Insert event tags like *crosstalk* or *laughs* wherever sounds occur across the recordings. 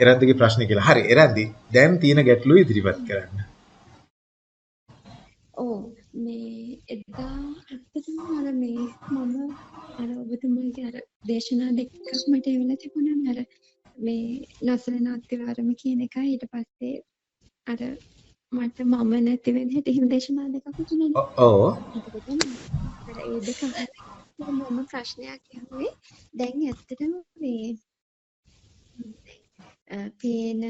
එරන්දිගේ ප්‍රශ්නේ කියලා. හරි එරන්දි දැන් තියෙන ගැටලුව ඉදිරිපත් කරන්න. ඔව් මේ එදා ඇත්තටම අර මේ මම අර ඔබතුමාගේ අර දේශනා දෙකක් මට එවලා තිබුණා අර මේ නසලන අත්තිවාරම කියන එකයි ඊට පස්සේ අර මට මම නැති වෙන හැටි එහෙම දේශනා දෙකක් තිබුණානේ. ඔව්. ඒ දෙක මම ප්‍රශ්නයක් අහුවේ දැන් ඇත්තටම මේ පේන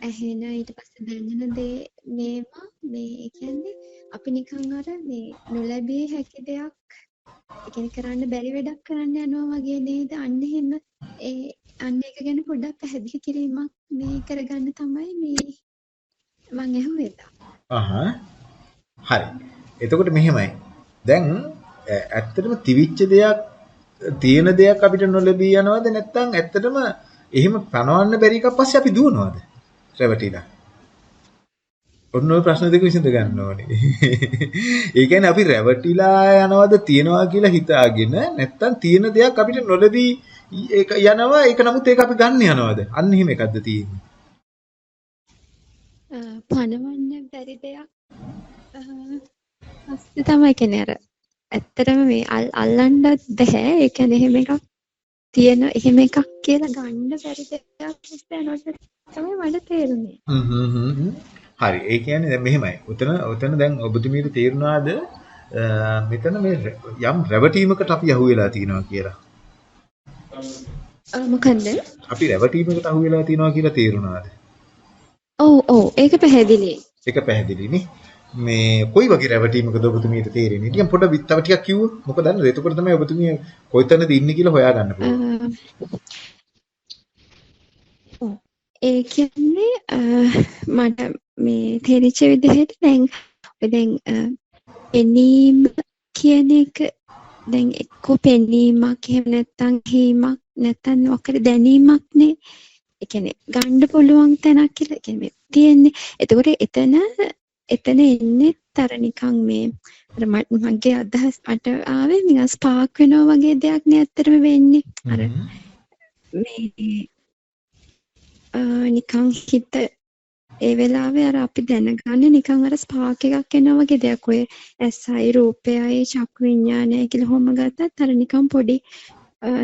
ඇහෙන ඊට පස්සේ දැනෙන දේ මේවා මේ ඒ කියන්නේ අපි නිකන් අර මේ නොලැබිය හැකි දෙයක් ඒ කියන්නේ කරන්න බැරි වැඩක් කරන්න යනවා වගේ නේද අන්න එහෙම ඒ අන්න ඒක ගැන පොඩ්ඩක් පැහැදිලි කිරීමක් මේ කරගන්න තමයි මේ මං ඇහුවේ එදා. අහහ. හරි. එතකොට මෙහෙමයි. දැන් ඇත්තටම තිවිච්ච දෙයක් තියෙන දෙයක් අපිට නොලැබී යනවද නැත්නම් ඇත්තටම එහෙම පනවන්න බැරි එකක් පස්සේ අපි දුවනවද? රැවටිලා. ඔන්න ඔය ප්‍රශ්න දෙක විසඳ ගන්න ඕනේ. *laughs* ඒ කියන්නේ අපි රැවටිලා යනවද තියනවා කියලා හිතාගෙන නැත්තම් තියෙන දෙයක් අපිට නොලැබී ඒක යනවා ඒක නමුත් ඒක අපි ගන්න යනවද? අන්න එහෙම එකක්ද තියෙන්නේ. පනවන්න බැරි දෙයක් පස්සේ තමයි කියන්නේ අර ඇත්තටම මේ අල්ලන්නත් බැහැ. ඒ කියන්නේ එහෙම එකක් තියෙන එහෙම එකක් කියලා ගන්න බැරි දෙයක් යනකොට තමයි මට තේරුනේ. හරි. ඒ කියන්නේ දැන් මෙහෙමයි. උතන උතන දැන් ඔබතුමීට තේරුණාද මෙතන මේ යම් රැවටීමකට අපි අහු වෙලා තියෙනවා කියලා. මොකන්ද? අපි රැවටීමකට අහු වෙලා තියෙනවා කියලා තේරුණාද? ඔව් ඔව් ඒක පැහැදිලි. ඒක පැහැදිලිනේ. මේ කොයි වගේ රැවටීමකද ඔබතුමීට තේරෙන්නේ? ටිකක් පොඩ්ඩක් තව ටිකක් කිව්වොත් මොකද දන්නද? එතකොට තමයි ඔබතුමිය කොයිතැනද ඉන්නේ කියලා හොයාගන්න පුළුවන්. ඒ කියන්නේ මට මේ තේරිච්ච විදිහට දැන් ඔය දැන් පෙනීම කියන එක දැන් එක්ක පෙනීමක් එහෙම නැත්නම් හීමක් නැත්නම් මොකද දැනීමක් නේ. ඒ කියන්නේ ගන්න පුළුවන් තැනක් කියලා කියන්නේ තියෙන්නේ. එතකොට එතන එතන එන්නේ තර නිකන් මේ අර මගේ අදහස් මට ආවේ නිකන් ස්පාක් වෙනවා වගේ දෙයක් නේ ඇත්තටම වෙන්නේ. අර මේ නිකන් හිත ඒ වෙලාවේ අර අපි දැනගන්නේ නිකන් අර ස්පාක් එකක් එනවා වගේ දෙයක්. ඔය ඇසයි රූපයයි චක්කු විඤ්ඤාණයයි කියලා කොහොම ගත්තත් අර නිකන් පොඩි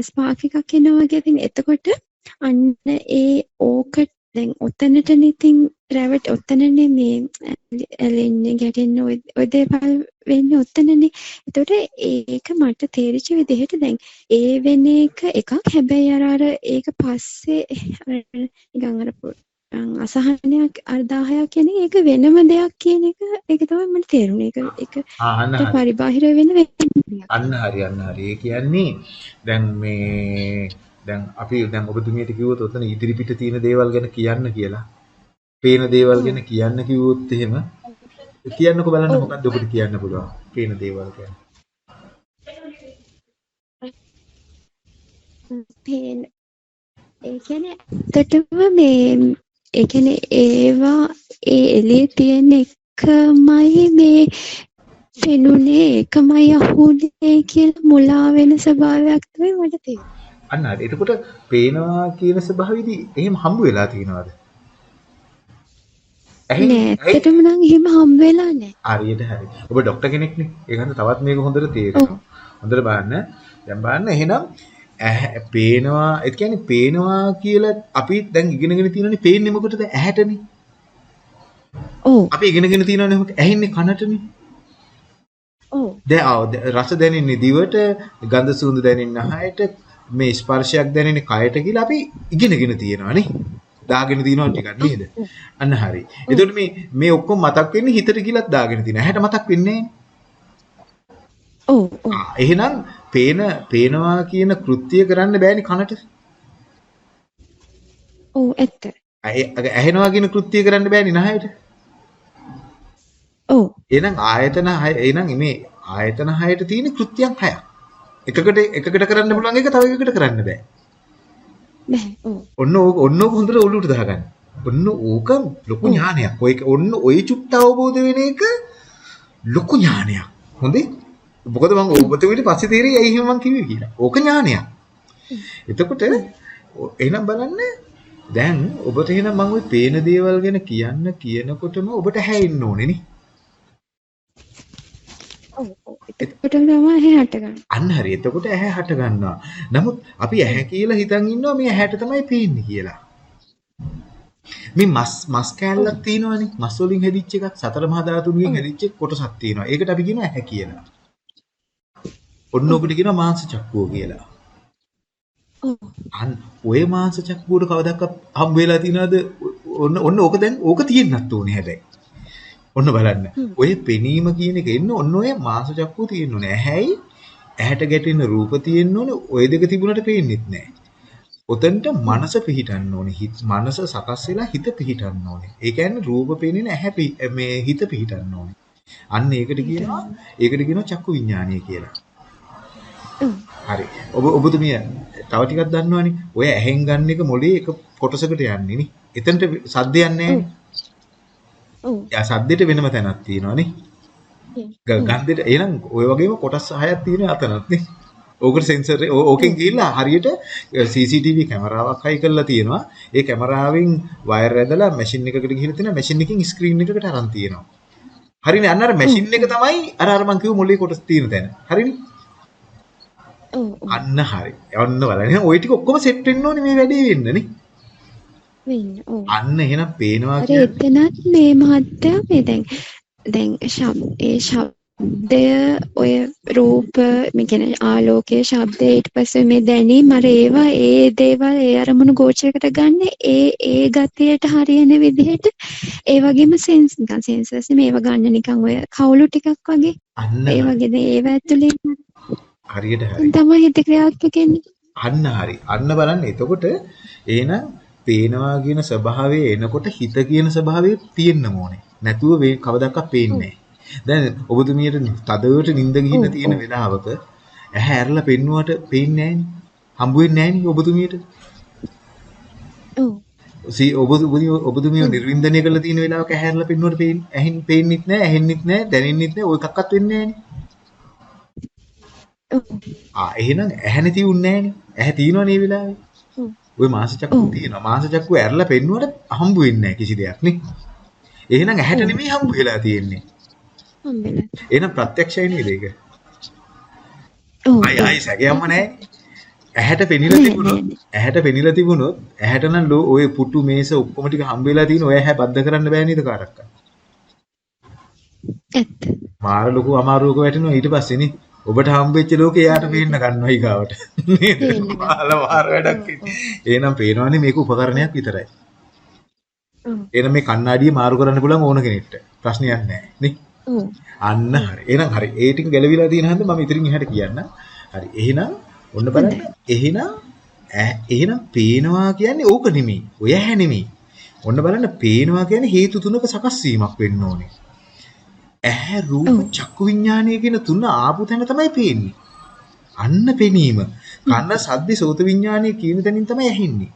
ස්පාක් එකක් එනවා වගේ. එතකොට අන්න ඒ ඕකට දැන් ඔතනටනේ ඉතින් රැවට් ඔතනනේ මේ ඇලෙන්නේ ගැටෙන්නේ ඔය දේවල් වෙන්නේ ඔතනනේ. එතකොට ඒක මට තේරිච්ච විදිහට දැන් ඒ වෙන එක එකක් හැබැයි අර අර ඒක පස්සේ නිකන් අර අසහනයක් අර්ධාහයක් කියන ඒක වෙනම දෙයක් කියන එක ඒක තමයි මට තේරුනේ. ඒක ඒක පරිබාහිර වෙන වෙන්නේ. අන්න හරි අන්න හරි. කියන්නේ දැන් මේ දැන් අපි දැන් ඔබතුමියට කිව්වොත් ඔතන ඉදිරිපිට තියෙන දේවල් ගැන කියන්න කියලා. පේන දේවල් ගැන කියන්න කිව්වොත් එහෙම කියන්නකෝ බලන්න මොකක්ද ඔබට කියන්න පුළුවන්. පේන දේවල් ගැන. පේන ඒ කියන්නේ ඇත්තටම මේ ඒ කියන්නේ ඒවා ඒ එළියේ තියෙන එකමයි මේ පෙනුනේ ඒකමයි අහුනේ කියලා මුලා වෙන ස්වභාවයක් තමයි මට තියෙන්නේ. අන්න හරි. එතකොට පේනවා කියන ස්වභාවෙදී එහෙම හම්බ වෙලා තියෙනවද? නෑ ඇත්තටම නම් එහෙම හම්බ වෙලා නෑ. හරියට හරි. ඔබ ડોක්ටර් කෙනෙක්නේ. ඒකන්ද තවත් මේක හොඳට තේරෙනවා. හොඳට බලන්න. දැන් බලන්න එහෙනම් පේනවා ඒ කියන්නේ පේනවා කියලා අපි දැන් ඉගෙනගෙන තියෙනනේ පේන්නේ මොකටද ඇහැටනේ. ඔව්. අපි ඉගෙනගෙන තියෙනනේ ඇහින්නේ කනටනේ. ඔව්. දැන් රස දැනෙන්නේ දිවට, ගඳ සුවඳ දැනෙන්නේ නහයට, මේ ස්පර්ශයක් දැනෙන්නේ කයට කියලා අපි ඉගෙනගෙන තියෙනවා නේ. දාගෙන තියෙනවා ටිකක් නේද? අන්න හරි. එතකොට මේ මේ ඔක්කොම මතක් වෙන්නේ හිතට කියලාත් දාගෙන තියෙනවා. ඇහැට මතක් වෙන්නේ ඔව්. එහෙනම් පේන පේනවා කියන කෘත්‍ය කරන්න බෑනේ කනට. ඔව් ඇත්ත. ඇහෙනවා කියන කෘත්‍ය කරන්න බෑනේ නහයට. ඔව්. එහෙනම් ආයතන හය එහෙනම් මේ ආයතන හයට තියෙන කෘත්‍යයන් හයක්. එකකට එකකට කරන්න පුළුවන් එක තව එකකට කරන්න බෑ. ඔන්න ඕක ඔන්න ඕක හොඳට ඔළුවට දාගන්න. ඔන්න ඕක ලොකු ඥානයක්. ඔය ඔන්න ඔය චුට්ට අවබෝධ වෙන එක ලොකු ඥානයක්. හොඳේ? මොකද මම ඔබතුමීට පස්සේ තේරෙයි ඇයි එහෙම මං කිව්වේ කියලා. ඕක ඥානයක්. එතකොට එහෙනම් බලන්න දැන් ඔබට එහෙනම් මම ওই පේන දේවල් ගැන කියන්න කියනකොටම ඔබට හැෙන්න ඕනේ නේ. ඔව් ඔව් එතකොට තමයි ඇහැ හටගන්නේ. අන්න හරි. එතකොට ඇහැ හට ගන්නවා. නමුත් අපි ඇහැ කියලා හිතන් ඉන්නවා මේ ඇහැට තමයි පේන්නේ කියලා. මේ මස් මස් කෑල්ලක් තියෙනවනේ. මස් වලින් හැදිච්ච එකක් සතර මහා ධාතුන්ගෙන් හැදිච්ච කොටසක් තියෙනවා. ඒකට අපි කියනවා ඇහැ කියලා. ඔන්න ඔකට කියනවා මාංශ චක්කුව කියලා. ඔව්. අන්න ඔය මාංශ චක්කුවට කවදාවත් හම් වෙලා තියනවද? ඔන්න ඔන්න ඕක දැන් ඕක තියෙන්නත් ඕනේ හැබැයි. ඔන්න බලන්න. ඔය පෙනීම කියන එක එන්න ඔන්න ඔය මාංශ චක්කුව තියෙන්න ඕනේ. ඇහැයි ඇහැට ගැටෙන රූප තියෙන්න ඕනේ. ඔය දෙක තිබුණට පේන්නෙත් නැහැ. ඔතනට මනස පිහිටන්න ඕනේ. හිත මනස සකස් වෙලා හිත පිහිටන්න ඕනේ. ඒ කියන්නේ රූප පේන්නේ නැහැ මේ හිත පිහිටන්න ඕනේ. අන්න ඒකට කියනවා ඒකට කියනවා චක්කු විඥානය කියලා. හරි. ඔබ ඔබතුමිය තව ටිකක් දන්නවනේ. ඔය ඇහෙන් ගන්න එක මොලේ එක කොටසකට යන්නේ නේ. එතනට සද්දයක් නැහැ. යා සද්දෙට වෙනම තැනක් තියෙනවනේ. ගන්ධෙට එහෙනම් ඔය වගේම කොටස් 6ක් තියෙන අතනත් නේ. ඕකට සෙන්සර් ඕකෙන් ගිහිල්ලා හරියට CCTV කැමරාවක් හයි කරලා තියෙනවා. ඒ කැමරාවෙන් වයර් ඇදලා මැෂින් එකකට ගිහිල්ලා තියෙනවා. මැෂින් එකකින් ස්ක්‍රීන් එකකට අරන් තියෙනවා. හරිනේ අන්න අර මැෂින් එක තමයි අර අර මං කිව්ව මොලේ කොටස් තියෙන තැන. හරිනේ? අන්න හරි. ඔන්න බලන්න. ওই ටික ඔක්කොම සෙට් වෙන්න ඕනේ මේ වැඩේ වෙන්න නේ. වෙන්න. අන්න එහෙනම් පේනවා කියන්නේ එතනත් මේ මහත්තයා මේ දැන් දැන් ඒ ශබ්දය ඔය රූප මේ කියන්නේ ආලෝකයේ ශබ්දය ඊට පස්සේ මේ දැනීම අර ඒවා ඒ දේවල් ඒ අරමුණු ගෝචරයකට ගන්න ඒ ඒ ගතියට හරියන විදිහට ඒ වගේම සෙන්ස් නිකන් සෙන්සර්ස් මේව ගන්න නිකන් ඔය කවුළු ටිකක් වගේ ඒ වගේ දැන් ඒව ඇතුලේ හරියට හරි. තමයි හිත ක්‍රියාත්මක වෙන්නේ. අන්න හරි. අන්න බලන්න. එතකොට එහෙනම් පේනවා කියන ස්වභාවය එනකොට හිත කියන ස්වභාවය තියෙන්න ඕනේ. නැතුව වේ කවදාවත් පේන්නේ නැහැ. දැන් ඔබතුමියට තදවට නිින්ද ගිහින් තියෙන වෙලාවක ඇහැ ඇරලා පෙන්නුවට පේන්නේ නැහනේ. හම්බ වෙන්නේ නැහනේ ඔබතුමියට. ඔව්. සී ඔබ ඔබතුමිය ඔබතුමිය නිර්වින්දනය කරලා තියෙන වෙලාවක ඇහැ ඇරලා පෙන්නුවට පේන්නේ ඇහෙන් පේන්නෙත් නැහැ, ඇහෙන්නෙත් නැහැ, දැනෙන්නෙත් නැහැ. ඔය එකක්වත් වෙන්නේ. ඔව්. ආ එහෙනම් ඇහැ නැති උන්නේ නැහනේ. ඇහැ තියෙනවනේ මේ වෙලාවේ. ওই මාංශ චක්කුව ඔව්. තියෙනවා. මාංශ චක්කුව ඇරලා පෙන්නුවට හම්බ වෙන්නේ නැහැ කිසි දෙයක් නේ. එහෙනම් ඇහැට. නෙමෙයි හම්බ වෙලා තියෙන්නේ. හම්බෙලා. එහෙනම් ප්‍රත්‍යක්ෂයි නේද ඒක? ඔව්. අයි. අයි සැකයක්ම නැහැ. ඇහැට පෙනිලා තිබුණොත් ඇහැට පෙනිලා තිබුණොත් ඇහැට නම් ලෝ ඔය පුටු මේස ඔක්කොම ටික හම්බ වෙලා තියෙන ඔය ඇහැ බද්ධ කරන්න බෑ නේද කාටවත්. ඇත්ත. මාර ලොකු අමාරුවක වැටෙනවා ඊට පස්සේ නේ. ඔබට හම්බෙච්ච ලෝකේ යාට පේන්න ගන්නවා ඊගාවට. නේද? මාල මාර වැඩක්. එහෙනම් පේනවනේ මේක උපකරණයක් විතරයි. එහෙනම් මේ කණ්ණාඩිය මාරු කරන්න පුළුවන් ඕන කෙනෙක්ට. ප්‍රශ්නයක් නැහැ. නේ? අන්න හරි. එහෙනම් හරි. ඒ ටික ගැලවිලා තියෙන හන්ද මම ඉතින් එහාට කියන්න. හරි. එහෙනම් ඔන්න බලන්න. එහෙනම් එහෙනම් පේනවා කියන්නේ ඕක නෙමෙයි. ඔය ඇහැ නෙමෙයි. ඔන්න බලන්න පේනවා කියන්නේ හේතු තුනක සකස් වීමක් වෙන්න ඕනේ. ඇහැ රූප. චක්කු විඥානය කියන තුන ආපු තැන තමයි පේන්නේ. අන්න පෙනීම. කන සද්ද සෝත විඥානය කියන තැනින් තමයි ඇහෙන්නේ.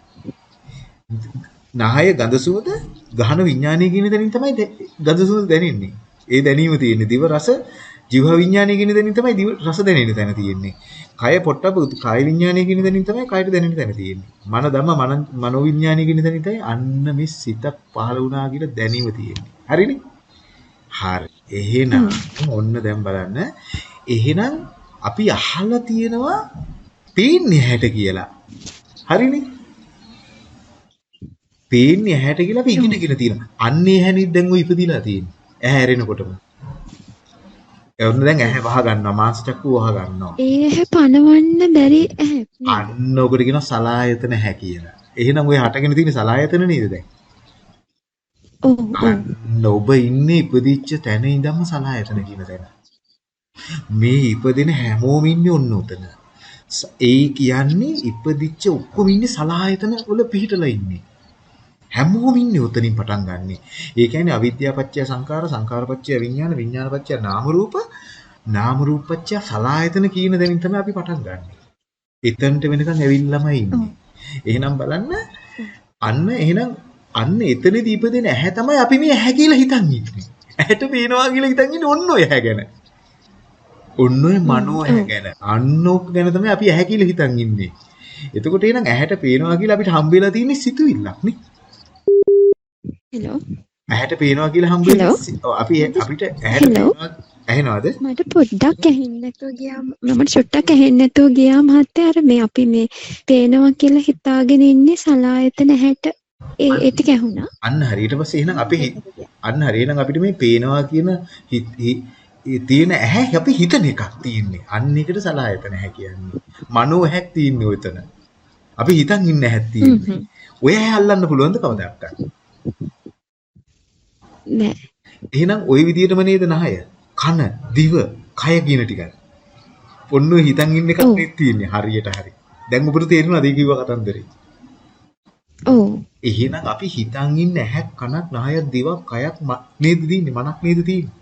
නාය ගඳ සුවඳ ගහන විඥානය කියන තැනින් තමයි ගඳ සුවඳ දැනෙන්නේ. ඒ දැනීම තියෙන්නේ. දිව රස ජීව විඥානය කියන තැනින් තමයි දිව රස දැනෙන තැන තියෙන්නේ. කය පොට්ටබ කාය විඥානය කියන තැනින් තමයි කයට දැනෙන තැන තියෙන්නේ. මන ධම්ම මන මනෝ විඥානය කියන තැනින් තමයි අන්න මේ සිත පහළ වුණා කියලා දැනීම තියෙන්නේ. හරිනේ? හරි. එහෙනම් ඔන්න දැන් බලන්න. එහෙනම් අපි අහලා තියෙනවා පේන්නේ හැට කියලා. හරිනේ? පේන්නේ ඇහැට කියලා අපි ඉගෙනගෙන තියෙනවා. අන්නේ ඇහැනේ දැන් ඔය ඉපදිලා තියෙන්නේ. ඇහැ ඇරෙනකොටම. ඒ වුණ දැන් ඇහැ වහ ගන්නවා චක්කුව වහ ගන්නවා. ඒ ඇහැ පනවන්න බැරි ඇහැ. අන්න ඔකට කියනවා සලායතන ඇහැ කියලා. එහෙනම් ඔය හටගෙන තියෙන සලායතන නේද දැන්? ඔව් ඔබ ඉන්නේ ඉපදිච්ච තැන ඉඳන්ම සලායතන කියන තැන. මේ ඉපදෙන හැමෝම ඉන්නේ ඔන්න උතන. ඒ කියන්නේ ඉපදිච්ච ඔක්කොම ඉන්නේ සලායතන වල පිහිටලා ඉන්නේ. හැමෝම ඉන්නේ උතනින් පටන් ගන්නෙ. ඒ කියන්නේ අවිද්‍යාව පත්‍ය සංකාර සංකාර පත්‍ය විඥාන විඥාන පත්‍ය නාම රූප නාම රූප පත්‍ය සලායතන කියන දෙනින් තමයි අපි පටන් ගන්නෙ. එතනට වෙනකන් ඇවිල්ලාමයි ඉන්නේ. එහෙනම් බලන්න අන්න එහෙනම් අන්න එතනදී ඉපදෙන ඇහැ තමයි අපි මේ ඇහැ කියලා හිතන් ඉන්නේ. ඇහැට පේනවා කියලා හිතන් ඉන්නේ ඔන්න ඔය ඇහැ ගැන. ඔන්න ඔය මනෝ ඇහැ ගැන. අන්න ඕක ගැන තමයි අපි ඇහැ කියලා හිතන් ඉන්නේ. එතකොට එහෙනම් ඇහැට පේනවා කියලා අපිට හම්බෙලා තියෙන්නේ සිතුවිල්ලක් නේ. හෙලෝ ඇහැට පේනවා කියලා ඔව්, අපි අපිට ඇහැට? පේනවා ඇහෙනවද? මට පොඩ්ඩක් ඇහෙන්නේ නැතුව ගියා මට චුට්ටක් ඇහෙන්නේ නැතුව ගියා මහත්තයා අර මේ අපි මේ පේනවා කියලා හිතාගෙන ඉන්නේ සලායතන ඇහැට ඒ ඒ ටික ඇහුණා අන්න හරි. ඊට පස්සේ එහෙනම් අපි අන්න හරි. එහෙනම් අපිට මේ පේනවා කියන තියෙන ඇහැ අපි හිතන එකක් තියෙන්නේ. අන්න ඒකට සලායතන ඇහැ කියන්නේ. මනෝ ඇහැක් තියෙන්නේ ඔතන. අපි හිතන් ඉන්න ඇහැක් තියෙන්නේ. ඔය ඇහැ අල්ලන්න පුළුවන්ද කවදාවත්? නෑ එහෙනම් ওই විදිහටම නේද නහය? කන, දිව, කය කියන ටික. ඔන්න ඔය හිතන් ඉන්න එකක් තියෙන්නේ හරියට හරි. දැන් ඔබට තේරෙනවද ඒ කිව්ව කතන්දරේ? ඔව් එහෙනම් අපි හිතන් ඉන්න ඇහක්, කනක්, නහයක්, දිවක්, කයක් නේද තියෙන්නේ? මනක් නේද තියෙන්නේ?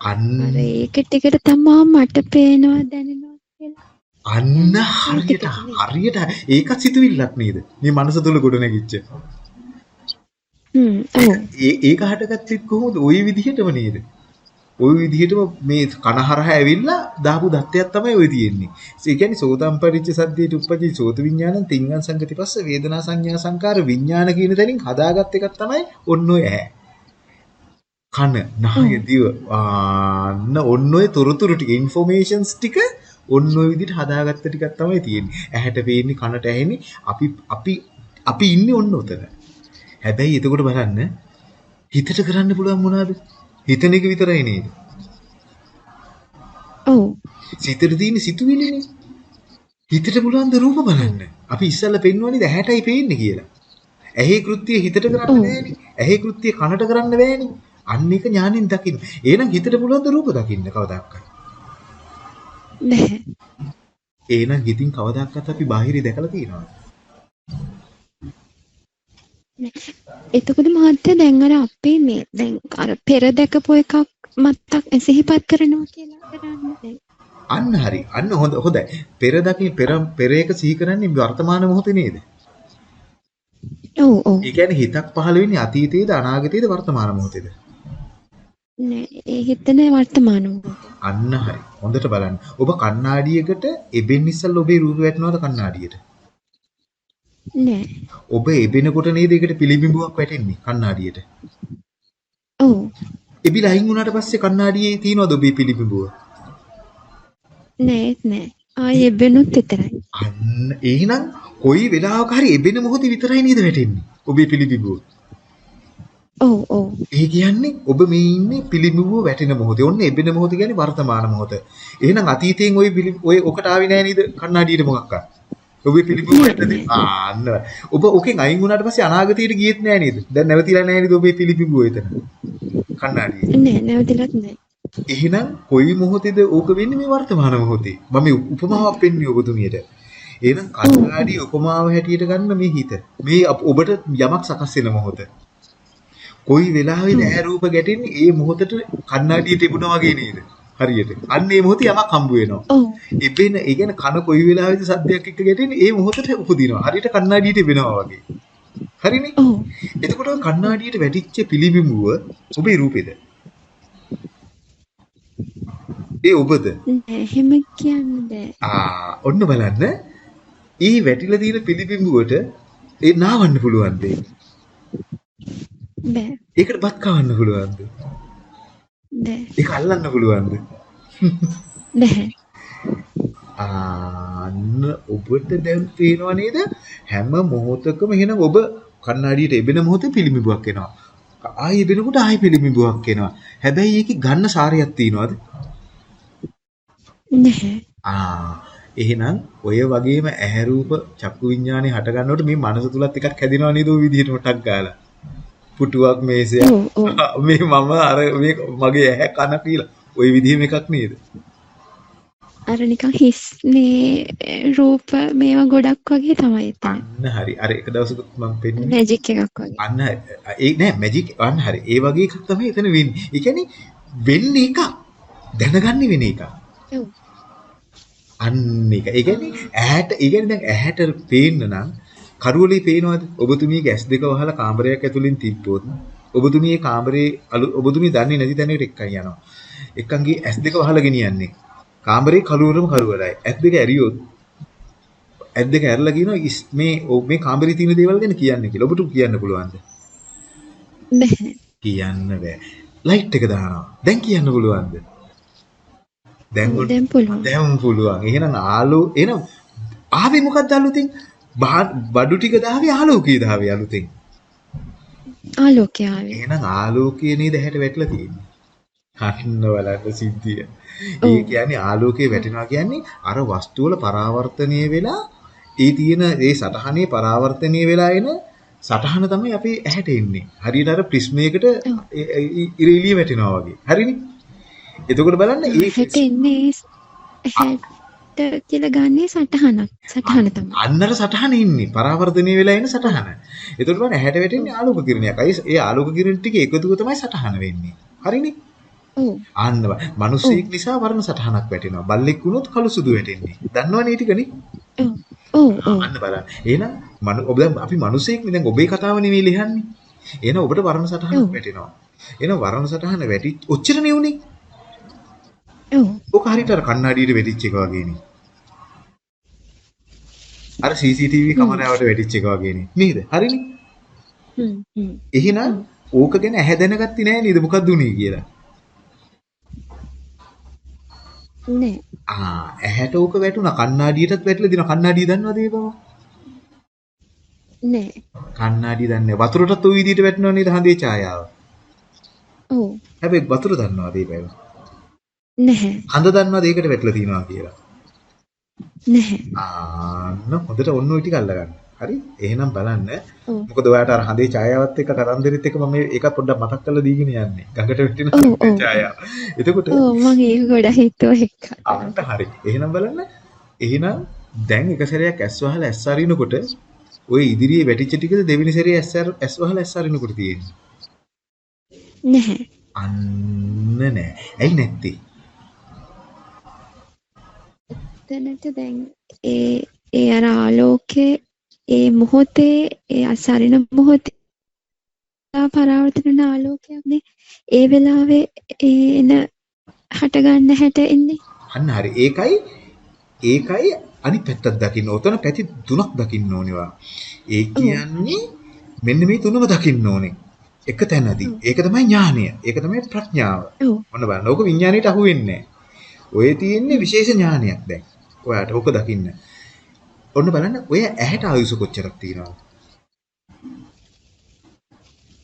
අන්න ඒක ටිකට තමා මට පේනවා දැනෙනවා කියලා අන්න හරියට හරියට ඒකත් සිතුවිල්ලක් නේද? මේ මනස තුල ගොඩ නැගිච්ච. හ්ම් ඒක හටගත්තෙත් කොහොමද? ওই විදිහටම නේද? ওই විදිහටම මේ කනහරහ ඇවිල්ලා දාපු දත්තයක් තමයි ওই තියෙන්නේ. ඒ කියන්නේ සෝතම් පරිච්ඡ සද්දේට උපදී සෝත විඥානං තිංගං සංගතිපස්ස වේදනා සංඥා සංකාර විඥාන කියන තැනින් හදාගත් එකක් තමයි ඔන්න ඔය ඇහැ. කන, නාය, දිව, අන්න ඔන්න ඔය තොරතුරු ටික ইনফෝමේෂන්ස් ටික ඔන්න ඔය විදිහට හදාගත්ත ටිකක් තමයි තියෙන්නේ. ඇහැට පේන්නේ, කනට ඇහෙන්නේ, අපි අපි අපි ඉන්නේ ඔන්න උතන. හැබැයි එතකොට බලන්න හිතට කරන්න පුළුවන් මොනවද? හිතන එක විතරයි නේද? ඔව් සිතට තියෙන සිතුවිලිනේ. හිතට පුළුවන් ද රූප බලන්න. අපි ඉස්සල්ලා පෙන්වන්නේ ඇහැටයි පේන්නේ කියලා. ඇහි කෘත්‍ය හිතට කරන්න. බෑනේ. ඇහි කෘත්‍ය කනට කරන්න බෑනේ. අන්න එක ඥානෙන් දකින්න. එහෙනම් හිතට පුළුවන් ද රූප දකින්න කවදාවත්? නැහැ එහෙනම් හිතින් කවදාවත් අපි බාහිරේ දැකලා තියෙනවද? එතකොට මහත්තයා දැන් අර අපි මේ දැන් අර පෙර දැකපු එකක් මත්තක් සිහිපත් කරනවා කියලා කරන්නේ අන්න හරි. අන්න හොඳ හොඳයි. පෙර දකින් පෙර පෙර එක සිහි කරන්නේ වර්තමාන මොහොතේ නේද? ඔව් ඔව් ඒ කියන්නේ හිතක් පහළ වෙන්නේ අතීතයේද අනාගතයේද වර්තමාන මොහොතේද? නෑ ඒ හිතන වර්තමාන මොහොත අන්න හරි. හොඳට බලන්න. ඔබ කණ්ණාඩියකට එබෙන් ඉස්සල්ලා ඔබේ රූපය වැටෙනවද කණ්ණාඩියට? නෑ ඔබ එබෙනකොට නේද ඒකට පිළිබිඹුවක් වැටෙන්නේ කණ්ණාඩියට. ඔව් එබිලා අයින් වුණාට පස්සේ කණ්ණාඩියේ තියෙනවද ඔබේ පිළිබිඹුව? නෑත් නෑ ආයේ බෙනුත් විතරයි අන්න එහෙනම් කොයි වෙලාවක හරි එබෙන මොහොතේ විතරයි නේද වැටෙන්නේ ඔබේ පිළිබිඹුව. ඔව් ඔව් ඒ කියන්නේ ඔබ මේ ඉන්නේ පිළිබිඹුව වැටෙන මොහොතේ. ඔන්න එබෙන මොහොත කියන්නේ වර්තමාන මොහොත. එහෙනම් අතීතයෙන් ওই ඔය ඔකට ආවේ නෑ නේද කණ්ණාඩියට මොකක්ද? ඔබේ වැටෙන්නේ. ආන්න. ඔබ ඔකෙන් අයින් වුණාට පස්සේ අනාගතයට ගියෙත් නෑ නේද? දැන් නැවතිලා නෑ නේද ඔබේ පිළිබිඹුව එතන? කණ්ණාඩියේ. නෑ නැවතිලත් නෑ එහෙනම් කොයි මොහොතේද ඕක වෙන්නේ මේ වර්තමාන මොහොතේ. මම උපමාවක් පෙන්වන්නේ ඔබතුමියට. එහෙනම් කණ්ණාඩි උපමාව හැටියට ගන්න මේ හිත. මේ ඔබට යමක් සකස් වෙන මොහොත. කොයි වෙලාවෙද ඇහැ රූප ගැටෙන්නේ ඒ මොහොතට කණ්ණාඩිය තිබුණා වගේ නේද? හරියට. අන්න ඒ මොහොතේ යමක් හම්බ වෙනවා. ඔව් එබෙන ඒ කියන්නේ කන කොයි වෙලාවෙද සද්දයක් එක්ක ගැටෙන්නේ ඒ මොහොතට උපදිනවා. හරියට කණ්ණාඩියට වෙනවා වගේ. හරිනේ? ඔව් එතකොට කණ්ණාඩියට වැටිච්ච පිළිබිඹුව ඔබේ රූපෙද? ඒ ඔබද? එහෙම කියන්න බෑ ආ ඔන්න බලන්න. ඊ වැටිලා තියෙන පිළිබිඹුවට ඒ නාවන්න පුළුවන්ද? බෑ ඒකට බත් කවන්න පුළුවන්ද? බෑ ඒක අල්ලන්න පුළුවන්ද? නැහැ ආන්න *laughs* ඔබට දැන් පේනවා නේද? හැම මොහොතකම එහෙනම් ඔබ කණ්ණාඩියට එබෙන මොහොතේ පිළිඹුවක් එනවා. ආයෙ එබෙනකොට ආයෙ පිළිඹුවක් එනවා. හැබැයි ඒකේ ගන්න සාරයක් තියනවාද? නැහැ ආ එහෙනම් ඔය වගේම ඇහැ රූප චක්කු විඥානේ හට ගන්නකොට මේ මනස තුලත් එකක් හැදෙනව නේද ඔය විදිහටම ටක් ගාලා. පුටුවක් මේසයක් *laughs* මේ මම අර මේ මගේ ඇහැ කන කියලා ওই විදිහම එකක් නේද? අර නිකන් හිස් මේ රූප මේවා ගොඩක් වගේ තමයි අන්න හරි. අර එක දවසක මම පෙන්නේ මැජික් එකක් වගේ අන්න ඒ නෑ මැජික් අන්න හරි. ඒ වගේ එකක් තමයි එතන වෙන්නේ. ඒ කියන්නේ වෙන්නේ එකක්. දැනගන්නේ වෙන. ඔව් අන්න එක. ඒ කියන්නේ ඇහැට ඒ කියන්නේ දැන් ඇහැට පේන්න නම් කරුවලේ පේනවද? ඔබතුමියගේ ඇස් දෙක වහලා කාමරයක් ඇතුලින් තිබ්බොත් ඔබතුමිය කාමරේ ඔබතුමිය දන්නේ නැති තැනකට එක්කන් යනවා. එක්කන්ගේ ඇස් දෙක වහලා ගෙනියන්නේ. කාමරේ කළුවරම කළුවරයි. ඇස් දෙක ඇරියොත් ඇත් දෙක ඇරලා කියනවා "ඉස්- මේ මේ කාමරේ තියෙන දේවල් ගැන කියන්න කියලා. ඔබට කියන්න පුළුවන්ද? බැහැ. කියන්න බෑ. ලයිට් එක දානවා. දැන් කියන්න පුළුවන්ද? දැන් පුළුවන්. දැන් පුළුවන්. එහෙනම් ආලෝ එහෙනම් ආවේ මොකක්ද අලුතින්? බඩු ටික දාවේ ආලෝකීය දාවේ අලුතින්. ආලෝකය ආවේ. එහෙනම් ආලෝකය නේද හැට වැටලා තියෙන්නේ. අන්න බලන්න සිද්ධිය. ඒ කියන්නේ ආලෝකය වැටෙනවා කියන්නේ අර වස්තු වල පරාවර්තනය වෙලා ඒ තියෙන ඒ සටහනේ පරාවර්තනය වෙලා එන සටහන තමයි අපේ ඇහැට එන්නේ. හරියට අර ප්‍රිස්මයකට ඉරෙලිය වැටෙනවා වගේ. හරිනේ? එතකොට බලන්න ඒ හැට එන්නේ හැට කියලා ගන්නේ සටහනක්. සටහන තමයි. අන්නර සටහන ඉන්නේ පරාවර්තනය වෙලා එන සටහන. එතකොට බලන්න ඇහැට වැටෙන්නේ ආලෝක කිරණයක්. අයි ඒ ආලෝක කිරණ ටික එකතුව තමයි සටහන වෙන්නේ. හරිනේ? ඔව්. අන්න බ- මිනිස්සෙක් නිසා වර්ණ සටහනක් වැටෙනවා. බල්ලෙක් වුණොත් කළු සුදු වැටෙන්නේ. දන්නවනේ ටිකනේ. ඔව්. ඔව්. අන්න බලන්න. එහෙනම් මනු- ඔබ දැන් අපි මිනිස්සෙක් නේ දැන් ඔබේ කතාව නෙවෙයි ලියන්නේ. එහෙනම් ඔබට වර්ණ සටහනක්. වැටෙනවා. එහෙනම් වර්ණ සටහන වැටි ඔච්චරනේ උනේ. ඔක හරියට අර කණ්ණාඩියට වැටිච්ච එක වගේනේ. අර CCTV කැමරාවට වැටිච්ච එක වගේනේ. නේද? හරිනේ. හ්ම්. එහෙනම් ඕක ගැන ඇහැ දැනගත්තේ නෑ නේද මොකක්ද උනේ කියලා. නෑ. ආ ඇහැට ඕක වැටුණා කණ්ණාඩියටත් වැටලා දිනවා කණ්ණාඩිය දන්නවද ඒ බව? නෑ. කණ්ණාඩිය දන්නේ. වතුරටත් ওই විදිහට වැටෙනව නේද හඳේ ඡායාව. ඔව්. හැබැයි වතුර දන්නවද ඒ බව? නැහැ. හඳ දන්නවද ඒකට වැටලා තියනවා කියලා? නැහැ. ආන්න හොඳට ඔන්න ඔය ටික අල්ලගන්න. හරි? එහෙනම් බලන්න. මොකද ඔයාට අර හඳේ ඡායාවත් එක්ක කතන්දරෙත් එක්ක මම ඒක පොඩ්ඩක් මතක් කරලා දීගෙන යන්නේ. ගඟට වැටෙන. ඡායාව. එතකොට ඔව් මම ඒක ගොඩක් හිතුවා ඒක. අන්න හරි. එහෙනම් බලන්න. එහෙනම් දැන් එක සැරයක් ඇස් වහලා ඇස් අරිනකොට ওই ඉදිරියේ වැටිච්ච ටිකද දෙවෙනි සැරේ ඇස් ඇස් වහලා ඇස් අරිනකොට තියෙන්නේ. නැහැ. අන්න නෑ. ඇයි නැත්තේ? එතනට දැන් ඒ ඒ අර ආලෝකයේ ඒ මොහොතේ ඒ අසරින මොහොතේ පරාවර්තන ආලෝකයක්නේ ඒ වෙලාවේ එන හට ගන්න හැට එන්නේ අන්න හරි. ඒකයි ඒකයි අනිත් පැත්තක් දකින්න. ඔතන පැති තුනක් දකින්න ඕනේ වා. ඒ කියන්නේ මෙන්න මේ තුනම දකින්න ඕනේ. එක තැනදී. ඒක තමයි ඥානය. ඒක තමයි ප්‍රඥාව. ඔන්න බලන්න. ඕක විඥාණයට අහු වෙන්නේ. ඔය තියෙන්නේ විශේෂ ඥානයක් දැන්. ඔයාට ඕක දකින්න. ඔන්න බලන්න ඔය ඇහැට ආයුෂ කොච්චරක් තියෙනවද?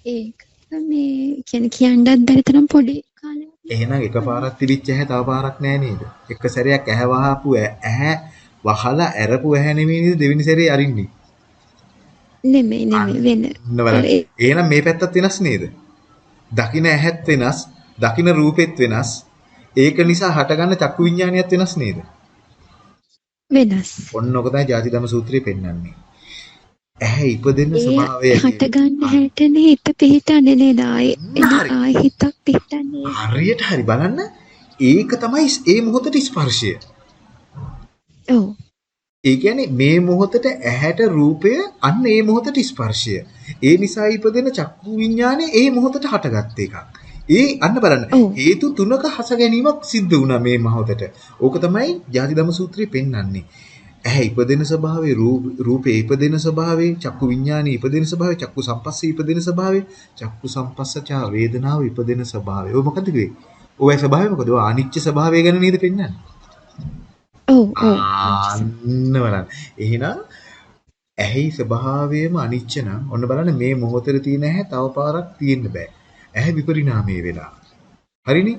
ඒක මේ කියන්නේ කියන්නත් බැරි තරම් පොඩි කාලයක් එහෙනම් එකපාරක් තිබිච්ච ඇහැ තව පාරක් නෑ නේද? එක සැරයක් ඇහැ වහපු ඇහැ වහලා ඇරපු ඇහැ නෙමෙයි නේද දෙවෙනි සැරේ අරින්නේ. නෙමෙයි නෙමෙයි වෙන එහෙනම් මේ පැත්තත් වෙනස් නේද? දකින ඇහත් වෙනස්, දකින රූපෙත් වෙනස්. ඒක නිසා හටගන්න චක්කු විඥානියත් වෙනස් නේද? වෙනස් ඔන්න ඔක තමයි ජාති ධම්ම සූත්‍රයේ පෙන්වන්නේ. ඇහැ ඉපදෙන ස්වභාවය හට ගන්න හැටනේ හිත පිහිටන්නේ නේද ආයේ හිතක් පිහිටන්නේ හරියට හරි බලන්න. ඒක තමයි ඒ මොහොතේ ස්පර්ශය. ඔව් ඒ කියන්නේ මේ මොහොතට ඇහැට රූපය අන්න ඒ මොහොතට ස්පර්ශය. ඒ නිසා ඉපදෙන චක්කු විඥානය ඒ මොහොතට හටගත් එකක්. ඒ අන්න බලන්න. හේතු තුනක හස ගැනීමක් සිද්ධ වුණා මේ මොහොතට. ඕක තමයි ජාති ධම සූත්‍රයේ පෙන්වන්නේ. ඇහැ ඉපදෙන ස්වභාවය, රූප- ඉපදෙන ස්වභාවය, චක්කු විඥානය ඉපදෙන ස්වභාවය, චක්කු සම්පස්සේ ඉපදෙන ස්වභාවය, චක්කු සම්පස්සචා වේදනාව ඉපදෙන ස්වභාවය. ඔය මොකද කිව්වේ? ඔය ස්වභාවය මොකද? ඔය අනිච්ච ස්වභාවය ගැන නේද පෙන්වන්නේ? ඔව් ඔව් අන්න බලන්න. එහෙනම් ඇහි ස්වභාවයම අනිච්ච නම් ඔන්න බලන්න මේ මොහොතේ තියෙන ඇහැ තව පාරක් තියෙන්න බෑ. ඇහැ විපරිණාමය වෙලා. හරිනේ?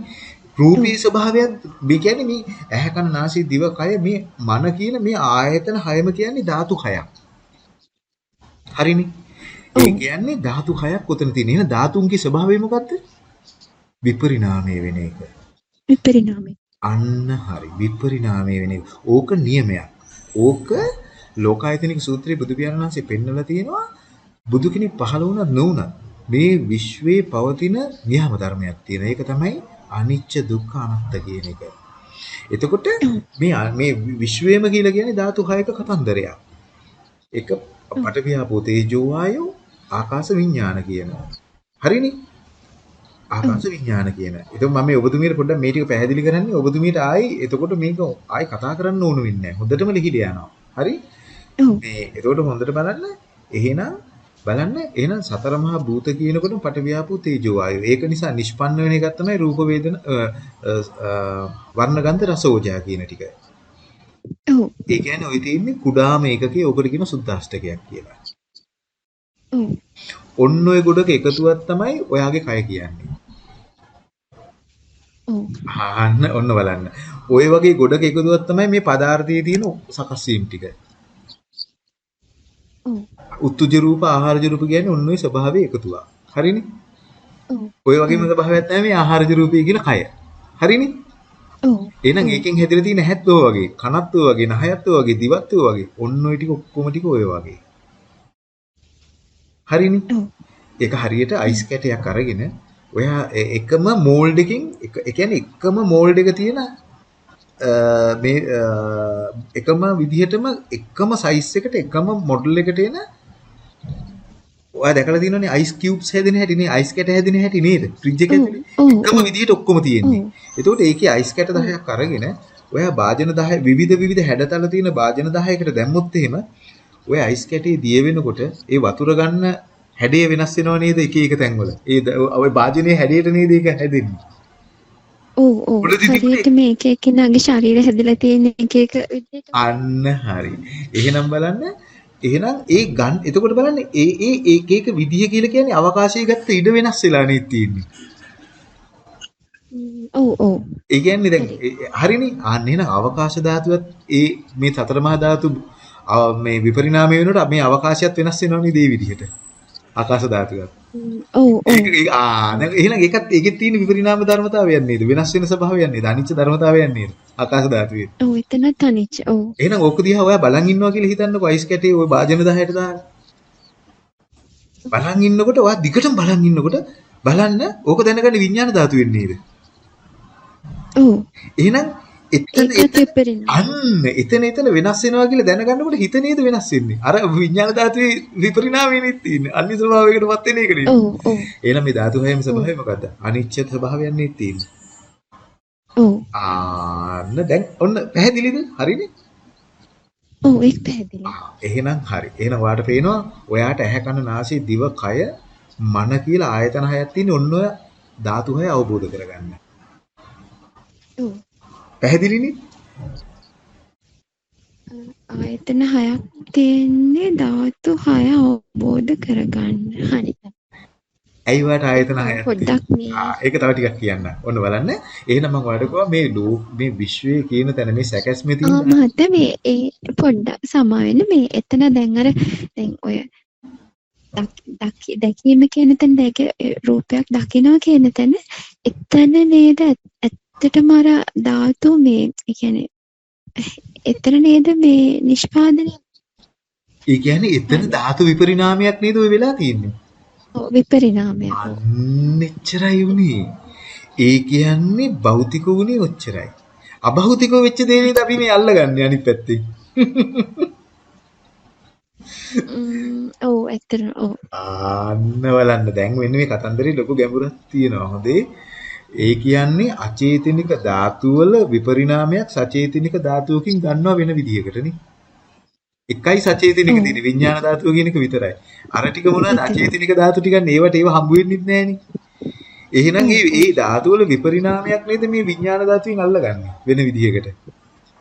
රූපී ස්වභාවයත් මේ කියන්නේ මේ ඇහැ කන නාසය දිව කය මේ මන කියන මේ ආයතන හයම කියන්නේ ධාතු හයක්. හරිනේ? ඒ කියන්නේ ධාතු හයක් උතන තියෙන. එහෙනම් ධාතුන්ගේ ස්වභාවය මොකද්ද? විපරිණාමය වෙන එක. විපරිණාමය අන්න හරි විපරිණාමය වෙන එක. ඕක නියමයක්. ඕක ලෝකායතනික සූත්‍රයේ බුදු පියාණන් වහන්සේ පෙන්වලා තියෙනවා බුදු කෙනෙක් පහළ වුණත් නොවුණත් මේ විශ්වයේ පවතින නියම ධර්මයක් තියෙන. ඒක තමයි අනිච්ච දුක්ඛ අනාත්ත කියන එක. එතකොට මේ මේ විශ්වයම කියලා කියන්නේ ධාතු හයක කතන්දරයක්. එක පටවියාපෝ තේජෝ වායෝ ආකාශ විඥාන කියනවා. හරිනේ? ආකාශ විඥාන කියන. එතකොට මම මේ ඔබතුමියට පොඩ්ඩක් මේ ටික පැහැදිලි කරන්නේ ඔබතුමියට ආයි එතකොට මේක ආයි කතා කරන්න ඕන වෙන්නේ නැහැ. හොඳටම ලිහිලා යනවා. හරි? මේ එතකොට හොඳට බලන්න එහෙනම් බලන්න එහෙනම් සතර මහා භූත කියනකොට පටවියාපෝ තේජෝ වායෝ. ඒක නිසා නිෂ්පන්න වෙන එකක් තමයි රූප වේදන අ, අ, අ, වර්ණ ගන්ධ රස ඕජා කියන ටික. ඔව්. ඒ කියන්නේ ওই තියෙන්නේ කුඩාම ඒකකයේ ඔකට කියන සුද්දාෂ්ටකයක් කියලා. ඔව්. ඔන්න ඔය ගොඩක එකතුවක් තමයි ඔයාගේ කය කියන්නේ. ඔව්. අහන්න ඔන්න බලන්න. ওই වගේ ගොඩක එකතුවක් තමයි මේ පදාර්ථයේ තියෙන සකස් වීම ටික. උත්තුජ රූප ආහාරජ රූප කියන්නේ ඔන්න ඔය ස්වභාවයේ එකතුවක්. හරිනේ? ඔය වගේම ස්වභාවයක් තමයි මේ ආහාරජ රූපය කියන කය. හරිනේ? ඔව්. එහෙනම් ඒකෙන් හැදලා තියෙන හැත් ඔය වගේ, කනත් ඔය වගේ, නහයත් ඔය වගේ, දිවත් ඔය වගේ. ඔන්න ඔය ටික ඔක්කොම ටික ඔය වගේ. හරිනේ? ඒක හරියට අයිස් කැටයක් අරගෙන ඔයා එකම මෝල්ඩ් එකකින් එක ඒ කියන්නේ එකම මෝල්ඩ් එක තියෙන මේ එකම විදිහටම එකම සයිස් එකට එකම මොඩල් එකට එන ඔයා දැකලා තියෙනවනේ අයිස් කියුබ්ස් හැදෙන හැටි නේ අයිස් කැට හැදෙන හැටි නේද ෆ්‍රිජ් එක ඔව්. එකම විදිහට ඔක්කොම තියෙන්නේ. එතකොට ඒකේ අයිස් කැට 10ක් අරගෙන ඔයා භාජන 10 විවිධ විවිධ හැඩතල තියෙන භාජන 10කට දැම්මොත් එහෙම ඔය අයිස් කැටේ දිය වෙනකොට ඒ වතුර ගන්න හැඩය වෙනස් වෙනව නේද එක එක තැන්වල. ඒ ඔය භාජනයේ හැඩයට නේද ඒක හැදෙන්නේ. ඔව්. ඔව්. උඩ තිබුණේ- හරියට මේක එක්කෙනාගේ ශරීරය හැදලා තියෙන එක එක විදිහට. අන්න හරි. එහෙනම් බලන්න එහෙනම් ඒ ගන් එතකොට බලන්න ඒ ඒ ඒක ඒක විදිය කියලා කියන්නේ අවකාශයේ ගත්ත ඉඩ වෙනස් වෙලා නේ තියෙන්නේ. ඔව්. ඔව්. ඒ කියන්නේ දැන් ඒ- හරිනේ අන්න එහෙනම් අවකාශ ධාතුවත් ඒ මේ සතර මහා ධාතු මේ විපරිණාමය වෙනකොට මේ අවකාශයත් වෙනස් වෙනවා නේද මේ විදිහට. ආකාශ ධාතුවත්. ම්, ඔව්. ඔව්. ආ දැන් එහෙනම් ඒකත් ඒකෙත් තියෙන විපරිණාම ධර්මතාවයන් නේද? වෙනස් වෙන ස්වභාවයන් නේද? අනිච්ච ධර්මතාවයන් නේද? ආකාශ ධාතුවේ. ඔව්. එතනත් අනිච්ච. ඔව්. එහෙනම් ඕක දිහා ඔයා බලන් ඉන්නවා කියලා හිතන්නකෝ අයිස් කැටේ ওই භාජන 10ට දාලා. බලන් ඉන්නකොට ඔයා දිගටම බලන් ඉන්නකොට බලන්න ඕක දැනගන්න විඥාන ධාතු වෙන්නේ නේද? ඔව්. එහෙනම් එතන එතන. අන්න එතන එතන වෙනස් වෙනවා කියලා දැනගන්නකොට හිත නේද වෙනස් වෙන්නේ. අර විඥාන ධාතුවේ විපරිණාමයනේ තියෙන්නේ. අනිත් ස්වභාවයකටපත් වෙන එක නේද? ඔව්. ඔව්. එහෙනම් මේ ධාතු හයම ස්වභාවය මොකද්ද? අනිච්ච ස්වභාවයන් නේ තියෙන්නේ. ඔව්. ආන්න දැන් ඔන්න පැහැදිලිද? හරිනේ? ඔව්. ඒක පැහැදිලි. එහෙනම් හරි. එහෙනම් ඔයාට පේනවා ඔයාට ඇහැ කන නාසය දිව කය මන කියලා ආයතන හයක් තියෙන ඔන්න ඔය ධාතු හය අවබෝධ කරගන්න. ඔව්. පැහැදිලිනේ? ආයතන හයක් තියෙන්නේ ධාතු හය අවබෝධ කරගන්න. හරි. ඇයි ඔයාට ආයතන හයක් පොඩ්ඩක් මේ ඒක තව ටිකක් කියන්න. ඔන්න බලන්න. එහෙනම් මම ඔයාලට කිව්වා මේ ලෝක මේ විශ්වයේ කියන තැන මේ සැකස්මේ තියෙන මහත්තයා මේ ඒ පොඩ්ඩක් සමා වෙන්න මේ එතන දැන් අර දැන් ඔය දක්- දකි- දැකීම කියන තැන දැක රූපයක් දකිනවා කියන තැන එතන නේද ඇත්තටම අර ධාතු මේ කියන්නේ එතන නේද මේ නිෂ්පාදනය ඒ කියන්නේ එතන ධාතු විපරිණාමයක් නේද ඔය වෙලා තියෙන්නේ. ඔව්, විපරිණාමය. අන්න එච්චරයි උනේ. ඒ කියන්නේ භෞතික උනේ ඔච්චරයි. අභෞතික වෙච්ච දේ නේද අපි මේ අල්ලගන්නේ අනිත් පැත්තේ. ඔව් ඇත්තටම ඔව්. ආන්න බලන්න දැන් වෙන්නේ මේ කතන්දරේ ලොකු ගැඹුරක් තියෙනවා. හොඳේ. ඒ කියන්නේ අචේතනික ධාතු වල විපරිණාමයක් සචේතනික ධාතුවකින් ගන්නවා වෙන විදිහකටනේ. එකයි සචේතනික. තියෙන්නේ විඥාන ධාතුව කියන එක විතරයි. අර ටික මොනවද අචේතනික ධාතු ටික නේවට ඒව හම්බ වෙන්නේ නැහනේ. එහෙනම් මේ මේ ධාතු වල විපරිණාමයක් නේද මේ විඥාන ධාතුවෙන් අල්ලගන්නේ වෙන විදිහකට.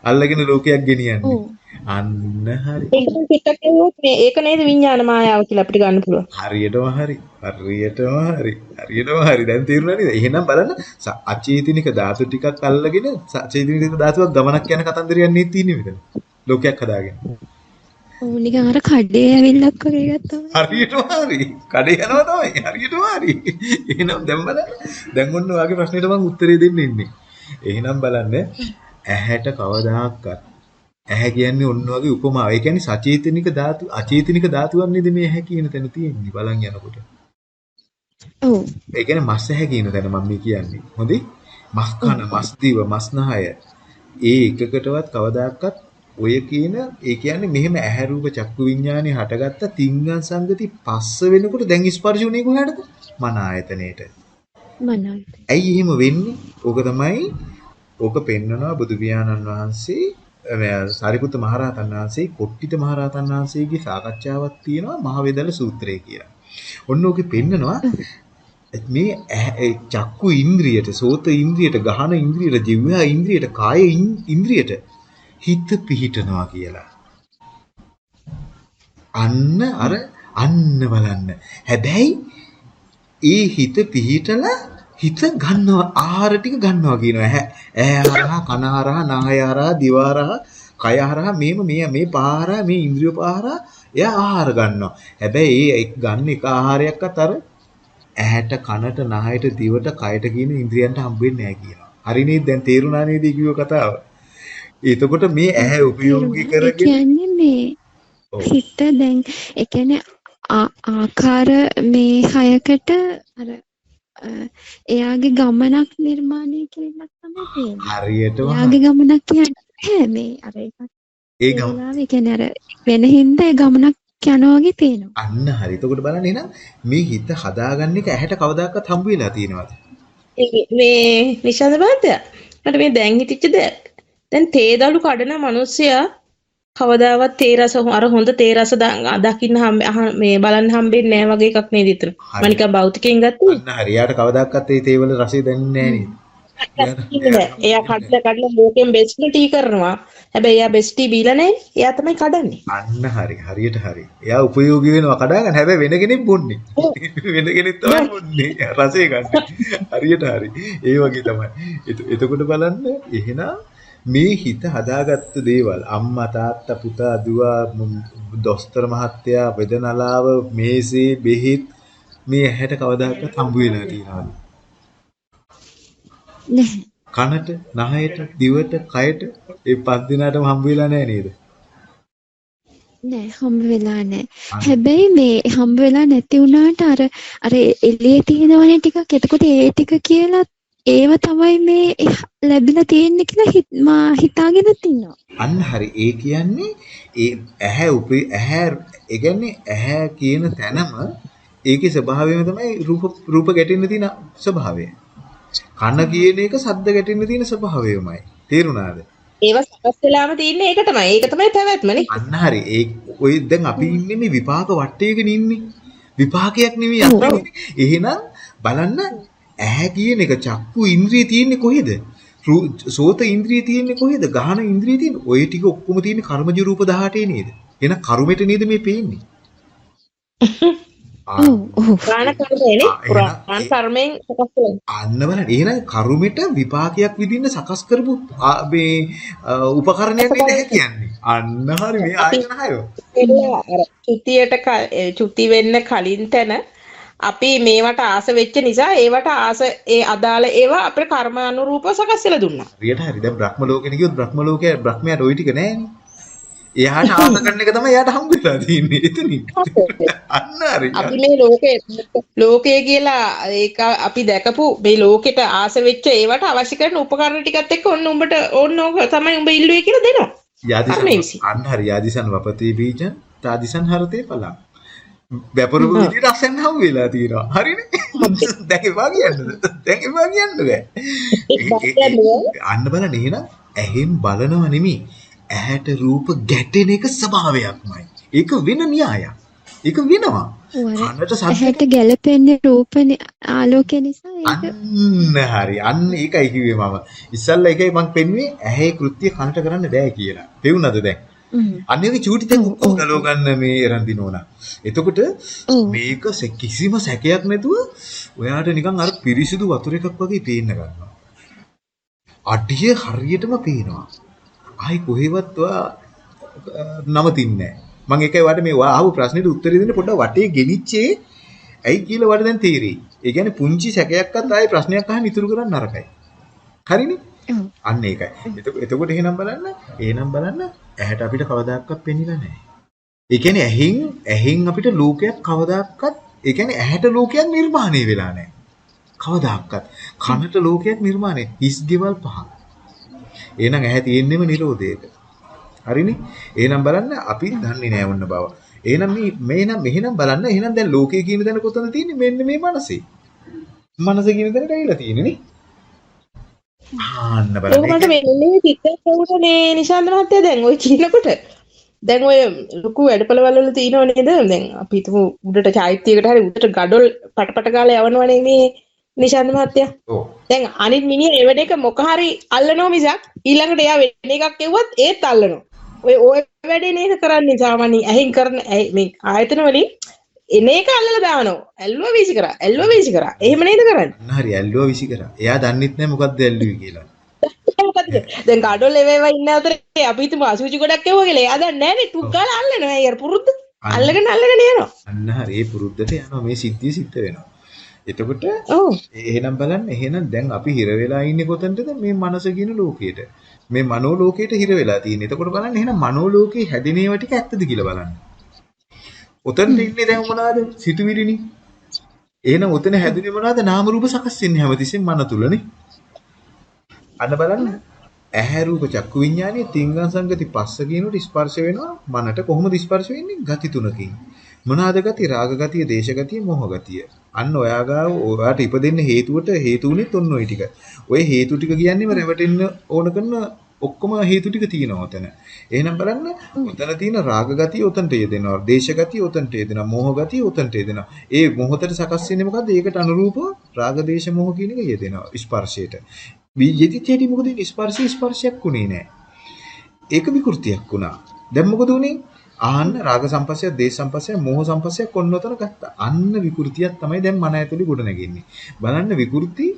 අල්ලගෙන ලෝකයක් ගෙනියන්නේ. අන්න හරි. ඒකෙන් පිටට කිව්වොත් මේ ඒක නේද විඥාන මායාව කියලා අපිට ගන්න පුළුවන්. හරියටම හරි. හරියටම හරි. හරියටම හරි. දැන් තේරුණා නේද? එහෙනම් බලන්න අචේතනික ධාතු ටිකක් අල්ලගෙන සචේතනික ධාතුවක් ගමනක් යන කතන්දරයක් නේ තියෙන්නේ මෙතන. ලෝකයක් හදාගෙන. ඔව් නිකන් අර කඩේ ඇවිල්ලක් වගේ ගත්තා. හරියටම හරි. කඩේ යනවා තමයි. හරියටම හරි. එහෙනම් දැන් බලන්න. දැන් ඔන්න ඔයාගේ ප්‍රශ්නෙට මම උත්තරේ දෙන්න ඉන්නේ. එහෙනම් බලන්න ඇහැට කවදාකවත් ඇහැ කියන්නේ ඔන්න වගේ උපමාව. ඒ කියන්නේ සචේතනික ධාතු අචේතනික ධාතුවක් නේද මේ ඇහැ කියන තැන තියෙන්නේ බලන් යනකොට. ඔව්. ඒ කියන්නේ මස් ඇහැ කියන තැන මම මේ කියන්නේ. හොඳේ? මස් කන, මස් දිව, මස් නහය. ඒ එකකටවත් කවදාකවත් ඔය කියන ඒ කියන්නේ මෙහෙම ඇහැ රූප චක්කු විඥානේ හටගත්ත තිංගන් සංගති පස්ස වෙනකොට දැන් ස්පර්ශ උනේ කොහටද? මන ආයතනයේට. මනයි. ඇයි එහෙම වෙන්නේ? ඕක තමයි ඕක පෙන්වනවා බුදු පියාණන් වහන්සේ සාරිපුත්ත මහරහතන් වහන්සේ කොට්ටිත මහරහතන් වහන්සේගේ සාකච්ඡාවක් තියෙනවා මහවේදල සූත්‍රය කියලා. ඔන්න ඕකේ පෙන්නනවා මේ චක්කු ඉන්ද්‍රියට, සෝත ඉන්ද්‍රියට, ගහන ඉන්ද්‍රියට, ජීවහා ඉන්ද්‍රියට, කාය ඉන්ද්‍රියට හිත පිහිටනවා කියලා. අන්න අර අන්න බලන්න. හැබැයි ඒ හිත පිහිටලා හිත ගන්නවා ආහාර ටික ගන්නවා කියනවා. ඇහැ හරහා කන හරහා නාය හරහා දිව හරහා කය හරහා මේම මේ මේ පහරහා මේ ඉන්ද්‍රිය පහරහා එයා ආහාර ගන්නවා. හැබැයි ඒ ගන්න එක ආහාරයක්වත් අර ඇහැට කනට නහයට දිවට කයට කියන ඉන්ද්‍රියන්ට හම්බෙන්නේ නැහැ කියනවා. හරිනේ දැන් තේරුණා නේද කිව්ව කතාව? එතකොට මේ ඇහැ උපයෝගී කරගෙන කියන්නේ මේ හිත දැන් ඒ කියන්නේ ආකාර මේ හයකට අර එයාගේ ගමනක් නිර්මාණය කිරීමක් තමයි තියෙන්නේ. හරියටම එයාගේ ගමනක් කියන්නේ මේ අර එකක් ඒ ගම ඒ කියන්නේ අර වෙන හින්දා ඒ ගමනක් යනවා වගේ පේනවා. අන්න හරි. එතකොට බලන්න එහෙනම් මේ හිත හදාගන්න එක ඇහැට කවදාකවත් හම්බ වෙලා තියෙනවද? මේ නිශාන්ත මහත්තයා මට මේ දැන් හිතිච්ච දෙයක්. දැන් තේදලු කඩන මිනිස්සයා කවදාවත් තේ රස අර හොඳ තේ රස දකින්න මේ බලන්න හම්බෙන්නේ නැහැ වගේ එකක් නේද ඉතින්. මම නිකන් භෞතිකයෙන් ගත්තේ. අන්න හරියට කවදාකවත් ඒ තේ වල රසය දැනෙන්නේ නැහැ නේද? එයා කඩලා කඩලා ලෝකෙන් බෙස්ට් ටී කරනවා. හැබැයි එයා බෙස්ට් ටී බීලා නැහැ. එයා තමයි කඩන්නේ. අන්න හරි. හරියට හරි. එයා උපයෝගී වෙනවා කඩාගන්න. හැබැයි වෙන කෙනෙක් බොන්නේ. වෙන කෙනෙක් තමයි බොන්නේ. රසය ගන්න. හරියට හරි. ඒ වගේ තමයි. එතකොට බලන්න එහෙනම් මේ හිත හදාගත්ත දේවල්. අම්මා තාත්තා පුතා දුව දොස්තර මහත්තයා වෙදනලාව මේසේ බෙහෙත් මේ ඇහැට කවදාකවත් හම්බ වෙලා තියෙනවද නැහැ. කනට නහයට දිවට කයට ඒ පස් දිනාටම හම්බ වෙලා නැහැ නේද? නෑ හම්බ වෙලා නෑ හැබැයි මේ හම්බ වෙලා නැති වුණාට අර අර එළියේ තියෙනවනේ ටිකක්. එතකොට ඒ ටික කියලා ඒව තමයි මේ ලැබිලා තියෙන්නේ කියලා මා හිතාගෙන ඉන්නවා. අන්න හරි. ඒ කියන්නේ ඒ ඇහැ උපේ ඇහැ ඒ කියන්නේ ඇහැ කියන තැනම ඒකේ ස්වභාවයම තමයි රූප රූප ගැටෙන්න තියෙන ස්වභාවය. කන කියන එක සද්ද ගැටෙන්න තියෙන ස්වභාවයමයි. තේරුණාද? ඒව සකස් වෙලාම තියෙන්නේ ඒක තමයි. ඒක තමයි පැවැත්මනේ. අන්න හරි. ඒ ඔය දැන් අපි ඉන්නේ මේ විපාක වටේකනේ ඉන්නේ. විපාකයක් නෙවෙයි අත්දැකීම. එහෙනම් බලන්න ඇහැ කියන එක චක්කු ඉන්ද්‍රිය තියෙන්නේ කොහෙද? සෝත ඉන්ද්‍රිය තියෙන්නේ කොහෙද? ගහන ඉන්ද්‍රිය තියෙන්නේ. ඔය ටික ඔක්කොම තියෙන්නේ කර්මජ රූප 18 නේද? එහෙනම් කර්මෙට නේද මේ පේන්නේ? ප්‍රාණ කර්මයනේ. ප්‍රාණ කර්මෙන් සකස් වෙනවා. අන්න බලන්න. එහෙනම් කර්මෙට විපාකයක් විදින්න සකස් කරපු මේ උපකරණයක් නේද කියන්නේ. අන්න හරි මේ ආයතන හයෝ. අර චුතියට චුති වෙන්න කලින් තැන අපි මේවට ආස වෙච්ච නිසා ඒවට ආස ඒ අදාළ ඒවා අපේ කර්ම අනුරූපව සකස් වෙලා දුන්නා. හරියට හරි. දැන් බ්‍රහ්ම ලෝකෙට ගියොත් බ්‍රහ්ම ලෝකයේ බ්‍රහ්මයාට ওই ටික නැහැනේ. එයාට ආස කරන එක තමයි එයාට හම්බ වෙලා තියෙන්නේ එතනින්. අන්න හරි. අපි මේ ලෝකේ ලෝකය කියලා ඒක අපි දැකපු මේ ලෝකෙට ආස වෙච්ච ඒවට අවශ්‍ය කරන උපකරණ ටිකත් එක්ක ඔන්න උඹට ඕන්න ඕක තමයි උඹ ඉල්ලුවේ කියලා දෙනවා. යාදිසන් අන්න හරි යාදිසන් වපති බීජ තාදිසන් හරතේ පලං. වැපරුපු විදිහට අසෙන් හම් වෙලා තියෙනවා. හරිනේ. දැන් එපා කියන්නද? දැන් එපා කියන්න බෑ. අන්න බලන්න එහෙනම් ඇහෙන් බලනව නෙමෙයි. ඇහැට රූප ගැටෙන එක ස්වභාවයක්මයි. ඒක වෙන න්‍යායක්. ඒක වෙනවා. කනට සද්දට ගැලපෙන්නේ රූප ආලෝකය නිසා ඒක අන්න හරි. අන්න ඒකයි කිව්වේ මම. ඉස්සල්ලා ඒකයි මම පෙන්වුවේ ඇහි කෘත්‍ය කනට කරන්න බෑ කියලා. පෙවුනද දැන්? අන්නේගේ චූටි තැන් ඔක්කොම ගලව ගන්න මේ එරන්දි නෝනා. එතකොට මේක කිසිම සැකයක් නැතුව ඔයාට නිකන් අර පිරිසිදු වතුර එකක් වගේ පේන්න ගන්නවා. අඩිය හරියටම පේනවා. ආයි කොහෙවත් ඔයා නවතින්නේ නැහැ. මම ඒකයි වට මේ අහපු ප්‍රශ්නෙට උත්තර දෙන්න පොඩ්ඩක් වටේ ගෙනිච්චේ ඇයි කියලා වට දැන් තේරෙයි. ඒ කියන්නේ පුංචි සැකයක්වත් ආයේ ප්‍රශ්නයක් අහන්න ඉතුරු කරන්න නරකයි. හරිනේ? අන්න ඒකයි. එතකොට එහෙනම් බලන්න, එහෙනම් බලන්න ඇහැට අපිට කවදාකවත් පෙන්නිලා නැහැ. ඒ කියන්නේ ඇහෙන් ඇහෙන් අපිට ලෝකයක් කවදාකවත් ඒ කියන්නේ ඇහැට ලෝකයක් නිර්මාණය වෙලා නැහැ. කවදාකවත්. කනට ලෝකයක් නිර්මාණය. හිස් ගෙවල් පහ. එහෙනම් ඇහැ තියෙන්නේම නිරෝධයක. හරිනේ? එහෙනම් බලන්න අපි දන්නේ නැහැ වුණ බව. එහෙනම් මේ මේනම් මෙහෙනම් බලන්න එහෙනම් දැන් ලෝකය කියන තැන කොතනද තියෙන්නේ? මෙන්න මේ මනසේ. මනස කියන තැනට ඇවිල්ලා තියෙන්නේ නේ. ආන්න බලන්න. මට වෙන්නේ වුණා මේ නිශාන්ත මහත්තයා දැන් ওই කියනකොට දැන් ඔය ලොකු වැඩපළවල් වල තියෙනව නේද? දැන් අපි හිතමු උඩට චෛත්‍යයකට හරි උඩට ගඩොල් පටපට ගාලා යවනවනේ මේ නිශාන්ත මහත්තයා. ඔව්. දැන් අනිත් මිනිහ එවන එක මොක හරි අල්ලනවා මිසක් ඊළඟට එයා වෙන එකක් එව්වත් ඒත් අල්ලනවා. ඔය ඔය වැඩේ නේද කරන්නේ? සාමාන්‍යයෙන් ඇහින් කරන මේ ආයතන වලින් එන එක අල්ලලා දානවා ඇල්ලුවා වීසි කරා. ඇල්ලුවා වීසි කරා. එහෙම නේද කරන්නේ? හරි ඇල්ලුවා විසි කරා. එයා දන්නෙත් නැහැ මොකද්ද ඇල්ලුවේ කියලා. දැන් ගඩොල් එවේවා ඉන්න අතරේ අපි හිතමු අසුචි ගොඩක් එවුවා කියලා. එයා දන්නේ නැහැ නේ ටුක් ගාලා අල්ලනවා. ඒ අර පුරුද්ද අල්ලගෙන අල්ලගෙන යනවා. අන්න හරි. ඒ පුරුද්දට යනවා. මේ සිද්ධිය සිද්ධ වෙනවා. එතකොට එහෙනම් බලන්න. එහෙනම් දැන් අපි හිර වෙලා ඉන්නේ කොතනද මේ මනස කියන ලෝකයට. මේ මනෝ ලෝකයට හිර වෙලා තියෙන්නේ. එතකොට බලන්න. එහෙනම් මනෝ ලෝකේ හැදෙන ඒවා ටික ඇත්තද කියලා බලන්න. උතනට ඉන්නේ දැන් මොනවද? සිතුවිලිනේ. එහෙනම් උතන හැදුනේ මොනවද? නාම රූප සකස් වෙන්නේ හැමතිස්සෙම මන තුලනේ. අන්න බලන්න. ඇහැ රූප චක්කු විඥානයේ තිංගං සංගති පස්ස කියනකොට ස්පර්ශ වෙනවා මනට කොහොමද ස්පර්ශ වෙන්නේ? ගති තුනකින්. මොනවාද ගති? රාග ගතිය, දේශ ගතිය, මොහ ගතිය. අන්න ඔයා ගාව ඔයාට ඉපදෙන්න හේතුවට හේතු උනේත් ඔන්න ඔය ටික. ඔය හේතු ටික කියන්නේම රැවටෙන්න ඕන කරන ඔක්කොම හේතු ටික තියෙනවා ඔතන. එහෙනම් බලන්න ඔතන තියෙන රාග ගතිය ඔතනට යෙදෙනවා. දේශ ගතිය ඔතනට යෙදෙනවා. මෝහ ගතිය ඔතනට යෙදෙනවා. ඒ මොහොතට සකස් වෙන්නේ මොකද්ද? ඒකට අනුරූපව රාග දේශ මොහ කියන එක යෙදෙනවා ස්පර්ශයට. යෙදිච්චේටි මොකද වෙන්නේ? ස්පර්ශය ස්පර්ශයක් උනේ නැහැ. ඒක විකෘතියක් වුණා. දැන් මොකද උනේ? ආන්න රාග සම්පස්සය, දේශ සම්පස්සය, මෝහ සම්පස්සය කොන්නතන ගත්තා. අන්න විකෘතියක් තමයි දැන් මන ඇතුලේ ගොඩ නැගෙන්නේ. බලන්න විකෘති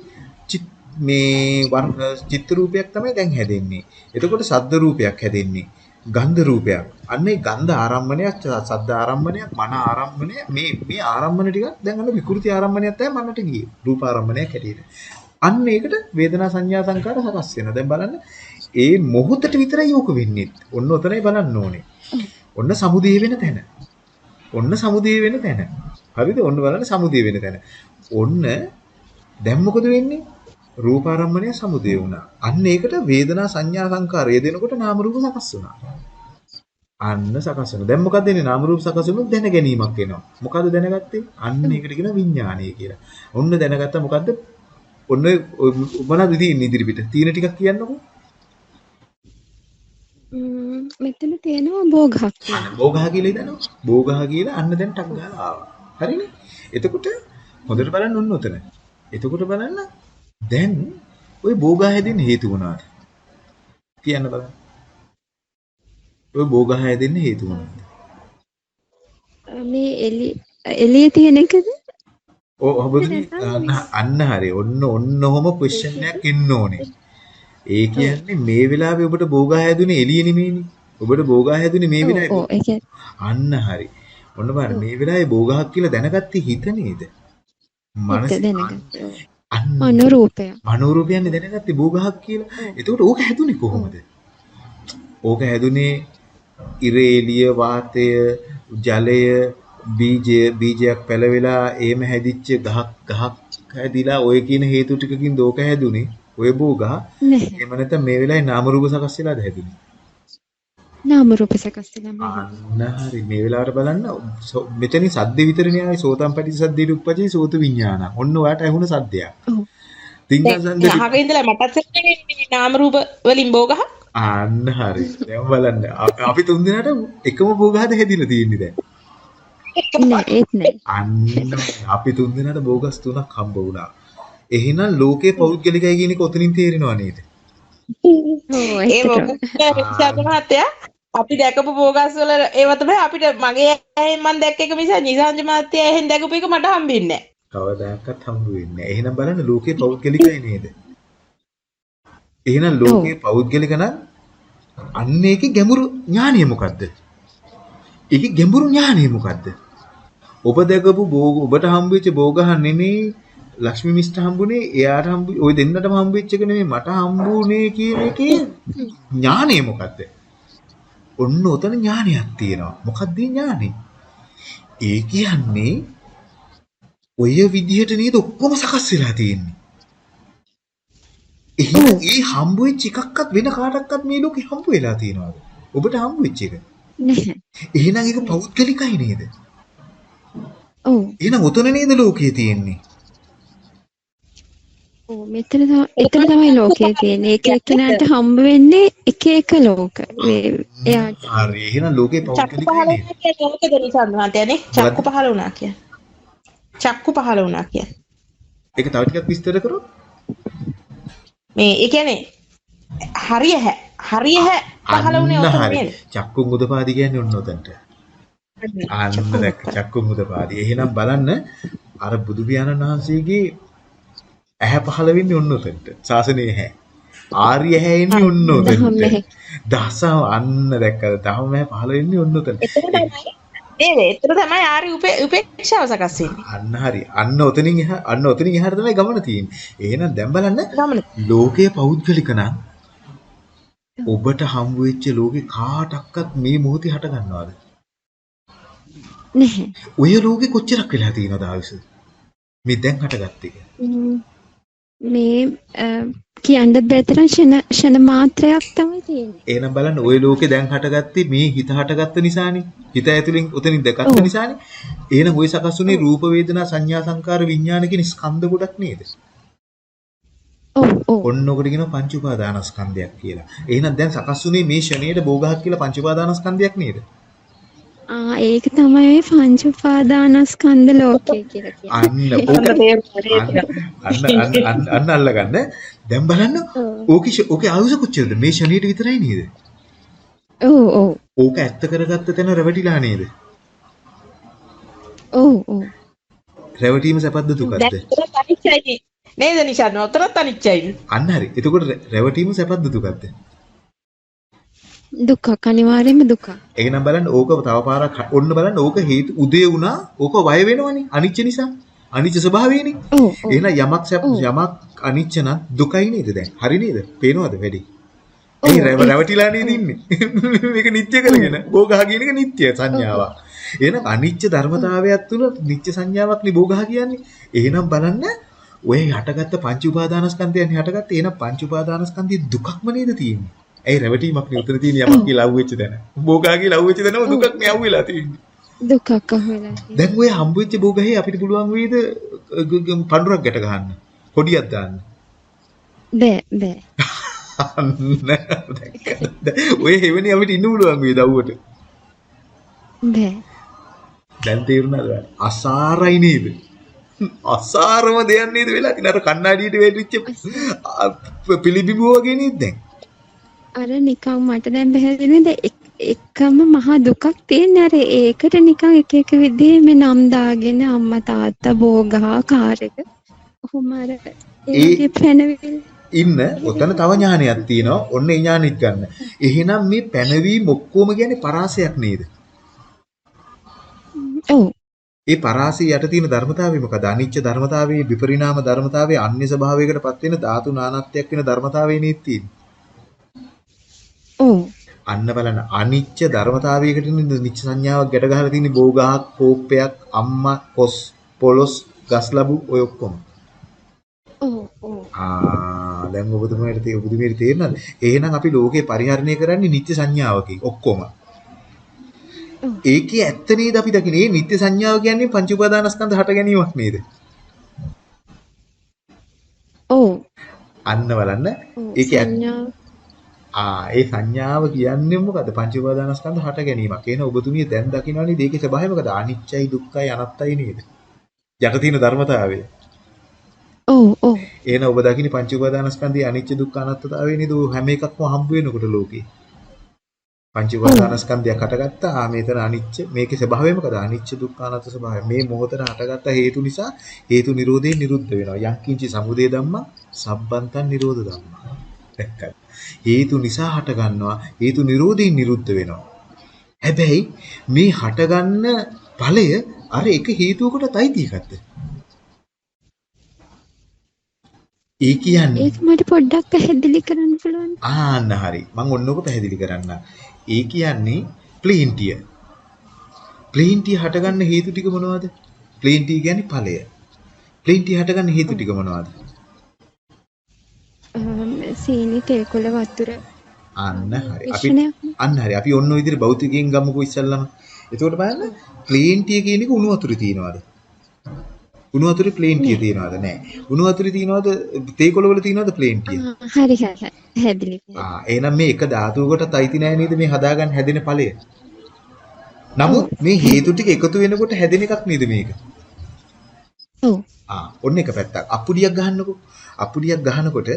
චිත්- මේ වර්ණ චිත්ත රූපයක් තමයි දැන් හැදෙන්නේ. එතකොට සද්ද රූපයක් හැදෙන්නේ. ගන්ධ රූපයක්. අන්න ඒ ගන්ධ ආරම්මණයක්, සද්ද ආරම්මණයක්, මන ආරම්මණය මේ මේ ආරම්මන ටිකක් දැන් අන්න විකෘති ආරම්මණයක් තමයි මනට ගියේ. රූප ආරම්මණයක් හැටියට. අන්න ඒකට වේදනා සංඥා සංකාර සකස් වෙනවා. දැන් බලන්න ඒ මොහොතට විතරයි යෝක වෙන්නේ. ඔන්න ඔතනයි බලන්න ඕනේ. ඔන්න සමුදේ වෙන තැන. ඔන්න සමුදේ වෙන තැන. හරිද? ඔන්න බලන්න සමුදේ වෙන තැන. ඔන්න දැන් මොකද වෙන්නේ? රූපාරම්මණය සමුදේ වුණා. අන්න ඒකට වේදනා සංඥා සංකාරය දෙනකොට නාම රූප සකස් වුණා. අන්න සකස් වෙනවා. දැන් මොකද වෙන්නේ? නාම රූප සකස් වුණොත් දැන ගැනීමක් එනවා. මොකද දැනගත්තේ? අන්න ඒකට කියන විඥානය කියලා. ඔන්න දැනගත්තා මොකද්ද? ඔන්න මොනවද තියෙන්නේ ඉදිරිපිට? තියෙන ටිකක් කියන්නකෝ. මෙතන තියෙනවා බෝගහක් කියලා. බෝගහ කියලා ඉදනවා. බෝගහ කියලා අන්න දැන් ටක් ගාලා ආවා. හරිනේ? එතකොට හොඳට බලන්න ඔන්න උතන. එතකොට බලන්න දැන් ඔය බෝගා හැදෙන්න හේතු වුණාට කියන්න බලන්න. ඔය බෝගා හැදෙන්න හේතු වුණාට. මේ එලි එළිය තියෙන එකද? ඔව් අන්න හරි. ඔන්න ඔන්න ඔහොම ක්වෙස්චන් එකක් එන්න ඕනේ. ඒ කියන්නේ මේ වෙලාවේ ඔබට බෝගා හැදුනේ එළිය නෙමෙයිනේ. ඔබට බෝගා හැදුනේ මේ වෙලාවේ. අන්න හරි. ඔන්න බලන්න මේ වෙලාවේ බෝගාහක් කියලා දැනගත්තේ හිත නේද? මනස මනෝරූපය. මනෝරූපයන්නේ දැනගත්තේ බෝගහක් කියලා. එතකොට ඕක හැදුනේ කොහොමද? ඕක හැදුනේ ඉර එළිය වාතය ජලය බීජය බීජයක් පැලවිලා එහෙම හැදිච්ච ගහක් ගහක් හැදිලා ඔය කියන හේතු ටිකකින් දෝක හැදුනේ. ඔය බෝගහ. එහෙම නැත්නම් මේ වෙලාවේ නාම රූප සකස් වෙලාද හැදුනේ? නාම රූප සකස් හරි මේ වෙලාවට බලන්න මෙතනින් සද්ද විතරනේ ආවේ සෝතම් පටි සද්දේට උප්පජේ සෝත විඥාන. ඔන්න ඔයාට ඇහුණ සද්දයක්. ඔව්. තිංග දැන් සද්ද අහක ඉඳලා මටත් සෙන්නේ නාම රූප වලින් බෝගහ අන්න හරි. දැන් බලන්න අපි තුන් දෙනාට එකම බෝගහද හැදිලා තියෙන්නේ දැන්. නෑ ඒත් නෑ. අන්න අපි තුන් දෙනාට බෝගස් තුනක් හම්බ වුණා. එහෙනම් ලෝකේ පෞද්ගලිකයි කියන එක ඔතනින් තේරෙනව නේද? ඒ මහත්තයා අපි දැකපු බෝගස් වල ඒව තමයි අපිට මගේ ඇහෙන් මම දැක්ක එක මිස නිසංජ මහත්තයා ඇහෙන් දැකපු එක මට හම්බෙන්නේ නැහැ. කවදාකවත් හම්බ වෙන්නේ නැහැ. එහෙනම් බලන්න ලෝකේ පෞද්ගලිකයි නේද? එහෙනම් ලෝකේ පෞද්ගලික නම් අන්න ඒකේ ගැඹුරු ඥානය මොකද්ද? ඒකේ ගැඹුරු ඥානය මොකද්ද? ඔබ දැකපු බෝග ඔබට හම්බෙච්ච බෝගහ නෙමෙයි ලක්ෂ්මී මිස්ට හම්බුනේ එයාට හම්බු ওই දෙන්නටම හම්බෙච්ච එක නෙමෙයි මට හම්බුනේ කියන එකේ ඥානය මොකද්ද? ඔන්න උතන ඥානයක් තියෙනවා. මොකක්ද ඒ ඥානෙ? ඒ කියන්නේ ඔය විදිහට නේද ඔක්කොම සකස් වෙලා තියෙන්නේ. එහෙනම් ඒ හම්බ වෙච්ච එකක්වත් වෙන කාටවත් මේ ලෝකේ හම්බ වෙලා තියෙනවද? ඔබට හම්බ වෙච්ච එක. නැහැ. එහෙනම් ඒක පෞද්ගලිකයි නේද? ඔව්. එහෙනම් උතන නේද ලෝකයේ තියෙන්නේ? මෙතන එතන තමයි ලෝකය තියෙන්නේ. එක එක්කෙනාට හම්බ වෙන්නේ එක එක ලෝක. මේ- එයාට හරි එහෙනම් ලෝකේ චක්කු පෞද්ගලික නේද? වුණා කියන්නේ මොකද නිසන් මහත්තයානේ? චක්කු පහළ වුණා කියන්නේ. චක්කු පහළ වුණා කියන්නේ. ඒක තව ටිකක් විස්තර කරොත් මේ ඒ කියන්නේ හරිය හැ හරිය හැ පහළ වුණේ ඔතන හරි. නේද? චක්කුම් උදපාදි කියන්නේ ඔන්න ඔතනට. අන්න දැක්ක චක්කුම් උදපාදි. එහෙනම් බලන්න අර බුදු පියාණන් වහන්සේගේ ඇහැ පහළ වෙන්නේ ඔන්න ඔතනට. ශාසනයේ ඇහැ. ආර්ය ඇහැ එන්නේ ඔන්න. ඇහැ. දහසම අන්න දැක්කද? දහම ඇහැ පහළ වෙන්නේ ඔන්න තමයි නේද? එතන තමයි ආරි උපේ උපේක්ෂාව සකස් වෙන්නේ. අන්න හරි. අන්න ඔතනින් එහා අන්න ඔතනින් එහාට තමයි ගමන තියෙන්නේ. එහෙනම් දැන් බලන්න. ලෝකයේ පෞද්ගලික නම් ඔබට හම්බ වෙච්ච ලෝකේ කාටක්වත් මේ මොහොතේ හට ගන්නවද? නැහැ. ඔය ලෝකේ කොච්චරක් වෙලා තියෙනවද ආයුෂ? මේ දැන් හටගත්ත. ම්, මේ අ, කියන්න බැතරම් ෂණ ෂණ මාත්‍රයක් තමයි තියෙන්නේ. එහෙනම් බලන්න ওই ලෝකේ දැන් හටගත්තේ මේ හිත හටගත්ත නිසානේ. හිත ඇතුලෙන් උතනින් දැකත්ත ඔව්. නිසානේ. එහෙනම් ওই සකස් වුනේ රූප වේදනා සංඥා සංකාර විඥාන කියන ස්කන්ධ ගොඩක් නේද? ඔව් ඔව්. ඔන්න ඔකට කියනවා පංච උපාදානස්කන්ධයක් කියලා. එහෙනම් දැන් සකස් වුනේ මේ ෂණයට භෝගහක් කියලා පංච උපාදානස්කන්ධයක් නේද? ආ ඒක තමයි ඔය පංච උපාදානස්කන්ධ ලෝකය කියලා කියන්නේ. අන්න අන්න අන්න අල්ලගන්න. දැන් බලන්න. ඕකේ ඕකේ ආයුෂ කොච්චරද? මේ ෂණයට විතරයි නේද? ඔව් ඔව්. ඕක ඇත්ත කරගත්ත තැන රැවටිලා නේද? ඔව් ඔව්. රැවටීම සැපද්ද දුකද්ද? නේද නිෂාන් උතනත් අනිච්චයි අන්න හරි. එතකොට රැවටීම සැපද්ද දුකද්ද? දුකක් අනිවාර්යයෙන්ම දුකක්. එහෙනම් බලන්න ඕක තව පාරක් ඔන්න බලන්න ඕක හේතු උදේ වුණා ඕක වය වෙනවනේ අනිච්ච නිසා. අනිච්ච ස්වභාවයනේ. එහෙනම් යමක්. යමක් අනිච්ච නම් දුකයි නේද දැන්? හරි නේද? පේනවද වැඩි? ඒ රැව ඒක- රැවටිලා නේද ඉන්නේ? *laughs* මේක නිත්‍ය කරගෙන. භෝගහ කියන එක නිත්‍ය සංඥාවක්. එහෙනම් අනිච්ච ධර්මතාවයක් තුල නිත්‍ය සංඥාවක් නේ භෝගහ කියන්නේ. එහෙනම් බලන්න ඔය හටගත්ත පංච උපාදානස්කන්ධයන් හටගත්තේ එහෙනම් පංච උපාදානස්කන්ධයේ දුකක්ම නේද තියෙන්නේ? ඇයි රැවටීමක් නේ උතන තියෙන යමක් කියලා අහුවෙච්ච තැන. භෝගහ කියලා අහුවෙච්ච තැනම දුකක් නේ අහුවෙලා තියෙන්නේ. දුකක් අහුවෙලා තියෙනවා. දැන් ඔය හම්බ වෙච්ච භෝගහේ අපිට පුළුවන් වේද පඳුරක් ගැට ගහන්න. කොඩියක් දාන්න. බෑ බෑ. ඔය හැවෙනේ අපිට ඉන්න පුළුවන් වේද අවුවට. බෑ. දැන් තේරුණාද? අසාරයි නේද? අසාරම දෙයක් නේද වෙලා තියෙන අර කණ්ණාඩියට වැටිච්ච අ, පිළිබිඹු වගේ නේද දැන්? අර නිකන් මට දැන් පැහැදිලිද එකම මහා දුකක් තියෙන අර ඒකට නිකන් එක එක විදිහේ මේ නම් දාගෙන අම්මා තාත්තා බෝගහා කාර් එක. ඔහොම අර ඒ ඒ- වගේ පැනවිල් ඉන්න ඔතන තව ඥානයක් තියෙනවා. ඔන්න ඒ ඥානෙත් ගන්න. එහෙනම් මේ පැනවීම ඔක්කොම කියන්නේ පරාසයක් නේද? ඔව් ඒ පරාසය යට තියෙන ධර්මතාවය මොකද? අනිච්ච ධර්මතාවයේ විපරිණාම ධර්මතාවයේ අන්‍ය ස්වභාවයකටපත් වෙන ධාතු නානත්වයක් වෙන ධර්මතාවය නේද තියෙන්නේ. අන්න බලන්න අනිච්ච ධර්මතාවයකට නිච්ච සංඥාවක් ගැට ගහලා තියෙන්නේ බෝගහක්, කෝප්පයක්, අම්මා, කොස්, පොලොස්, ගස් ලැබු ඔය ඔක්කොම. ආ දැන් ඔබතුමාට තේ ඔබතුමීට තේරෙනවද? එහෙනම් අපි ලෝකේ පරිහරණය කරන්නේ නිත්‍ය සංඥාවකින් ඔක්කොම. ඒකේ ඇත්ත නේද අපි දකින්නේ? නිත්‍ය සංඥාව කියන්නේ පංච උපාදානස්කන්ධ හට ගැනීමක් නේද? ඔව් අන්න බලන්න. ඒකේ සංඥාව ආ ඒ සංඥාව කියන්නේ මොකද? පංච උපාදානස්කන්ධ හට ගැනීමක්. එහෙනම් ඔබතුමිය දැන් දකින්නනේ මේකේ ස්වභාවය මොකද? අනිච්චයි දුක්ඛයි අනත්තයි නේද? යට තියෙන ධර්මතාවය. ඔව් ඔව් එහෙනම් ඔබ දකින්නේ පංච උපාදානස්කන්ධයේ අනිච්ච දුක්ඛ අනත්තතාවය නේද? හැම එකක්ම හම්බ වෙනකොට ලෝකේ. පංච උපාදානස්කන්ධයක් හටගත්තා. ආ මේතන අනිච්ච මේකේ ස්වභාවය මොකද? අනිච්ච දුක්ඛ අනාත්ම ස්වභාවය. මේ මොහොතට හටගත්ත හේතු නිසා හේතු නිරෝධයෙන් නිරුද්ධ වෙනවා. යම් කිංචි සමුදය ධම්මා සම්බන්තන් නිරෝධ ධම්මා. දැක්කද? හේතු නිසා හටගන්නවා. හේතු නිරෝධයෙන් නිරුද්ධ වෙනවා. හැබැයි මේ හටගන්න ඵලය අර එක හේතුවකටත් අයිති එකක්ද? ඒ කියන්නේ ඒක මට පොඩ්ඩක් පැහැදිලි කරන්න පුළුවන් ආන්න හරි. මම ඔන්නෝක පැහැදිලි කරන්න. ඒ කියන්නේ ප්ලේන්ටිය. ප්ලේන්ටිය හටගන්න හේතු ටික මොනවද? ප්ලේන්ටිය කියන්නේ ඵලය. ප්ලේන්ටිය හටගන්න හේතු ටික මොනවද? සීනි තෙල් කොළ වතුර අන්න හරි. අපි අන්න හරි. අපි ඔන්න ඔය විදිහට භෞතිකයෙන් ගමුකෝ ඉස්සල්ලාම. එතකොට බලන්න ප්ලේන්ටිය කියන එක උණු වතුරේ තියෙනවද? උණු වතුරේ ප්ලේන් ටිය තියනවද නැහැ. උණු වතුරේ තියනවද තේ කොළ වල තියනවද ප්ලේන් ටිය? හරි හරි. පැහැදිලි. ආ එහෙනම් මේ එක ධාතුවකටත් අයිති නැහැ නේද මේ හදාගන්න හැදෙන ඵලය? නමුත් මේ හේතු ටික එකතු වෙනකොට හැදෙන එකක් නේද මේක? ඔව්. ආ ඔන්න එක පැත්තක්. අප්පුඩියක් ගහන්නකෝ. අප්පුඩියක් ගහනකොට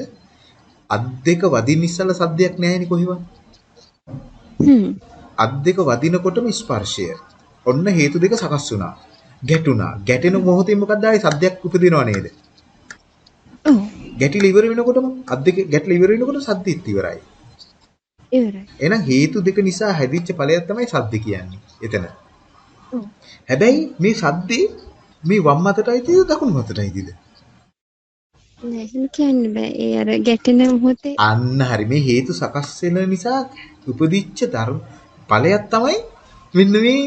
අත් දෙක වදින්න ඉස්සලා සද්දයක් නැහැනේ කොහෙවත්. හ්ම්. අත් දෙක වදිනකොටම ස්පර්ශය. ඔන්න හේතු දෙක සකස් වුණා. ගැටුණා. ගැටෙන මොහොතේ මොකක්ද ආයේ සද්දයක් උපදිනව නේද? ඔව්. ගැටිලා ඉවර වෙනකොටම අත් දෙක ගැටලා ඉවර වෙනකොට සද්දෙත් ඉවරයි. ඉවරයි. එහෙනම් හේතු දෙක නිසා හැදිච්ච ඵලයක් තමයි සද්ද කියන්නේ. එතන. හැබැයි මේ සද්දේ මේ වම් අතටයි තියෙද දකුණු අතටයි තියෙද? නෑ එහෙම කියන්න බෑ. ඒ අර ගැටෙන මොහොතේ අන්න හරි මේ හේතු සකස් වෙන නිසා උපදිච්ච ධර්ම ඵලයක් තමයි මෙන්න මේ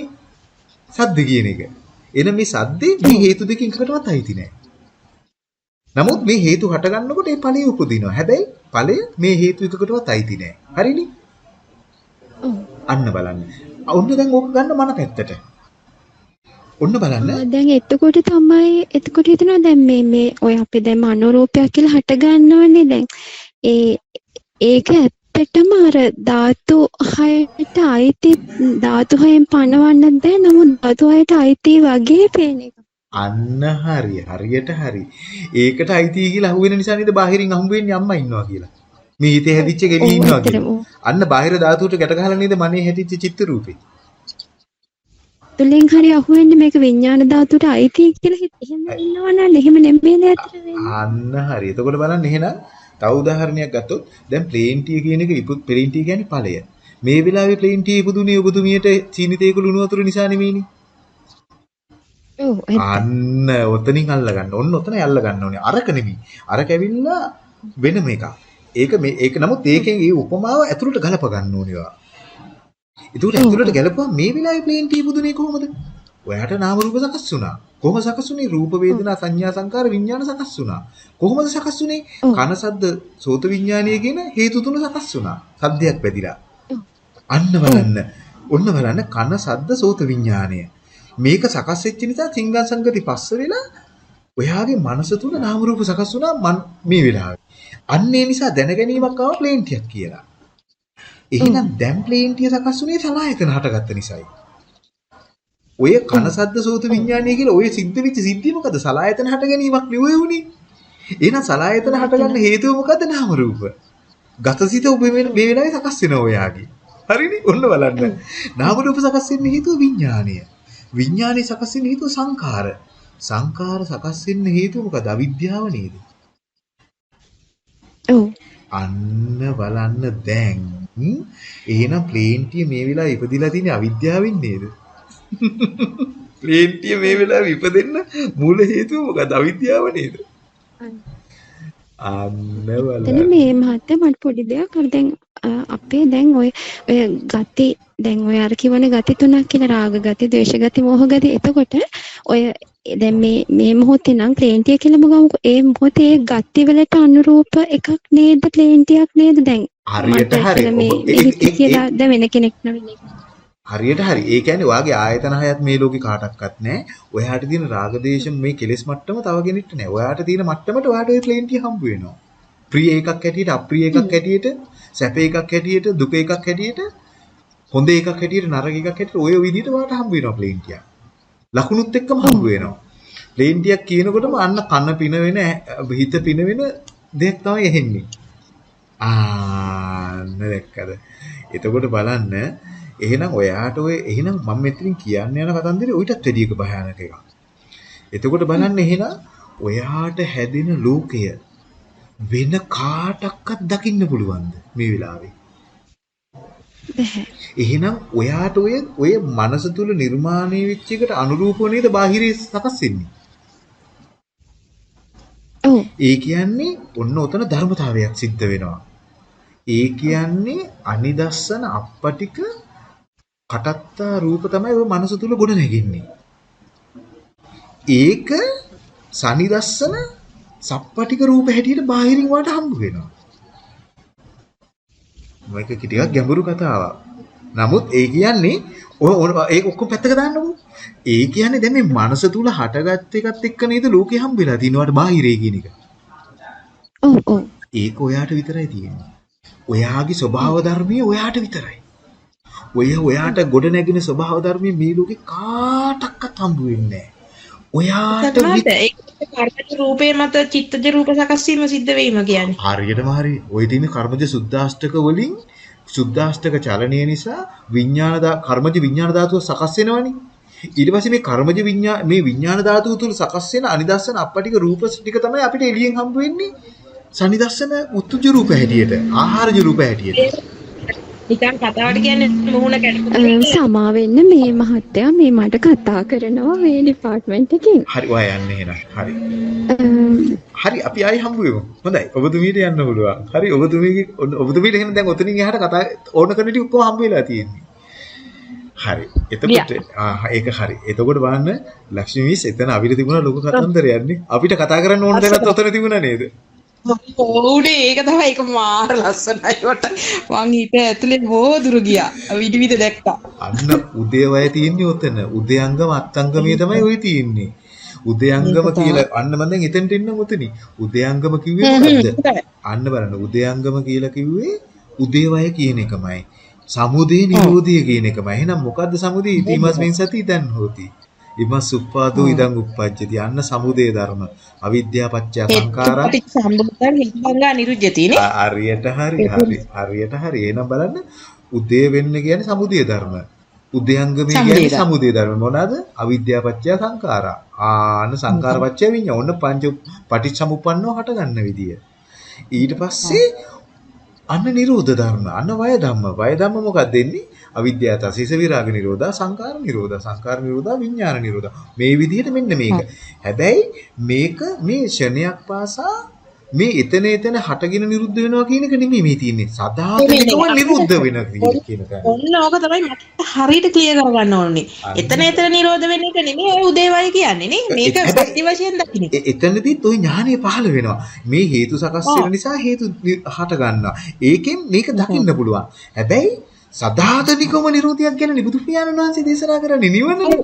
සද්ද කියන එක. එන මේ සද්දේ මේ හේතු දෙකකින් එකකටවත් අයිති නෑ. නමුත් මේ හේතු හට ගන්නකොට ඒ ඵලය උපදිනවා. හැබැයි ඵලය මේ හේතු එකකටවත් අයිති නෑ. හරිනේ? අන්න බලන්න. ඔන්න දැන් ඕක ගන්න මන පැත්තට. ඔන්න බලන්න. දැන් එතකොට තමයි එතකොට හිතනවා දැන් මේ මේ ඔය අපි දැන් මනෝරූපයක් කියලා හට ගන්නවනේ දැන් ඒ ඒක ඇත්තටම අර ධාතු හයට අයිති ධාතු හයෙන් පනවන්න බෑ නමුත් ධාතු හයට අයිති වගේ පේන එක. අන්න හරි හරියට හරි. ඒකට අයිති කියලා අහුවෙන නිසා නේද බාහිරින් අහුවෙ වෙන්නේ අම්මා ඉන්නවා කියලා. මේ හිතේ හැදිච්ච ගෙඩි ඉන්නවා කියලා. අන්න බාහිර ධාතුවට ගැට ගහලා නේද මනේ හැදිච්ච චිත්ත රූපේ. තුලින් හරි අහුවෙන්නේ මේක විඥාන ධාතුවට අයිති කියලා එහෙම ඉන්නවනම් එහෙම ඇත්තට වෙන්නේ. අන්න හරි. එතකොට බලන්න එහෙනම් තව උදාහරණයක් ගත්තොත් දැන් ප්ලේන් ටී කියන එක ඉපු ප්ලේන් ටී කියන්නේ ඵලය. මේ වෙලාවේ ප්ලේන් ටී ඉපදුනේ ඔබතුමියට චීනි තේක ලුණු වතුර නිසා නෙමෙයිනේ. අන්න ඔතනින් අල්ල ගන්න. ඔන්න ඔතන අල්ල ගන්න ඕනේ. අරක නෙමෙයි. අරක ඇවිල්ලා වෙනම එකක්. ඒක මේ ඒක නමුත් ඒකෙන් ඒ උපමාව ඇතුළට ගලප ගන්න ඕනේ. ඒකට ඇතුළට ගලපුවා මේ වෙලාවේ ප්ලේන් ටී බුදුනේ කොහොමද? ඔයාට නාම රූප සකස් වුණා. කොහොම සකස් වුනේ? රූප වේදනා සංඥා සංකාර විඥාන සකස් වුණා. කොහොමද සකස්? ඔව්. කන සද්ද සෝත විඥානීය කියන හේතු තුන සකස් වුණා. සද්දයක්. ඔව්. අන්න බලන්න. ඔන්න බලන්න කන සද්ද සෝත විඥානය. මේක සකස් වෙච්ච නිසා සිංගල් සංගති පස්ස වෙලා ඔයාගේ මනස තුල නාම රූප සකස් වුණා මේ වෙලාවේ. අන්න ඒ නිසා දැනගැනීමක් ආව ප්ලේන් ටියක් කියලා. එහෙනම් දැන් ප්ලේන් ටිය සකස් වුණේ සලායතන හටගත්ත නිසායි. ඔය කන සද්ද සෝත විඥානය කියලා ඔය සිද්ධ වෙච්ච සිද්ධිය මොකද? සලායතන හට ගැනීමක් නෙවෙයි උනේ. එහෙනම් සලායතන හටගන්න හේතුව මොකද? නාම රූප. ගතසිත ඔබ මේ වෙලාවේ සකස් වෙනවා ඔයාගේ. හරිනේ? ඔන්න බලන්න. නාම රූප සකස් වෙන්න හේතුව විඥානය. විඥානේ සකස් වෙන්න හේතුව සංඛාර. සංඛාර සකස් වෙන්න හේතුව මොකද? අවිද්‍යාව නේද? ඔව්. අන්න බලන්න දැන්? එහෙනම් ප්ලේන්ටිය මේ වෙලාවේ ඉපදිලා තියෙන්නේ අවිද්‍යාවෙන් නේද? *laughs* ප්ලේන්ටිය මේ වෙලාවේ ඉපදෙන්න මූල හේතුව මොකද? අවිද්‍යාව නේද? අන්න එතන බලන්න. මේ මහත්තයා මට පොඩි දෙයක් අර දැන් අ, අපේ දැන් ඔය ඔය ගති දැන් ඔය අර කියවනේ ගති තුනක් කියලා රාග ගති, ද්වේෂ ගති, මෝහ ගති. එතකොට ඔය දැන් මේ මේ මොහොතේ නම් ක්ලේන්ටිය කියලාම ගමුකෝ. ඒ මොහොතේ ඒ ගති වලට අනුරූප එකක් නේද ක්ලේන්ටියක් නේද දැන්? හරියට හරි. ඒ- ඒ- ඒ- වෙන කෙනෙක්. හරියට හරි. ඒ කියන්නේ ඔයාගේ ආයතන හයත් මේ ලෝකේ කාටවත් නැහැ. ඔයාට තියෙන රාග දේශ මේ කෙලෙස් මට්ටම තව කෙනෙක්ට නැහැ. ඔයාට තියෙන මට්ටමට ඔයාට ওই ප්ලේන්ටිය හම්බ වෙනවා. ප්‍රිය එකක් හැටියට, අප්‍රිය එකක් හැටියට, සැප එකක් හැටියට, දුක එකක් හැටියට, හොඳ එකක් හැටියට, නරක එකක් හැටියට ඔය විදිහට ඔයාට හම්බ වෙනවා ප්ලේන්ටියක්. ලකුණුත් එක්කම හම්බ වෙනවා. ප්ලේන්ටියක් කියනකොටම අන්න කන පින වෙන, හිත පින වෙන දෙයක් තමයි එහෙන්නේ. ආන්න දැක්කද? එතකොට බලන්න එහෙනම් ඔයාට ඔය එහෙනම් මම මෙතනින් කියන්න යන කතන්දරේ ඌටත් වැඩි එක භයානක එකක්. එතකොට බලන්න එහෙනම් ඔයාට හැදෙන ලෝකය වෙන කාටවත් දකින්න පුළුවන්ද මේ වෙලාවේ? එහෙනම් ඔයාට ඔය ඔය මනස තුල නිර්මාණය වෙච්ච එකට අනුරූපව නේද බාහිරේ සකස් වෙන්නේ? ඒ කියන්නේ ඔන්න ඔතන ධර්මතාවයක් සිද්ධ වෙනවා. ඒ කියන්නේ අනිදස්සන අප්පටික කටත්තා රූප තමයි ඔය මනස තුල ගොඩ නැගෙන්නේ. ඒක සනිදස්සන සප්පටික රූප හැටියට බාහිරින් වාට හම්බ වෙනවා. මේක ටිකක් ගැඹුරු කතාවක්. නමුත් ඒ කියන්නේ ඔය ඒක ඔක්කොම පැත්තක දාන්නකො. ඒ කියන්නේ දැන් මේ මනස තුල හටගත් එකත් එක්ක නේද ලෝකේ හම්බෙලා තිනවට බාහිරේ කියන එක. ඔව් ඔව් ඒක ඔයාට විතරයි තියෙන්නේ. ඔයාගේ ස්වභාව ධර්මයේ ඔයාට විතරයි. ඔය ඔයාට ගොඩ නැගින ස්වභාව ධර්මයේ මේ ලෝකේ කාටවත් හම්බ වෙන්නේ. ඔයාට කර්මජ රූපේ මත චිත්තජ රූප සකස් වීම සිද්ධ වීම කියන්නේ. හරියටම හරි. ඔය තියෙන කර්මජ සුද්ධාෂ්ටක වලින් සුද්ධාෂ්ටක චලනය නිසා විඥාන කර්මජ විඥාන ධාතුව සකස් වෙනවනේ. ඊට පස්සේ මේ කර්මජ විඥා මේ විඥාන ධාතුව තුල සකස් වෙන අනිදස්සන අපටික රූප ටික තමයි අපිට එළියෙන් හම්බ වෙන්නේ. සනිදස්සන උත්තුජ රූප හැටියට, ආහාරජ රූප හැටියට. නිකන් කතාවට කියන්නේ මුහුණ කැඩපු සමා වෙන්න මේ මහත්තයා මේ මට කතා කරනවා මේ ඩිපාර්ට්මන්ට් එකෙන් හරි ඔයා යන්න එහෙනම්. හරි. හරි අපි ආයි හම්බ වෙමු. හොඳයි. ඔබතුමීට යන්න පුළුවන්. හරි ඔබතුමීගේ ඔබතුමීට එහෙනම් දැන් ඔතනින් එහාට කතා ඕන කරන ටික ඔක්කොම හම්බ වෙලා තියෙන්නේ. හරි. එතකොට ආ ඒක හරි. එතකොට බලන්න ලක්ෂ්මී මිස් එතන අපිට තිබුණා ලොකු කතන්දරයක් නේ. අපිට කතා කරන්න ඕන දෙයක් ඔතන තිබුණා නේද? ඕනේ ඒක තමයි ඒක මාර ලස්සනයි වට මං හිත ඇතුලේ බෝදුරු ගියා විවිධ දැක්කා අන්න උදේවය තියෙන්නේ ඔතන. උදයංගම අත්ංගමයේ තමයි ওই තියෙන්නේ. උදයංගම. කියලා අන්න මම දැන් එතනට එන්න මුතනි. උදයංගම කිව්වේ මොකද්ද? අන්න බලන්න උදයංගම කියලා කිව්වේ උදේවය කියන එකමයි. සමුදේ නිරෝධය කියන එකමයි. එහෙනම් මොකද්ද සමුදේ? ඊමස්මින් සති දැන් හොති. ඉමස් උප්පාදෝ ඉදං උප්පජ්ජති. අන්න සමුදේ ධර්ම. අවිද්‍යාව පත්‍ය සංඛාරා. ටික සම්බුද්ධන් හිතංගා නිරුජ්‍යතිනේ ආ, හරියට හරි හරි හරියට හරි. එහෙනම් බලන්න උදේ වෙන්න කියන්නේ සමුදේ ධර්ම. උදයංගමේ කියන්නේ. සමුදේ ධර්ම මොනවාද? අවිද්‍යාව පත්‍ය සංඛාරා. ආන සංඛාර පත්‍ය විඤ්ඤාණ. ඔන්න පංච පටිච්චසමුප්පන්නව හට ගන්න විදිය. ඊට පස්සේ අන්න නිරෝධ ධර්ම. අන්න වය ධම්ම. වය ධම්ම මොකක්ද දෙන්නේ? අවිද්‍යාව තසිස විරාග නිරෝධා සංඛාර නිරෝධා සංඛාර නිරෝධා විඥාන නිරෝධා. මේ විදිහට මෙන්න මේක. හැබැයි මේක මේ ෂණයක් පාසා මේ එතන එතන හටගෙන නිරුද්ධ වෙනවා කියන එක නෙමෙයි මේ තියෙන්නේ. සදාතනිකව නිරුද්ධ වෙන කියන එක. ඔන්න ඕක තමයි මට හරියට ක්ලියර් කරගන්න ඕනේ. එතන එතන නිරෝධ වෙන එක නෙමෙයි ඔය උදේවයි කියන්නේ නේ. මේක සත්‍ය වශයෙන් දකින්න. එතනදිත් ওই ඥානය පහළ වෙනවා. මේ හේතු සකස් වෙන නිසා හේතු හට ගන්නවා. ඒකෙන් මේක දකින්න පුළුවන්. හැබැයි සදාතනිකම නිරෝධයක් ගැන බුදු පියාණන් වහන්සේ දේශනා කරන්නේ නිවනනේ.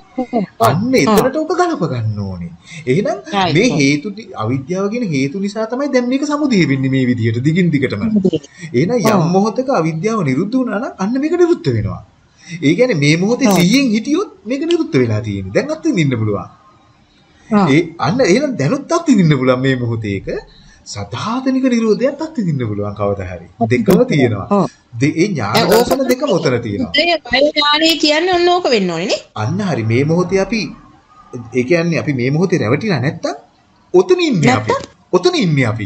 අන්න එතනට ඔබ ගලප ගන්න ඕනේ. එහෙනම්. මේ හේතු අවිද්‍යාව කියන හේතු නිසා තමයි දැන් මේක සමුදේ වෙන්නේ මේ විදිහට දිගින් දිගටම. එහෙනම් යම් මොහොතක අවිද්‍යාව නිරුද්ධ වුණා නම් අන්න මේක නිරුද්ධ වෙනවා. ඒ කියන්නේ මේ මොහොතේ 100න් හිටියොත් මේක නිරුද්ධ වෙලා තියෙන්නේ. දැන් අත්විඳින්න පුළුවන්. ඒ අන්න එහෙනම් දැනුත් අත්විඳින්න පුළුවන් මේ මොහොතේ ඒක. සදාතනික නිරෝධයත් අත්විඳින්න පුළුවන් කවදා හරි. දෙකම තියෙනවා. ඒ ඥාන දර්ශන දෙකම උතන තියෙනවා. ඥානය කියන්නේ ඔන්න ඕක වෙන්න ඕනේ නේ. අන්න හරි මේ මොහොතේ අපි ඒ කියන්නේ අපි මේ මොහොතේ රැවටිලා නැත්තම් ඔතන ඉන්නේ අපි. ඔතන ඉන්නේ අපි.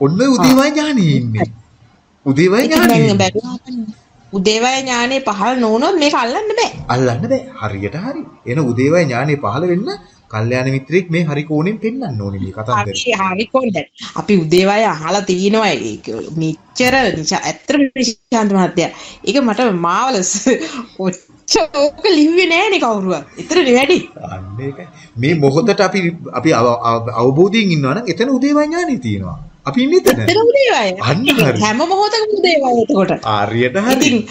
ඔන්න උදේවයි ඥානෙ ඉන්නේ. උදේවයි ඥානෙ. උදේවය ඥානෙ පහළ නොවුනොත් මේක අල්ලන්න බෑ. අල්ලන්න බෑ. හරියට හරි. එන උදේවයි ඥානෙ පහළ වෙන්න කල්යාණ මිත්‍රෙක් මේ හරි කෝණයෙන් පෙන්වන්න ඕනේ මේ කතන්දරේ. හරි හරි කොන්ද. අපි උදේවය අහලා තිනවා ඒක මෙච්චර ඇත්තටම නිශාන්ත මහත්තයා. ඒක මට මාවලස් ඔච්චර ලිව්වේ නෑනේ කවුරුවත්. එතරනේ වැඩි. අන්න ඒකයි. මේ මොහොතට අපි අපි අව- අව- අවබෝධයෙන් ඉන්නවා නම් එතන උදේවයි ඥානෙ තියෙනවා. අපි ඉන්නේ එතන. එතන උදේවය. අන්න හරි. හැම මොහොතකම උදේවය එතකොට. ඉතින් හරි.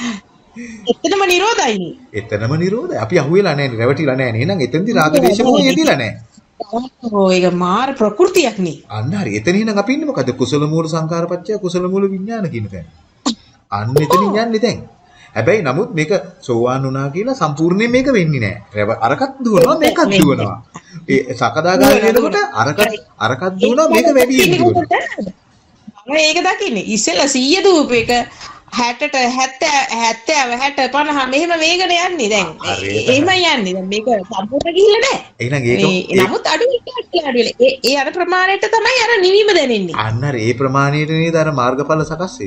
එතනම නිරෝධයිනේ. එතනම නිරෝධය. අපි අහුවෙලා නැහැ. රැවටිලා නැහැ. එහෙනම් එතෙන්දි රාග දේශ මොහ යෙදිලා නැහැ. ඒක මාර ප්‍රകൃතියක් නේ. අන්න හරි. එතන එහෙනම් අපි ඉන්නේ මොකද? කුසල මූල සංකාරපච්චය කුසල මූල විඥාන කියන තැන. අන්න එතනින් යන්නේ දැන්. හැබැයි නමුත් මේක සෝවාන් වුණා කියලා සම්පූර්ණයෙන් මේක වෙන්නේ නැහැ. අරකට දුවනවා මේකත් දුවනවා. ඒ සකදාගාමී වෙනකොට අරකට අරකට දුවනවා මේක වැඩියෙන් දුවනවා. මම ඒක දකින්නේ. ඉස්සෙල්ලා 100 දූපේක 60ට 70 70 60 50 මෙහෙම වේගන යන්නේ දැන්. එහෙම යන්නේ. දැන් මේක සම්පූර්ණ ගිහිල්ලා නැහැ. නමුත් අඩු ඒ අර ප්‍රමාණයට තමයි අර නිවීම දැනෙන්නේ. අන්න. ඒ ප්‍රමාණයට නේද අර මාර්ගඵල සකස්.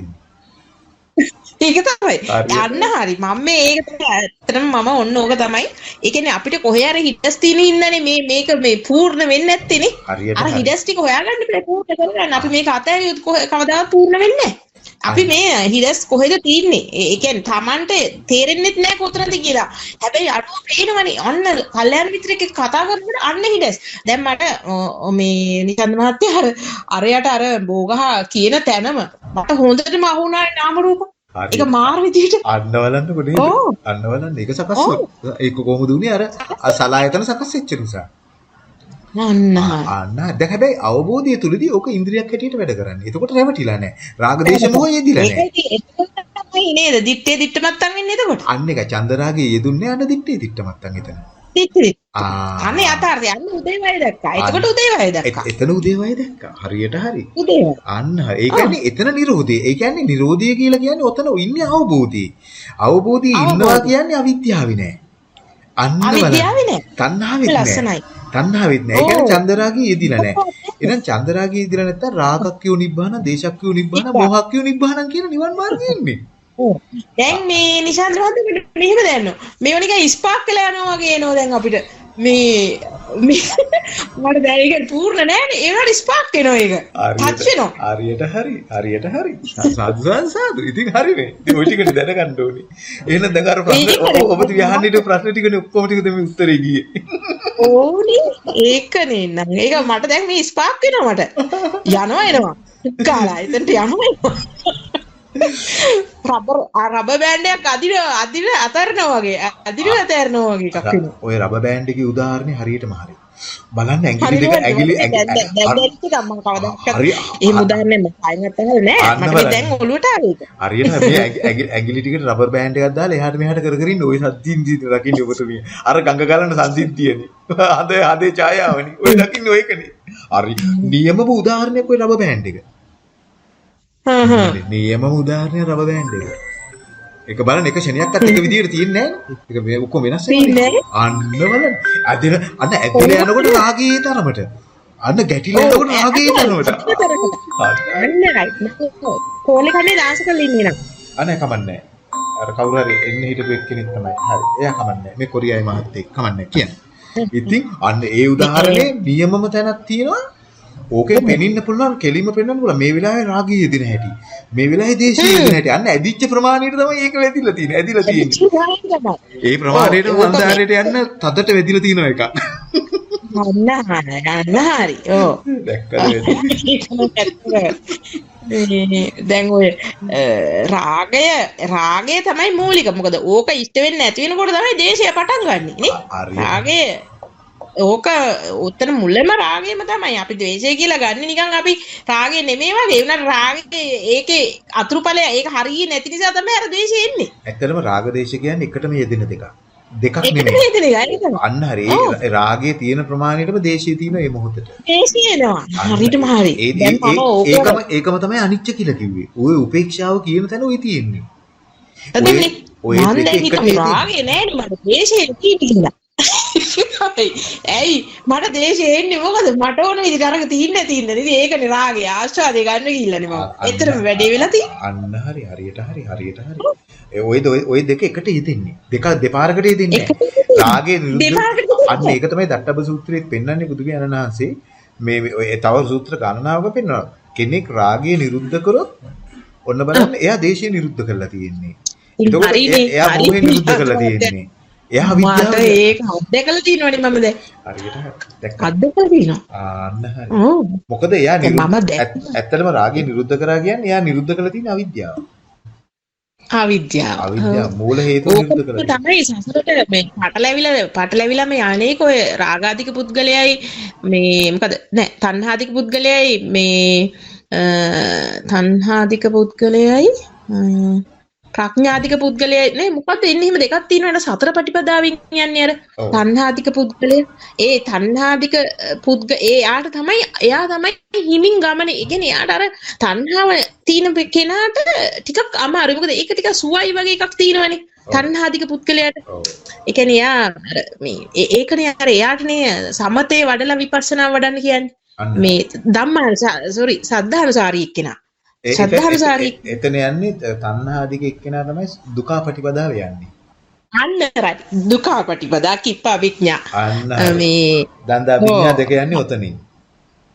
ඒක තමයි. අන්න හරි. මම මේ ඒක ඇත්තටම මම ඔන්න ඕක තමයි. ඒ කියන්නේ අපිට කොහේ හරි හිටස් තියෙන ඉන්නනේ මේ මේක මේ පූර්ණ වෙන්නේ නැත්තේනේ. අර. හිඩස් ටික හොයාගන්න බෑ පූර්ණ කරගන්න. අපි මේක අතෑරියොත් කොහෙ- කවදාවත් පූර්ණ වෙන්නේ නැහැ. අපි මේ හිඩස් කොහෙද තියෙන්නේ? ඒ ඒ කියන්නේ Tamanට තේරෙන්නෙත් නැහැ කොතනද කියලා. හැබැයි අඩුව පේනවනේ. අන්න කල්යාණ මිත්‍රෙක් එක්ක කතා කරනකොට අන්න හිඩස්. දැන් මට මේ නිකන්ද මහත්තයා අර අරයට අර බෝගහ කියන තැනම මට හොඳටම අහුණානේ නාම රූප. හරි. ඒක මාර විදිහට අන්න බලන්නකො නේද? ඔව්. අන්න බලන්න ඒක සකස්. ඒක කොහොමද උනේ අර සලායතන සකස් වෙච්ච නිසා. අන්න. අන්න දැන් හැබැයි අවබෝධය තුලදී ඕක ඉන්ද්‍රියක් හැටියට වැඩ කරන්නේ. එතකොට රැවටිලා නැහැ. රාග දේශ මොහ යෙදිලා නැහැ. ඒකයි නේද දිත්තේ දිට්ටමත්තන් වෙන්නේ එතකොට අන්න එක චන්දරාගේ යෙදුන්නේ අන්න දිත්තේ දිත්තමත්තන් එතන. දිත්තේ ආ. අනේ යථාර්ථය අන්න උදේවයි දැක්කා එතකොට උදේවයි දැක්කා එත- එතන උදේවයි දැක්කා. හරියට හරි. උදේවයි අන්න. ඒ කියන්නේ එතන නිරෝධය. ඒ කියන්නේ නිරෝධය කියලා කියන්නේ ඔතන ඉන්නේ අවබෝධී. අවබෝධී ඉන්නවා. කියන්නේ අවිද්‍යාවේ නෑ. අන්න බලන්න. අවිද්‍යාවේ නෑ තණ්හාවෙත් නෑ. ලස්සනයි තණ්හාවෙත් නෑ. ඒ කියන්නේ. චන්දරාගේ යෙදිලා නෑ. *laughs* එහෙනම් චන්දරාගේ යෙදිලා නැත්තම් රාගක්ඛයෝ නිබ්බාන, දේශක්ඛයෝ නිබ්බාන. මොහක්ඛයෝ නිබ්බාන කියන නිවන් මාර්ගය ඉන්නේ. දැන් මේ නිශාන්ත මහත්තයා මෙහෙම දැනනවා මේව නිකන් ස්පාක් වෙලා යනවා වගේ එනවා දැන් අපිට මේ මට දැන් ඒක පූර්ණ නෑනේ ඒ වුණාට ස්පාක් වෙනවා ඒක ටච් වෙනවා හරියට හරි. හරියට හරි. සාදු සාදු සාදු. ඉතින් හරිනේ. ඉතින් ওই ටිකට දැනගන්න ඕනේ. එහෙනම් දැන් අර ප්‍රශ්න ඒක ඔබ ඔබ තියහන්න හිටපු ප්‍රශ්න ටිකනේ ඔක්කොම ටික දෙමි උත්තරේ ගියේ. ඕනේ ඒකනේ නං ඒක මට දැන් මේ ස්පාක් වෙනවා මට යනවා එනවා කාලා එතනට යනවා එනවා රබර් රබර් බෑන්ඩ් එකක් අදින අදින අතරනවා වගේ අදින අතරනවා වගේ එකක් වෙනවා ඔය රබර් බෑන්ඩ් එකේ උදාහරණේ හරියටම හරි. බලන්න ඇඟිලි දෙක දැන් දැන් දැන් දැන් කවදාවත් හරි එහෙම උදාහරණයක් මම අත්තහල නෑ මට. දැන් ඔළුවට ආවේ හරියට මේ ඇඟිලි ටිකට රබර් බෑන්ඩ් එකක් දාලා එහාට මෙහාට කර කර ඉන්න ওই සද්දින්දි දකින්න ඔබතුමිය. අර ගඟ ගලන සංසිද්ධියනේ. හදේ හදේ ඡායාවනේ. ඔය දකින්න ඔයකනේ. හරි. නියමම උදාහරණයක් ඔය රබර් බෑන්ඩ් එක. නියමම උදාහරණය රබර් බෑන්ඩ් එක. ඒක බලන්න එක ෂණයක්වත් එක විදියට තියෙන්නේ නැහැ. ඒක මේ ඔක්කොම වෙනස් වෙනවා. අන්න බලන්න. අදින අන්න ඇදලා යනකොට රාගයේ තරමට. අන්න ගැටිලා යනකොට රාගයේ තරමට. අන්න රයිට් කෝලේ කන්නේ දාස කරලා ඉන්නේ නම් අනේ කමන්නේ. අර කවුරු හරි එන්න හිටපු එක්කෙනෙක් තමයි. හරි. එයා කමන්නේ. මේ කොරියාවේ මහත්තයෙක් කමන්නේ කියන්නේ. ඉතින් අන්න ඒ උදාහරණේ නියමම තැනක් තියෙනවා. ඕකෙන් පෙනින්න පුළුවන් කෙලින්ම පෙන්වන්න පුළුවන් මේ වෙලාවේ රාගීය දින හැටි. මේ වෙලාවේ දේශීය දින හැටි. අන්න ඇදිච්ච ප්‍රමාණයට තමයි ඒක වැදිලා තියෙන්නේ. ඇදිලා තියෙන්නේ. ඒ ප්‍රමාණයට ඔව්, මන්දාරයට යන්න තදට වැදිලා තියෙන එකක්. අන්න හරි අන්න හරි ඕ දැක්කද? දැන් ඔය රාගය රාගය තමයි මූලික මොකද ඕක ඉෂ්ට වෙන්නේ නැති වෙනකොට තමයි දේශය පටන් ගන්නෙ නේ. රාගය ඕක උත්තර මුල්ලම රාගයම තමයි අපි ද්වේෂය කියලා ගන්න නිකන් අපි රාගය නෙමෙයි වගේ උනට රාගය ඒකේ අතුරුඵලය ඒක හරිය නැති නිසා තමයි අර ද්වේෂය එන්නේ ඇත්තටම රාග දේශ කියන්නේ එකටම යෙදෙන දෙකක්. දෙකක් ඒකට නෙමෙයි. හේතුනේ ගන්නේ තමයි අන්න හරි. ඒ රාගයේ තියෙන ප්‍රමාණයටම දේශයේ තියෙන මේ මොහොතට. ද්වේෂය එනවා හරියටම හරි ඒ දැන් ඒ- මම ඕක ඒකම ඒකම තමයි අනිච්ච කියලා කිව්වේ. ওই උපේක්ෂාව කියන තැන ওই තියෙන්නේ. තදන්නේ ඔය මම දෙක දැන් එකට හිතුවේ තියෙන්නේ. රාගේ නෑනේ මට දේශේ තියෙන්නේ. *laughs* ඇයි මට දේශේ එන්නේ මොකද මට ඕන විදිහට අරක තින්න තින්න ඉතින් ඒකනේ රාගේ ආස්වාදේ ගන්න. අන්න- එතරම් වැඩේ වෙලා තියෙන්නේ. අන්න හරි හරියට හරි හරියට හරි. ඔය ඔය- දෙක එකට යෙදෙන්නේ. දෙක දෙපාරකට දෙපාරකට යෙදෙන්නේ අන්න ඒක තමයි දට්ටබ සූත්‍රයේ පෙන්වන්නේ බුදු පියාණන් වහන්සේ. මේ තව සූත්‍ර ගණනාවක පෙන්වනවා. කෙනෙක් රාගය නිරුද්ධ කරොත් ඔන්න බලන්න එයා දේශය නිරුද්ධ කරලා තියෙන්නේ. එතකොට එයා-. මොහෙන් නිරුද්ධ කරලා තියෙන්නේ. එයා විද්‍යාව ඒක අත්දැකලා තියෙනවනේ මම දැන්. හරියට. අත්දැකලා තියෙනවා. ආන්න හරි. මොකද එයා මම ඇත්තටම රාගය නිරුද්ධ කරා කියන්නේ එයා නිරුද්ධ කරලා තියෙන අවිද්‍යාව. අවිද්‍යාව. අවිද්‍යාව මූල හේතුව නිරුද්ධ කරලා. තමයි සසරට මේ පටලැවිලා පටලැවිලා මේ අනේක ඔය රාගාධික පුද්ගලයයි මේ මොකද නෑ තණ්හාධික පුද්ගලයයි මේ අ, තණ්හාධික පුද්ගලයයි අ, ප්‍රඥාධික පුද්ගලයයි නේ. මොකද්ද එන්නේ එහෙම දෙකක් තියෙනවනේ සතර පටිපදාවෙන් යන්නේ අර ඔව්. තණ්හාධික පුද්ගලය. ඒ තණ්හාධික අ, පුද්ග ඒ යාට තමයි එයා තමයි හිමින් ගමන. ඒ කියන්නේ යාට අර තණ්හාව තියෙන කෙනාට ටිකක් අමාරුයි. මොකද ඒක ටිකක් සුවයි වගේ එකක් තියෙනවනේ. තණ්හාධික පුද්ගලයාට. ඒ කියන්නේ යා අර මේ ඒකනේ අර එයාටනේ සමතේ වඩලා විපස්සනා වඩන්න කියන්නේ. මේ ධම්මා සෝරි සද්ධානුසාරී එක්කෙනා ඒ- එතන යන්නේ තණ්හා අධික එක්කෙනා තමයි දුකා ප්‍රතිපදාව යන්නේ. අන්න රයි දුකා පටිපදා කිප්පා විඥා මේ දන්දා විඤ්ඤා දෙක යන්නේ ඔතනින්.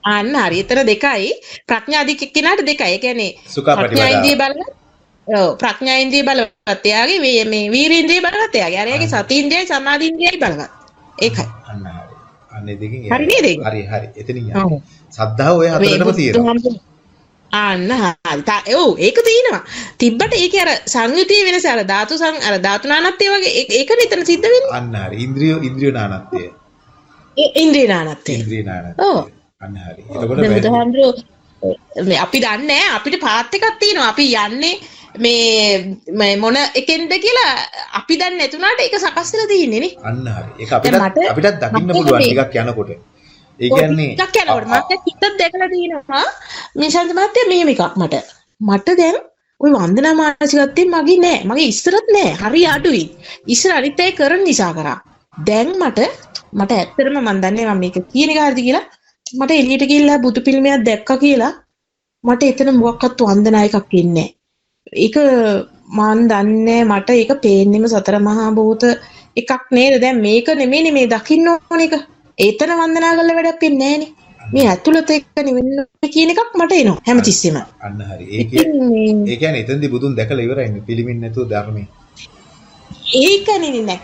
අන්න හරි එතන දෙකයි ප්‍රඥාධික එක්කෙනාට දෙකයි ඒ කියන්නේ ප්‍රඥා ඉන්ද්‍රිය. බලවත් ඔව් ප්‍රඥා ඉන්ද්‍රිය බලවත් එයාගේ මේ මේ වීරේන්ද්‍රිය බලවත් එයාගේ අරයාගේ සති ඉන්ද්‍රියයි සමාධි ඉන්ද්‍රියයි බලවත් ඒකයි අන්න හරි. අන්න දෙකකින් හරි නේද? හරි හරි. එතනින්. යන්නේ. සද්ධාව ඔය හතරටම තියෙනවා. අන්න හරි. ඔව් ඒක තියෙනවා. තිබ්බට ඒකේ අර සංයුතිය වෙනස අර ධාතු සං අර ධාතු නානත්වය වගේ ඒක නිතර සිද්ධ වෙන්නේ. අන්න හරි. ඉන්ද්‍රිය ඉන්ද්‍රිය නානත්වය. ඒ ඉන්ද්‍රිය නානත්වය. ඉන්ද්‍රිය ඔව්. නානත්වය. අන්න හරි. එතකොට මේ අපි දන්නේ අපිට පාත් එකක් තියෙනවා. අපි යන්නේ මේ මොන එකෙන්ද කියලා අපි දන්නේ නැතුණාට ඒක සකස් වෙලා තියෙන්නේ නේ. අන්න හරි. ඒක අපිට අපිටත් දකින්න පුළුවන් ටිකක් යනකොට. ඒ කියන්නේ ටිකක් යනකොට මම හිතත් දැකලා තියෙනවා මේ ශාන්ත මහත්තයා මෙහෙම එකක් මට. මට දැන් ওই වන්දනා මානසිකත්වයෙන් මගේ නෑ. මගේ ඉස්සරත් නෑ. හරි අඩුයි. ඉස්සර අනිත් අය කරන නිසා කරා. දැන් මට මට ඇත්තටම මම දන්නේ මම මේක කියන එක හරිද කියලා. මට එළියට ගිහිල්ලා බුදු පිළිමයක් දැක්කා කියලා මට එතන මොකක්වත් වන්දනා එකක් එන්නේ නෑ. ඒක මන් දන්නේ මට ඒක පේන්නෙම සතර මහා භූත එකක් නේද දැන් මේක නෙමෙයිනේ මේ දකින්න ඕන එක ඒතන වන්දනා කරලා වැඩක් වෙන්නේ නෑනේ මේ ඇතුළත එක්ක නෙවෙන්න කියන එකක් මට එනවා හැමතිස්සෙම අන්න හරි. ඒ කියන්නේ එතෙන්දී බුදුන් දැකලා ඉවරයි. පිළිමින් නැතුව ධර්මයේ. ඒකනේ නෑ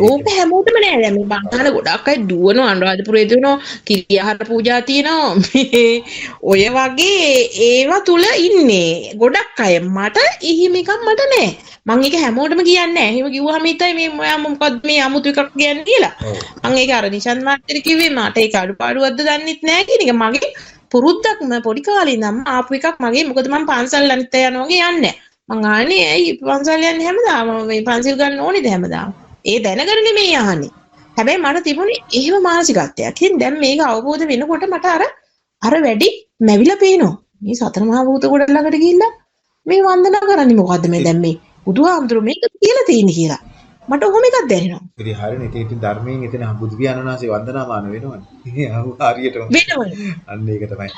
ඕක හැමෝටම නෑ. දැන් මේ බංගන ගොඩක් අය දුවනවා අනුරාධපුරේ දුවනවා කිරියාහාර පූජා තියෙනවා. *laughs* මේ ඔය වගේ ඒවා තුල ඉන්නේ. ගොඩක් අය. මට එහෙම එකක් මට නෑ. මම ඒක හැමෝටම කියන්නේ කිව්වහම හිතයි මේ මොයා මොකක්ද මේ අමුතු එකක් කියන්නේ කියලා. ඔව්. මම ඒක අර නිශාන්ත මාත්‍යට කිව්වේ මට ඒක අඩුපාඩුවක්ද දන්නෙත් නෑ කියන එක. මගේ පුරුද්දක්ම පොඩි කාලේ ඉඳන්ම ආපු එකක් මගේ. මොකද මම පන්සල් යනවා වගේ යන්නේ. මං ආන්නේ ඇයි පන්සල් යන්නේ හැමදාම? මේ පන්සිල් ගන්න ඕනේද හැමදාම? ඒ දැනගෙන නෙමෙයි අහන්නේ. හැබැයි මට තිබුණේ එහෙම මානසිකත්වයක්. ඉතින් දැන් මේක අවබෝධ වෙනකොට මට අර අර වැඩි මැවිලා පේනවා. මේ සතර මහා භූත ගොඩ ළඟට ගිහිල්ලා මේ වන්දනා කරන්නේ මොකද්ද මේ දැන් මේ බුදුහාමුදුරු මේක කියලා තියෙන්නේ කියලා. මට ඔහොම එකක් දැනෙනවා. ඉතින් හරිනේ. ඉතින් ඉතින් ධර්මයෙන් එතන බුදු පියාණන් වහන්සේ වන්දනාමාන වෙනවනේ. හරියටම. වෙනවනේ. අන්න ඒක තමයි.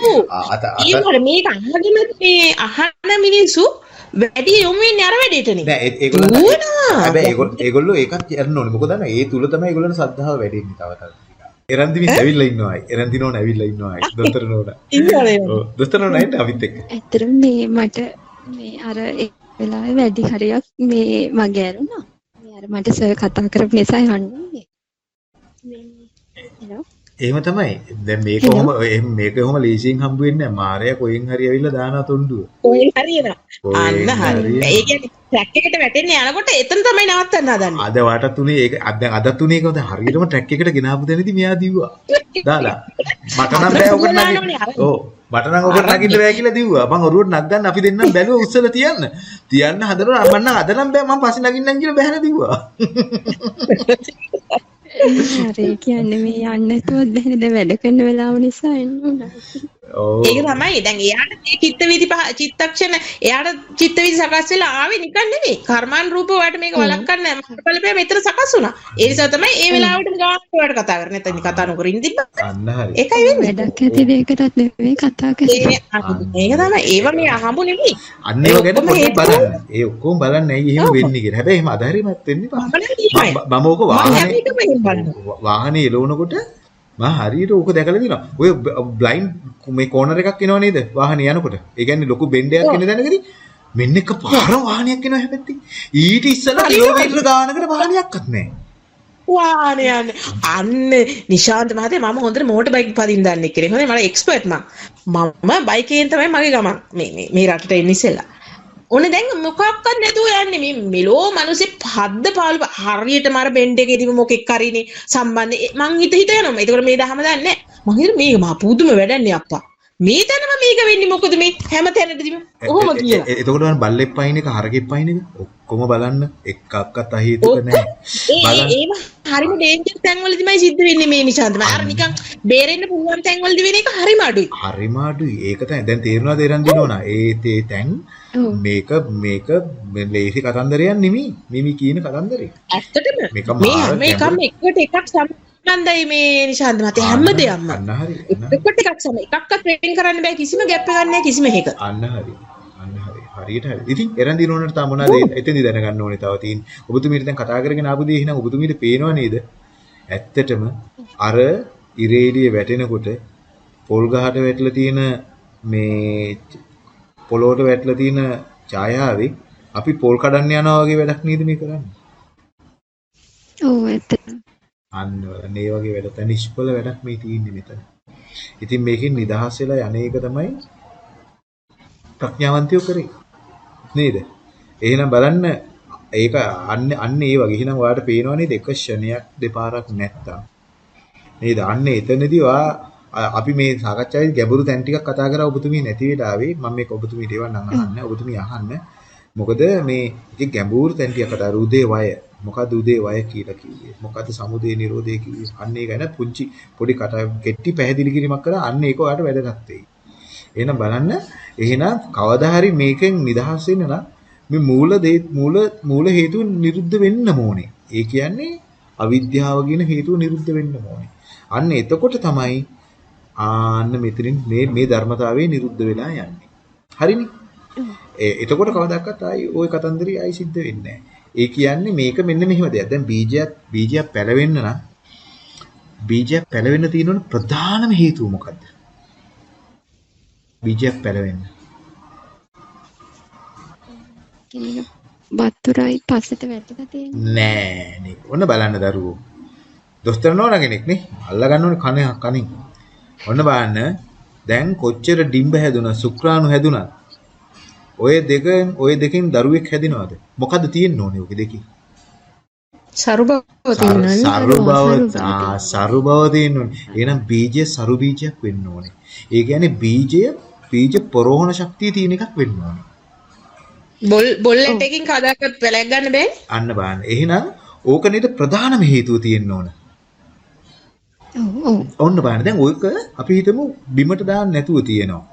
අත අත. මේක අහගෙන මේ අහන මිනිස්සු වැඩි යොමු වෙන්නේ අර වැඩේටනේ ඒගොල්ලෝ ඒකත් යන්න ඕනේ. මොකද අන්න ඒ තුල තමයි ඒගොල්ලන්ට සද්ධාව වැඩි වෙන්නේ තව තවත්. එරන්දි මිස් ඇවිල්ලා ඉන්නවා. එරන්දි නෝන ඇවිල්ලා ඉන්නවා. දොස්තර නෝන. ඉන්නවනේ. ඔව් දොස්තර නෝන එන්න අපිත් එක්ක. ඇත්තටම මේ මට මේ අර ඒ වෙලාවේ වැඩි හරියක් මේ මගේ ඇරුණා. මේ අර මට සර් කතා කරපු නිසා යන්නේ. මේ එහෙම තමයි. දැන් මේක? කොහොම මේක කොහොම ලීසියෙන් හම්බ වෙන්නේ නැහැ. මාරයා කොහෙන් හරි ඇවිල්ලා දානවා තොණ්ඩුව. ඔය හරියනවා. අන්න කොහෙන් හරි. හරි. ඒ කියන්නේ ට්‍රැක් එකට වැටෙන්නේ යනකොට එතන තමයි නවත්තන්න හදන්නේ. අද වට තුනේ ඒක දැන් අද තුනේ කවද හරියටම ට්‍රැක් එකට ගෙනාපු දැනදී මෙයා දිව්වා. දාලා. මට නම් බෑ ඔකට නගින්න. ඔව්. මට නම් ඔකට නගින්න බෑ කියලා දිව්වා. මං ඔරුවට නගන්න අපි දෙන්නම් බැලුවා උස්සලා තියන්න. තියන්න හදනවා මම නම් අද නම් බෑ මම පස්සේ නගින්නම් කියලා බැහැලා දිව්වා. *laughs* *laughs* හරි කියන්නේ මේ යන්න නැතුවත් බැහැ දැන් වැඩ කරන වෙලාව නිසා එන්න උනා. ඔව්. ඒක තමයි. දැන් එයාට මේ චිත්ත වීදි පහ චිත්තක්ෂණ එයාට චිත්ත වීදි සකස් වෙලා ආවේ නිකන් නෙමෙයි. කර්මාන් රූප වලට මේක වළක්වන්න නැහැ. බලපෑ මෙතන සකස් වුණා. ඒ නිසා තමයි ඒ වෙලාවට ගානට වලට කතා කරන්නේ. නැත්නම් කතා නොකර ඉඳින්න. අන්න හරි. ඒකයි වෙන්නේ. වැඩක් ඇති දෙයකටත් නෙවෙයි කතා කරන්නේ. ඒක තමයි. ඒව මේ අහඹු නෙමෙයි. අන්න ඒව ගැන පොඩ්ඩක් බලන්න. ඒ ඔක්කොම බලන්න ඇයි එහෙම වෙන්නේ කියලා. හැබැයි එහෙම අධෛර්යමත් වෙන්න එපා. මම ඕක වාහනේ. වාහනේ එලවනකොට මම හරියට ඕක දැකලා දිනවා. ඔය බ්ලයින්ඩ් මේ කෝනර් එකක් එනව නේද? වාහනේ යනකොට. ඒ කියන්නේ ලොකු බෙන්ඩයක් එන දැනගදී මෙන්න එක පාරම වාහනයක් එනවා හැබැයි. ඊට ඉස්සෙල්ලා කිලෝමීටර ගානකට වාහනයක්වත් නැහැ. වාහනේ යන්නේ. අන්න නිශාන්ත මහත්තයා මම හොඳට මෝටර් බයික් පදින්න දන්නේ කෙනෙක්. හොඳයි මම එක්ස්පර්ට් මම. මම බයිකෙන් තමයි මගේ ගමන් මේ මේ මේ රටට එන්නේ ඉස්සෙල්ලා. ඕනේ දැන් මොකක්වත් නැතුව යන්නේ මේ මෙලෝ මිනිස්සේ පද්ද පාළු හරියටම අර බෙන්ඩ් එකේදීම මොකෙක් හරිනේ සම්බන්ධ මං හිත හිත යනවා. ඒකට මේ දහම දන්නේ නැහැ. මං හිතුවා මේක මහා පුදුම වැඩන්නේ අප්පා. මේ තැනම මේක වෙන්නේ මොකද මේ හැම තැනදීම ඔහොම කියලා. එතකොට මම බල්ලෙක් පයින් එක හරකෙක් පයින් එක ඔක්කොම බලන්න එකක්වත් අහේතුක නැහැ. ඒ ඒව හරිම ඩේන්ජර් තැන්වලදීමයි සිද්ධ වෙන්නේ මේ. මම අර නිකන් බේරෙන්න පුළුවන් තැන්වලදී වෙන එක හරිම අඩුයි. හරිම අඩුයි. ඒක තමයි දැන් තේරෙනවද එරන් දිනෝනා. ඒ තේ තැන්. මේක මේක ලේසි කතන්දරයක් නෙමෙයි. මිමි කියන කතන්දරේ. ඇත්තටම මේ හැම එකම. එකට එකක් සම්බන්ධයි මේ නිශාන්ත මත හැම දෙයක්ම. අන්න හරි. එකට එකක් සම එකක්වත් වෙන් කරන්න බෑ කිසිම ගැප් එකක් නැහැ කිසිම එකක. අන්න හරි. හරියට හරි. ඉතින් එරන් දිනෝනට තව මොනවද එතෙන්දි දැනගන්න ඕනේ තව තියෙන. ඔබතුමීට දැන් කතා කරගෙන ආපු දේ එහෙනම් ඔබතුමීට පේනව නේද? ඇත්තටම අර ඉරේලිය වැටෙනකොට පොල් ගහට වැටලා තියෙන මේ පොළොවට වැටලා තියෙන ඡායාවේ අපි පොල් කඩන්න යනවා වගේ වැඩක් නේද මේ කරන්නේ? ඔව් ඇත්තටම. අන්න ඒ වගේ වැඩ තමයි නිෂ්ඵල වැඩක් මේ තියෙන්නේ මෙතන. ඉතින් මේකෙන් නිදහස් වෙලා යන්නේක තමයි ප්‍රඥාවන්තයෝ කරේ. නේද? එහෙනම් බලන්න ඒක අන්න අන්න ඒ වගේ. එහෙනම් ඔයාලට පේනවා නේද එක ෂණයක් දෙපාරක් නැත්තම්. නේද? අන්න එතනදී ඔයා අපි මේ සාකච්ඡාවේ ගැඹුරු තැන් ටිකක් කතා කරා ඔබතුමී නැති වෙලාවේ මම මේක ඔබතුමීට එවන්නම් අහන්න. ඔබතුමී අහන්න. මොකද මේ ඒක ගැඹුරු තැන් ටිකක් කතා උදේ වය. මොකද්ද උදේ වය කියලා කිව්වේ? මොකද්ද සමුදේ නිරෝධය කිව්වේ? අන්න ඒ ගැන පුංචි පොඩි කට කෙටි පැහැදිලි කිරීමක් කරා අන්න ඒක ඔයාලට වැදගත් වෙයි. එහෙනම් බලන්න එහෙනම් කවදා හරි මේකෙන් නිදහස් වෙන්න නම් මේ මූල දේ මූල මූල හේතුව නිරුද්ධ වෙන්න ඕනේ. ඒ කියන්නේ අවිද්‍යාව කියන හේතුව නිරුද්ධ වෙන්න ඕනේ. අන්න එතකොට තමයි ආන්න මෙතනින් මේ මේ ධර්මතාවයේ නිරුද්ධ වෙලා යන්නේ. හරිනේ. ඒ එතකොට කවදාවත් ආයි ওই කතන්දරي ආයි සිද්ධ වෙන්නේ ඒ කියන්නේ මේක මෙන්න මෙහෙම දෙයක්. දැන් බීජයක් බීජයක් පැලවෙන්න නම් බීජයක් පැලවෙන්න තියෙන ප්‍රධානම හේතුව මොකද්ද? බීජයක් පැලවෙන්න. වතුරයි පස්සට වැටලා තියෙන්නේ. නෑ නේ. ඔන්න බලන්න දරුවෝ. දොස්තර නෝනා කෙනෙක් නේ. අල්ල ගන්න ඕනේ කන කනින්. ඔන්න බලන්න. දැන් කොච්චර ඩිම්බ හැදුනා, සුක්‍රාණු හැදුනා. ඔය දෙකෙන් ඔය දෙකෙන් දරුවෙක් හැදිනවද? මොකද්ද තියෙන්න ඕනේ ඔක දෙකේ? සරු බව තියෙනවනේ. සරු බව ආ සරු බව තියෙන්න ඕනේ. එහෙනම් බීජය සරු බීජයක් වෙන්න ඕනේ. ඒ කියන්නේ බීජය බීජ පරෝහණ ශක්තිය තියෙන එකක් වෙන්න ඕනේ. බොල් බොල්ලෙට් එකකින් කදාකත් වැලක් ගන්න බෑ. අන්න බලන්න. එහෙනම් ඕක නේද ප්‍රධානම හේතුව තියෙන්න ඕන. ඔන්න බලන්න. දැන් ඔයක අපි හිතමු බිමට දාන්න නැතුව තියෙනවා.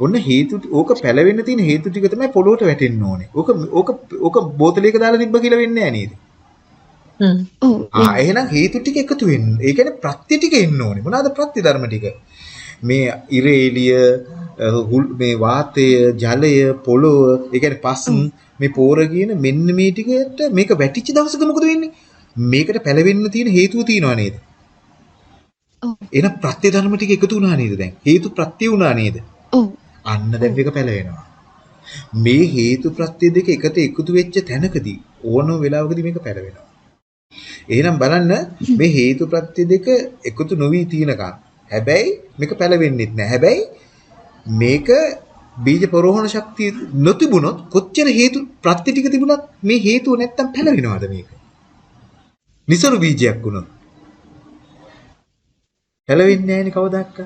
ඔන්න හේතු ඕක පැලවෙන්න තියෙන හේතු ටික තමයි පොළොවට වැටෙන්න ඕනේ. ඕක ඕක ඕක බෝතලයක දාලා තිබ්බ කියලා වෙන්නේ නැහැ නේද? හ්ම්. ඔව්. ආ එහෙනම් හේතු ටික එකතු වෙන්න. ඒ කියන්නේ ප්‍රත්‍ය ටික එන්න ඕනේ. මොනවාද ප්‍රත්‍ය ධර්ම ටික? මේ ඉර එළිය මේ වාතය, ජලය, පොළොව, ඒ කියන්නේ පස් මේ පෝර කියන මෙන්න මේ ටිකට මේක වැටිච්ච දවසක මොකද වෙන්නේ? මේකට පැලවෙන්න තියෙන හේතුව තියනවා නේද? එහෙනම් ප්‍රත්‍ය ධර්ම ටික එකතු වුණා නේද දැන්? හේතු ප්‍රත්‍ය වුණා නේද? ඔව්. අන්න දැන් මේක පැලවෙනවා. මේ හේතු ප්‍රත්‍ය දෙක එකට එකතු වෙච්ච තැනකදී ඕනම වෙලාවකදී මේක පැලවෙනවා. එහෙනම් බලන්න මේ හේතු ප්‍රත්‍ය දෙක එකතු නොවි තිනකන්. හැබැයි මේක පැලවෙන්නෙත් නෑ. හැබැයි මේක බීජ පරෝහණ ශක්තිය නොතිබුණොත් කොච්චර හේතු ප්‍රත්‍ය ටික තිබුණත් මේ හේතුව නැත්තම් පැලවෙනවද මේක? નિසරු බීජයක් වුණොත්. පැලවෙන්නේ නෑනේ කවදාවත්.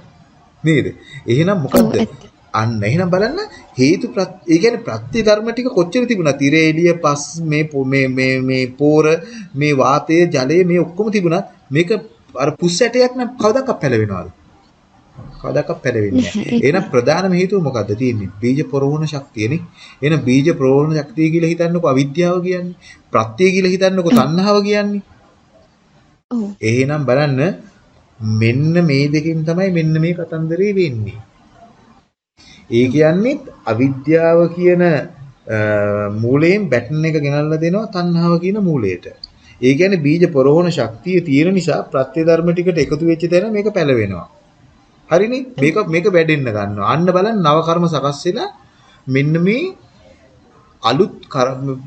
නේද? එහෙනම් මොකද්ද? අන්න එහෙනම් බලන්න හේතු ඒ කියන්නේ ප්‍රත්‍ය ධර්ම ටික කොච්චර තිබුණා තිරේ එළිය පස් මේ මේ මේ මේ පෝර මේ වාතය ජලය මේ ඔක්කොම තිබුණා මේක අර පුස් ඇටයක් නම් කවදාවත් පැලවෙනවද කවදාවත් පැලවෙන්නේ *laughs* නැහැ එහෙනම් ප්‍රධානම හේතුව මොකද්ද තියෙන්නේ බීජ ප්‍රෝහණ ශක්තියනේ එහෙනම් බීජ ප්‍රෝහණ ශක්තිය කියලා හිතන්නකො අවිද්‍යාව කියන්නේ ප්‍රත්‍ය කියලා හිතන්නකො තණ්හාව කියන්නේ ඔව්. එහෙනම් බලන්න මෙන්න මේ දෙකෙන් තමයි මෙන්න මේ කතන්දරේ වෙන්නේ ඒ කියන්නේ අවිද්‍යාව කියන මූලයෙන් බැටන් එක ගෙනල්ලා දෙනවා තණ්හාව කියන මූලයට. ඒ කියන්නේ බීජ පරෝහණ ශක්තිය තියෙන නිසා ප්‍රත්‍ය ධර්ම ටිකට එකතු වෙච්ච තැන මේක පැලවෙනවා. හරිනේ? මේක මේක වැඩෙන්න ගන්නවා. අන්න බලන්න නව කර්ම සකස් වෙලා මෙන්න මේ අලුත්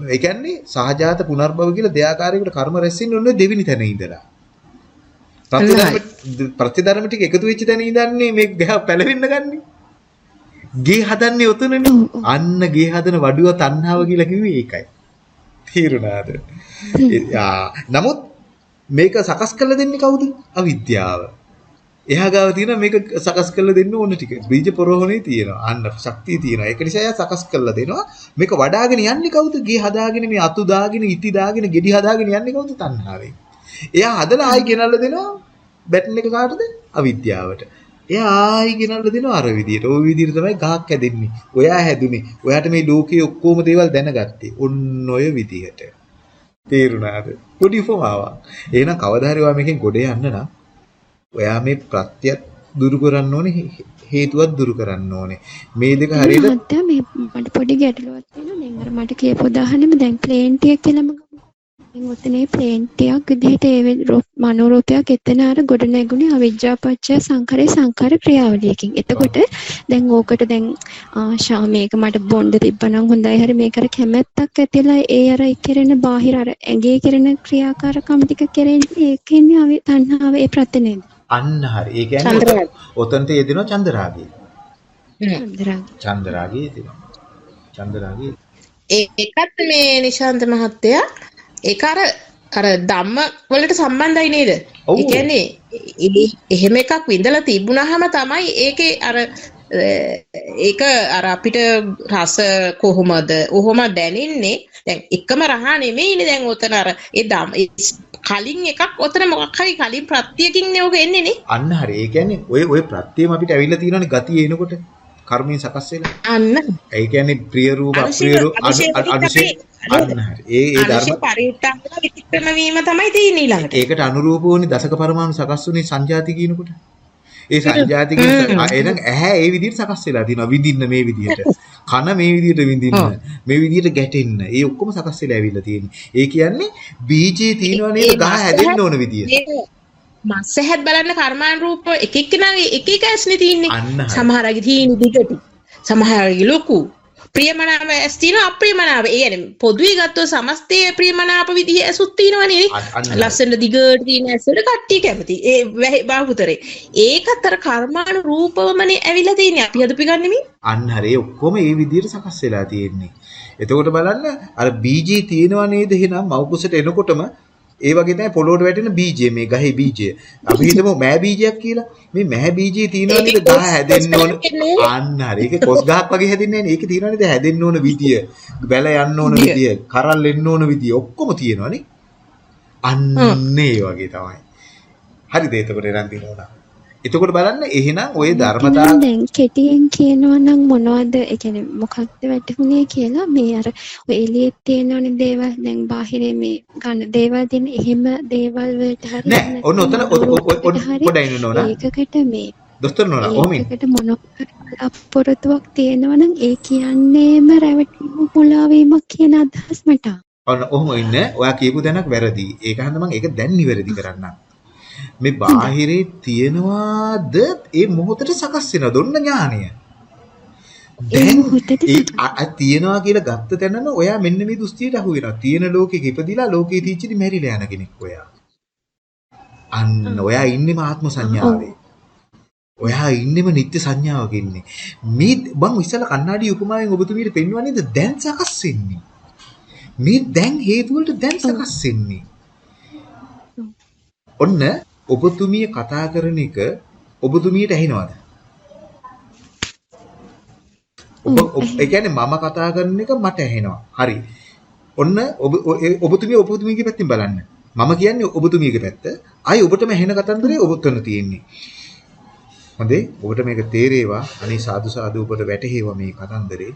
ඒ කියන්නේ සහජාත පුනර්භව කියලා දෙයාකාරයකට කර්ම රැස් වෙන්නේ ඔන්න දෙවිනි තැන ඉඳලා. ප්‍රතිධර්ම ප්‍රතිධර්ම ටික එකතු වෙච්ච තැන ඉඳන්නේ මේ ගහ පැලවෙන්න ගන්නේ. ගේ හදන්නේ උතනනේ. අන්න ගේ හදන වඩුව තණ්හාව කියලා කිව්වේ ඒකයි. තේරුණාද? නමුත් මේක සකස් කරලා දෙන්නේ කවුද? අවිද්‍යාව. එහා ගාව තියෙන මේක සකස් කරලා දෙන්න ඕන ටික. බීජ පරෝහණේ තියෙනවා. අන්න ශක්තිය තියෙනවා. ඒක නිසා එයා සකස් කරලා දෙනවා. මේක වඩාගෙන යන්නේ කවුද? ගේ හදාගෙන මේ අතු දාගෙන, ඉති දාගෙන, ගෙඩි හදාගෙන යන්නේ කවුද? තණ්හාවෙන්. එයා හදලා ආයි ගෙනල්ලා දෙනවා බැටන් එක කාටද? අවිද්‍යාවට. එයා ආයි ගෙනල්ලා දෙනවා අර විදියට. ওই විදියට තමයි ගහක් හැදෙන්නේ. ඔයා හැදුනේ. ඔයාට මේ ලෝකයේ ඔක්කොම දේවල් දැනගත්තේ. ඔන්න ඔය විදියට. තේරුණාද? පොඩි උපමාවක්. එහෙනම් කවදා හරි ඔයා මේකෙන් ගොඩ යන්න නම් ඔයා මේ ප්‍රත්‍යත් දුරු කරන්න ඕනේ හේතුවත් දුරු කරන්න ඕනේ. මේ දෙක හරියට මහත්තයා මේ මට පොඩි ගැටලුවක් තියෙනවා. දැන් අර මට කියපු උදාහරණෙම දැන් ප්ලේන් ටික කියලාම ගමු. දැන් ඔතනේ ප්ලේන් ටිකක් විදිහට ඒ මනෝරූපයක් එතන අර ගොඩ නැගුණේ අවිජ්ජාපච්චය සංඛාරේ සංඛාර ක්‍රියාවලියකින්. එතකොට දැන් ඕකට දැන් ආශා මේක මට බොණ්ඩ තිබ්බනම් හොඳයි හරි මේක අර කැමැත්තක් ඇතිලා ඒ අර කෙරෙන බාහිර අර ඇඟේ කෙරෙන ක්‍රියාකාරකම් ටික කෙරෙන්නේ ඒකෙන්නේ අවි තණ්හාව ඒ ප්‍රත්‍ය නේද? අන්න හරි. ඒ කියන්නේ ඔතනට යෙදෙනවා චන්දරාගය. චන්ද්‍රාග. චන්දරාගය යෙදෙනවා. චන්දරාගේ ඒකත් මේ නිශාන්ත මහත්තයා ඒක අර අර ධම්ම වලට සම්බන්ධයි නේද? ඒ කියන්නේ එහෙම එකක් විඳලා තිබුණාම තමයි ඒකේ අර ඒක අර අපිට රස කොහොමද? ඔහොම දැනෙන්නේ. දැන් එකම රහ නෙමෙයිනේ දැන් ඔතන අර ඒ ධම් කලින් එකක් ඔතන මොකක් හරි කලින් ප්‍රත්‍යයකින් නේ ඔක එන්නේ නේ. අන්න හරි. ඒ කියන්නේ ඔය ඔය ප්‍රත්‍යයම අපිට ඇවිල්ලා තියෙනවනේ ගතිය එනකොට කර්මයෙන් සකස් වෙලා. අන්න ඒ කියන්නේ ප්‍රිය රූප අප්‍රිය රූප අනුශේ ඒ ඒ ධර්ම පරිඋත්ථාන විචක්‍රම වීම තමයි තියෙන්නේ ඊළඟට. ඒකට අනුරූප වුණේ දසක පරමාණු සකස් වුණේ සංජාති කියනකොට. ඒ සංජාති කියන. එහෙනම් ඇහැ ඒ විදිහට සකස් වෙලා තියෙනවා විඳින්න මේ විදිහට. කන මේ විදිහට විඳින්න. මේ විදිහට ගැටෙන්න. ඒ ඔක්කොම සකස් වෙලා ඇවිල්ලා තියෙන්නේ. ඒ කියන්නේ බීජේ තියෙනවා නේද ගහ හැදෙන්න ඕන විදිය. මස් ඇහත් බලන්න කර්මාන් රූප එක එක්කෙනාගේ එක එක ඇස්නේ තියෙන්නේ. සමහරගේ තියෙන දිගටි. සමහරගේ ලොකු. ප්‍රියමනාප ඇස් තියෙනවා අප්‍රියමනාප. ඒ කියන්නේ පොදුවේ ගත්තොත් සමස්තයේ ප්‍රියමනාප විදිහ ඇසුත් හරි. ලස්සන දිගට තියෙන ඇස්වල කට්ටිය කැමති. ඒ වැහි බාහුතරේ. ඒකත් අර කර්මාන රූපවමනේ ඇවිල්ලා තියෙන්නේ. අපි හදපු ගන්න නෙමෙයි. අන්න හරි ඔක්කොම ඒ විදිහට සකස් වෙලා තියෙන්නේ. එතකොට බලන්න අර බීජේ තියෙනවා නේද එහෙනම් මව්කුසට එනකොටම ඒ වගේ තමයි පොළොවට වැටෙන බීජය මේ ගහේ බීජය. අපි හිතමු මෑ බීජයක් කියලා. මේ මෑ බීජේ තියෙනවා නේද ගහ හැදෙන්න ඕන. අන්න හරි. ඒක කොස් ගහක් වගේ හැදෙන්නේ නැහැ. ඒකේ තියෙනවා නේද හැදෙන්න ඕන විදිය. බැල යන්න ඕන විදිය. විදිය. කරල් එන්න ඕන විදිය. ඔක්කොම තියෙනවා නේ. අන්න ඒ වගේ තමයි. හරිද එතකොට එරන් දිනවනා. එතකොට බලන්න එහෙනම් ওই ධර්මතා දැන් කෙටියෙන් කියනවා නම් මොනවද ඒ කියන්නේ මොකක්ද වැටහුනේ කියලා මේ අර ඔය එළියේ තියෙනවනේ දේවල් දැන් බාහිරේ මේ ගන්න දේවල් දෙන එහෙම දේවල් වලට හරි නෑ ඔන්න ඔතන ඉන්න නෝනා. ඒකකට මේ දොස්තර නෝනා ඔහොම ඉන්න. ඒකකට මොනවාකට අපොරතුවක් තියෙනවා නම් ඒ කියන්නේම රැවටීම මුලාවීමක් කියන අදහස් මට. ඔන්න ඔහොම ඉන්න. ඔයා කියපු දැනක් වැරදි. ඒක හන්ද මම ඒක දැන් නිවැරදි කරන්නම්. මේ බාහිරේ තියනවාද ඒ මොහොතට සකස් වෙනවද? ඔන්න ඥානය. දැන් ඒ තියනවා කියලා ගත්ත තැනම ඔයා මෙන්න මේ දෘෂ්ටියට අහු වෙනවා. තියෙන ලෝකෙක ඉපදිලා ලෝකේ තීච්චිදි මැරිලා යන කෙනෙක් ඔයා. අන්න ඔයා ඉන්නේම ආත්ම සංඥාවේ. ඔයා ඉන්නෙම නිත්‍ය සංඥාවක ඉන්නේ. මේ මං ඉස්සලා කන්නාඩි උපමාවෙන් ඔබතුමීට පෙන්වන්නේ දැන් සකස් වෙන්නේ. මේ දැන් හේතු වලට දැන් සකස් වෙන්නේ. ඔන්න ඔබතුමිය කතා කරන එක ඔබතුමියට ඇහෙනවද? ඔබ ඒ කියන්නේ මම කතා කරන එක මට ඇහෙනවා. හරි. ඔන්න ඔබ ඔබතුමිය ඔබතුමියගේ පැත්තෙන් බලන්න. මම කියන්නේ ඔබතුමියගේ පැත්ත. ආයි ඔබටම ඇහෙන කතන්දරේ ඔබතන තියෙන්නේ. හොඳේ ඔබට මේක තේරේවා අනේ සාදු සාදු ඔබට වැටහෙවා මේ කතන්දරේ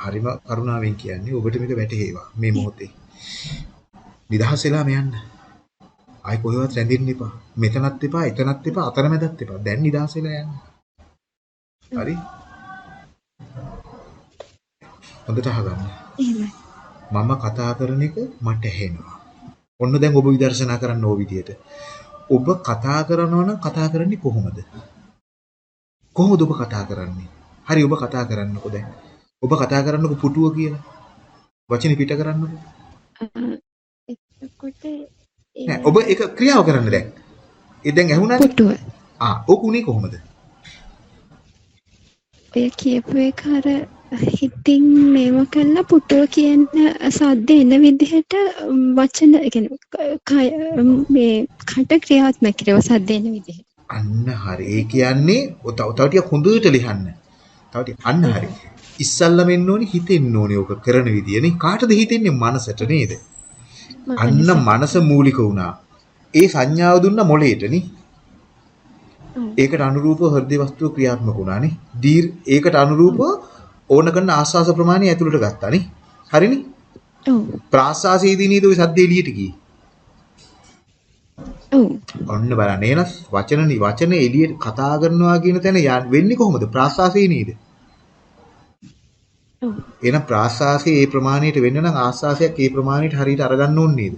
හරිම කරුණාවෙන් කියන්නේ ඔබට මේක වැටහෙවා මේ මොහොතේ නිදහස් වෙලාම යන්න ආයි කොහෙවත් රැඳෙන්න එපා මෙතනත් එපා එතනත් එපා අතරමැදත් එපා දැන් නිදහස් වෙලා යන්න හරි හොඳට අහගන්න එහෙමයි. මම කතා කරන එක මට ඇහෙනවා ඔන්න දැන් ඔබ විදර්ශනා කරන්න ඕ විදියට ඔබ කතා කරනවා නම් කතා කරන්නේ කොහොමද? කොහොමද ඔබ කතා කරන්නේ? හරි ඔබ කතා කරන්නකො දැන්. ඔබ කතා කරන්නකො පුටුව කියලා. වචනේ පිට කරන්නකො. එතකොට නෑ ඔබ ඒක ක්‍රියාව කරන්න දැන්. ඒ දැන් ඇහුණානේ. පුටුව ආ ඕක උනේ කොහොමද? ඔය කියපු එක අර හිතින් මේව කළා පුටුව කියන සද්ද එන විදිහට වචන කියන්නේ කය මේ කට ක්‍රියාත්මක කරව සද්ද එන විදිහට. අන්න හරි. ඒ කියන්නේ ඔය තව තව ටිකක් හොඳට ලියන්න. තව ටික අන්න හරි. ඉස්සල්ලාම එන්න ඕනේ හිතෙන්න ඕනේ ඕක කරන විදියනේ. කාටද හිතෙන්නේ මනසට නේද? අන්න මනස මූලික වුණා. ඒ සංඥාව දුන්න මොළේටනේ. ඒකට අනුරූපව හෘද වස්තුව ක්‍රියාත්මක වුණානේ. දීර් ඒකට අනුරූපව ඕන කරන ආස්වාස ප්‍රමාණය ඇතුළට ගත්තානේ. හරිනේ? ඔව් ප්‍රාස්වාසයේදී නේද ওই සද්ද එළියට ගියේ. ඔව් ඔන්න බලන්න. එහෙනම් වචන වචන එළියට කතා කරනවා කියන තැන වෙන්නේ කොහොමද? ප්‍රාස්වාසයේ නේද? ඔව් එහෙනම් ප්‍රාස්වාසයේ ඒ ප්‍රමාණයට වෙන්න නම් ආස්වාසයක් ඒ ප්‍රමාණයට හරියට අරගන්න ඕනේ නේද?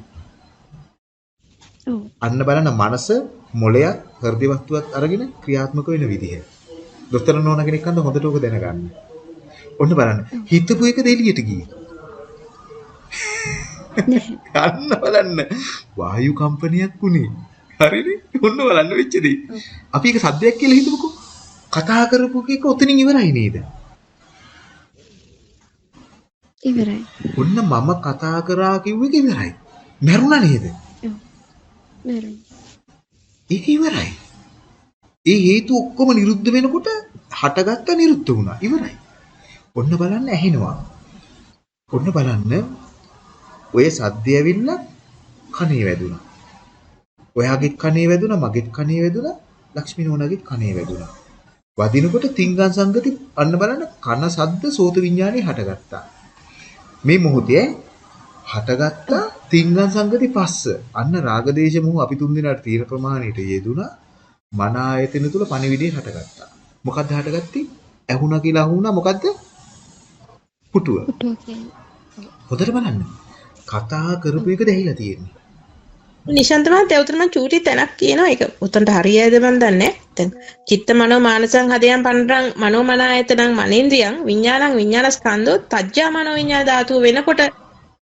ඔව් අන්න බලන්න මනස මොළය හෘද වස්තුවත් අරගෙන ක්‍රියාත්මක වෙන විදිහ. දොස්තර නෝන කෙනෙක් අන්න හොඳට ඕක දැනගන්න. ඔන්න බලන්න. හිතපු එක දෙලියට ගියේ. අන්න බලන්න. වායු කම්පනයක් උනේ. හරිනේ? ඔන්න බලන්න වෙච්ච දේ. අපි ඒක සද්දයක් කියලා හිතමුකෝ. කතා කරපු එක ඔතනින් ඉවරයි නේද? ඉවරයි. ඔන්න මම කතා කරා කිව්ව ඉවරයි. මැරුණා නේද? ඔව්. මැරුණා. ඒක ඉවරයි. ඒ හේතු ඔක්කොම නිරුද්ධ වෙනකොට හටගත්ත නිරුද්ධ වුණා. ඉවරයි. ඔන්න බලන්න ඇහෙනවා. ඔන්න බලන්න ඔය සද්දය ඇවිල්ලා කනේ වැදුනා. ඔයාගෙත් කනේ වැදුනා, මගෙත් කනේ වැදුනා, ලක්ෂ්මී නෝනාගෙත් කනේ වැදුනා. වදිනකොට තිංගන් සංගති අන්න බලන්න කන සද්ද සෝත විඥානේ හටගත්තා. මේ මොහොතේ හටගත්තා තිංගන් සංගති පස්ස. අන්න රාගදේශ මොහ අපි තුන් දිනකට තීර ප්‍රමාණයට යෙදුනා. මන ආයතන තුල පණිවිඩය හටගත්තා. මොකද්ද හටගත්තේ? ඇහුණා කියලා අහුණා මොකද්ද? පුටුව. හොඳට බලන්න. කතා කරපු එක දැහිලා තියෙන්නේ. නිශාන්ත මහත්තයා උතන මම චූටි තැනක් කියනවා ඒක උතන්ට හරියයිද මන් දන්නේ නැහැ. දැන් චිත්ත මනෝ මානසං හදයන් පණ්ඩරං මනෝ මන ආයතනං මනේන්ද්‍රියං විඥානං විඥාන ස්කන්ධෝ තජ්ජා මනෝ විඥාන ධාතුව වෙනකොට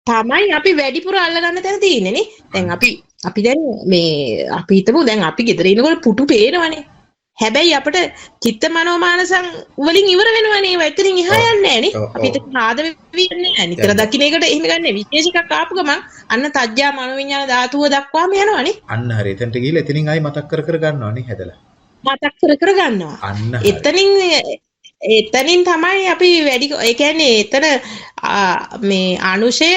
තමයි අපි වැඩිපුර අල්ලගන්න තැන තියෙන්නේ නේ. දැන් අපි අපි දැන් මේ අපි හිතමු දැන් අපි ගෙදර ඉනකොට පුටු පේනවනේ. හැබැයි අපිට චිත්ත මනෝ මානසං වලින් ඉවර වෙනවනේ. ඒවා එතනින් එහා යන්නේ නැහැ නේ. ඔව්, ඔව්. අපි හිත ආද වෙන්නේ. නිතර. දකින්න එකට එහෙම ගන්න විශේෂ එකක් ආපු ගමන් අන්න තජ්ජා මනෝ විඥාන ධාතුව දක්වාම යනවනේ. අන්න හරි. එතනට ගිහලා එතනින් ආයි මතක් කර කර ගන්නවනේ හැදලා. මතක් කර කර ගන්නවා. එතනින් එතනින් තමයි අපි වැඩි ඒ කියන්නේ එතන මේ අනුශය